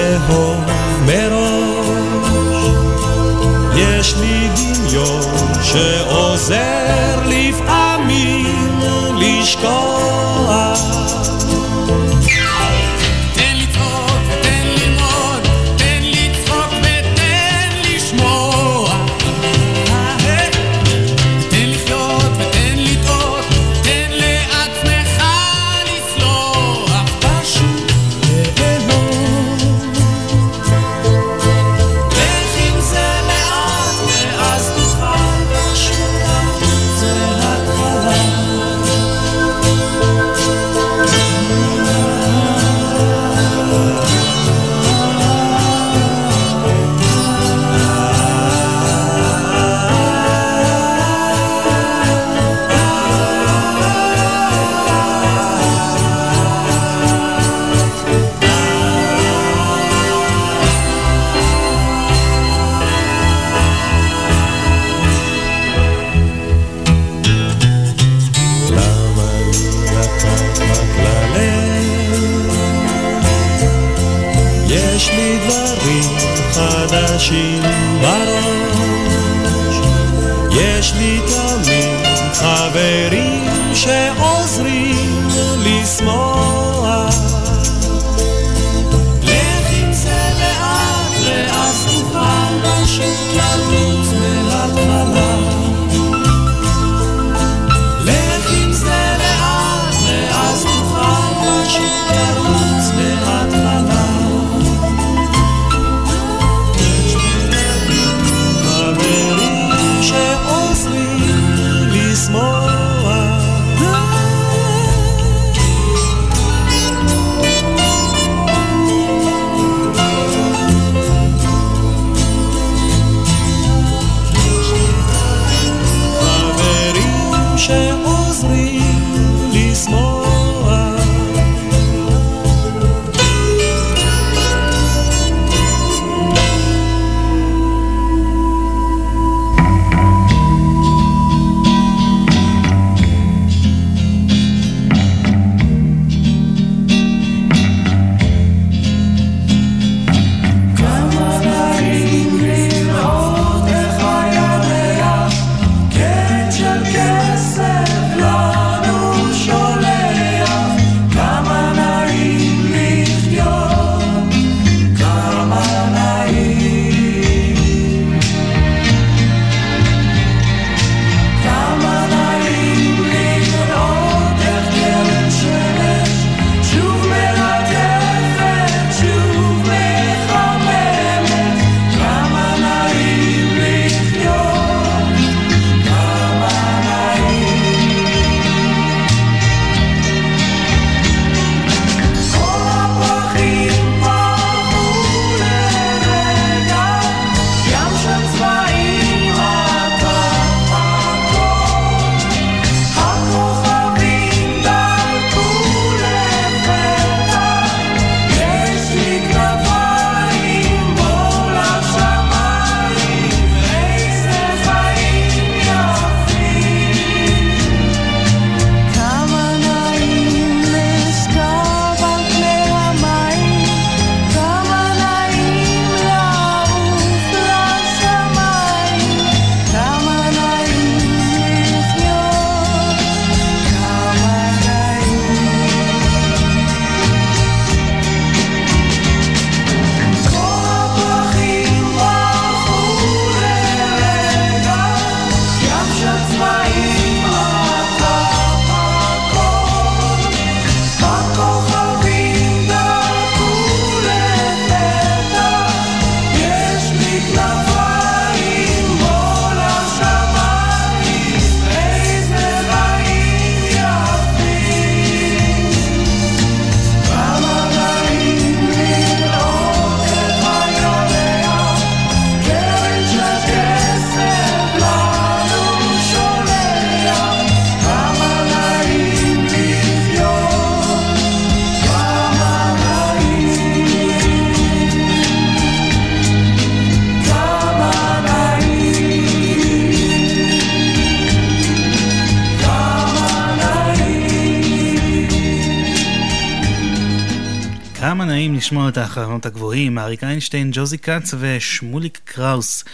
האחרונות הגבוהים, אריק איינשטיין, ג'וזי כץ ושמוליק קראוס.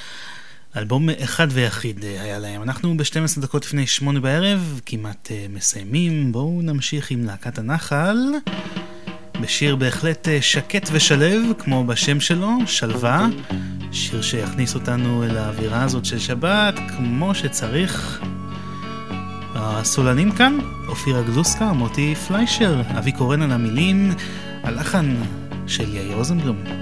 אלבום אחד ויחיד היה להם. אנחנו ב-12 דקות לפני שמונה בערב, כמעט uh, מסיימים. בואו נמשיך עם להקת הנחל. בשיר בהחלט uh, שקט ושלב, כמו בשם שלו, שלווה. שיר שיכניס אותנו אל האווירה הזאת של שבת, כמו שצריך. הסולנים כאן, אופירה גלוסקה, מוטי פליישר, אבי קורן על המילים, הלחן של יאיר רוזנבלום.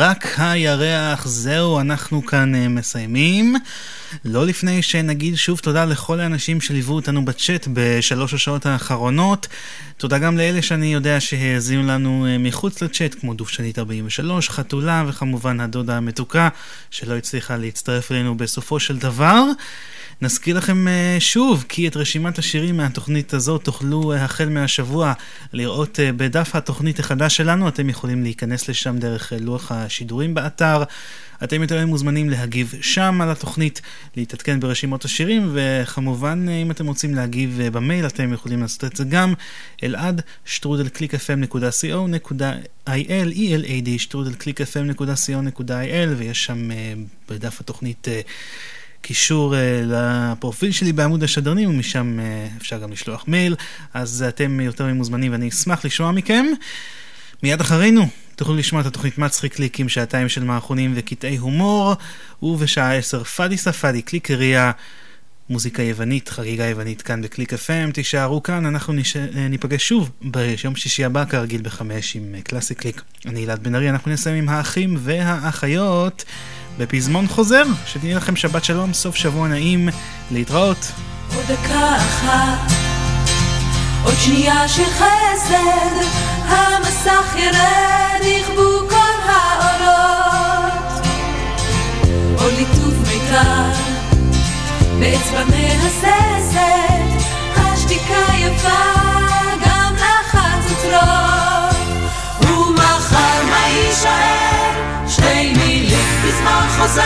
רק הירח, זהו, אנחנו כאן uh, מסיימים. לא לפני שנגיד שוב תודה לכל האנשים שליוו אותנו בצ'אט בשלוש השעות האחרונות. תודה גם לאלה שאני יודע שהאזינו לנו uh, מחוץ לצ'אט, כמו דובשנית 43, חתולה וכמובן הדודה המתוקה, שלא הצליחה להצטרף אלינו בסופו של דבר. נזכיר לכם אה, שוב כי את רשימת השירים מהתוכנית הזאת תוכלו אה, החל מהשבוע לראות אה, בדף התוכנית החדש שלנו. אתם יכולים להיכנס לשם דרך לוח השידורים באתר. אתם יותר מוזמנים להגיב שם על התוכנית, להתעדכן ברשימות השירים, וכמובן, אם אתם רוצים להגיב במייל, אתם יכולים לעשות את זה גם, אלעד שטרודל clickfm.co.il, elad שטרודל clickfm.co.il, ויש שם בדף התוכנית קישור uh, לפרופיל שלי בעמוד השדרנים, ומשם uh, אפשר גם לשלוח מייל, אז אתם יותר ממוזמנים ואני אשמח לשמוע מכם. מיד אחרינו תוכלו לשמוע את התוכנית מצחיק קליק עם שעתיים של מערכונים וקטעי הומור, ובשעה עשר פאדי ספאדי קליקריה. מוזיקה יוונית, חגיגה יוונית כאן בקליק FM, תישארו כאן, אנחנו נש... ניפגש שוב ביום שישי הבא כרגיל בחמש עם קלאסי קליק. אני אלעד בן ארי, אנחנו נסיים עם האחים והאחיות. בפזמון חוזר, שתהיה לכם שבת שלום, סוף שבוע נעים, להתראות. עוד דקה אחת, עוד שנייה של חסד, המסך ירד, יכבו כל האורות. עוד ליטוף מיתר, באצבע מהססת, השתיקה יפה, גם לחצוצרות. ומחר מה יישאר? שתי מילים בזמן חוזר,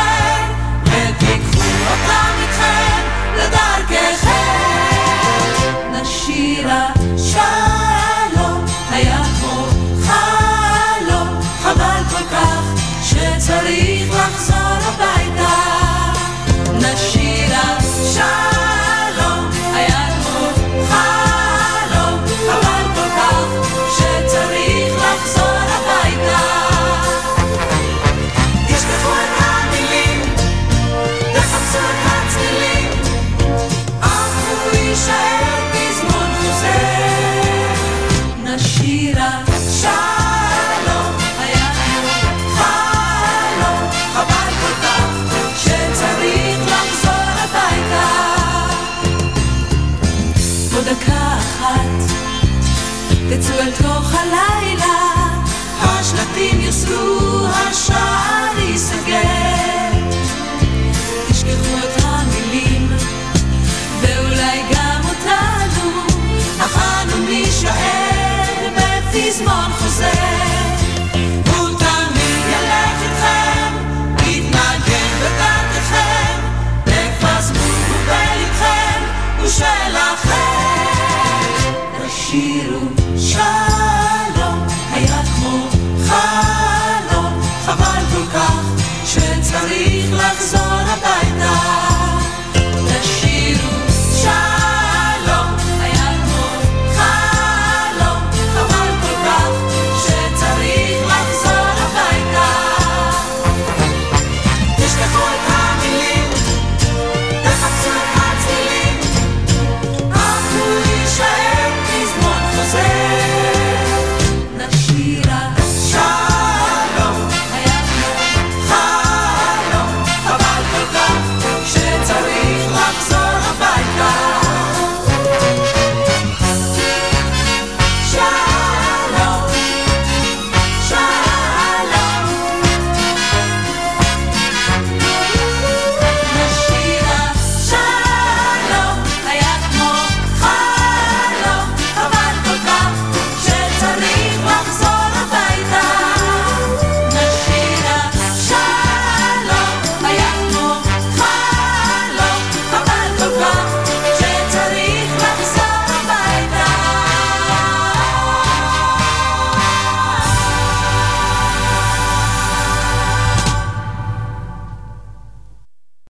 ותיקחו אותם איתכם לדרככם. שירה. שלום היה כמו חלום חבל כל כך שצריך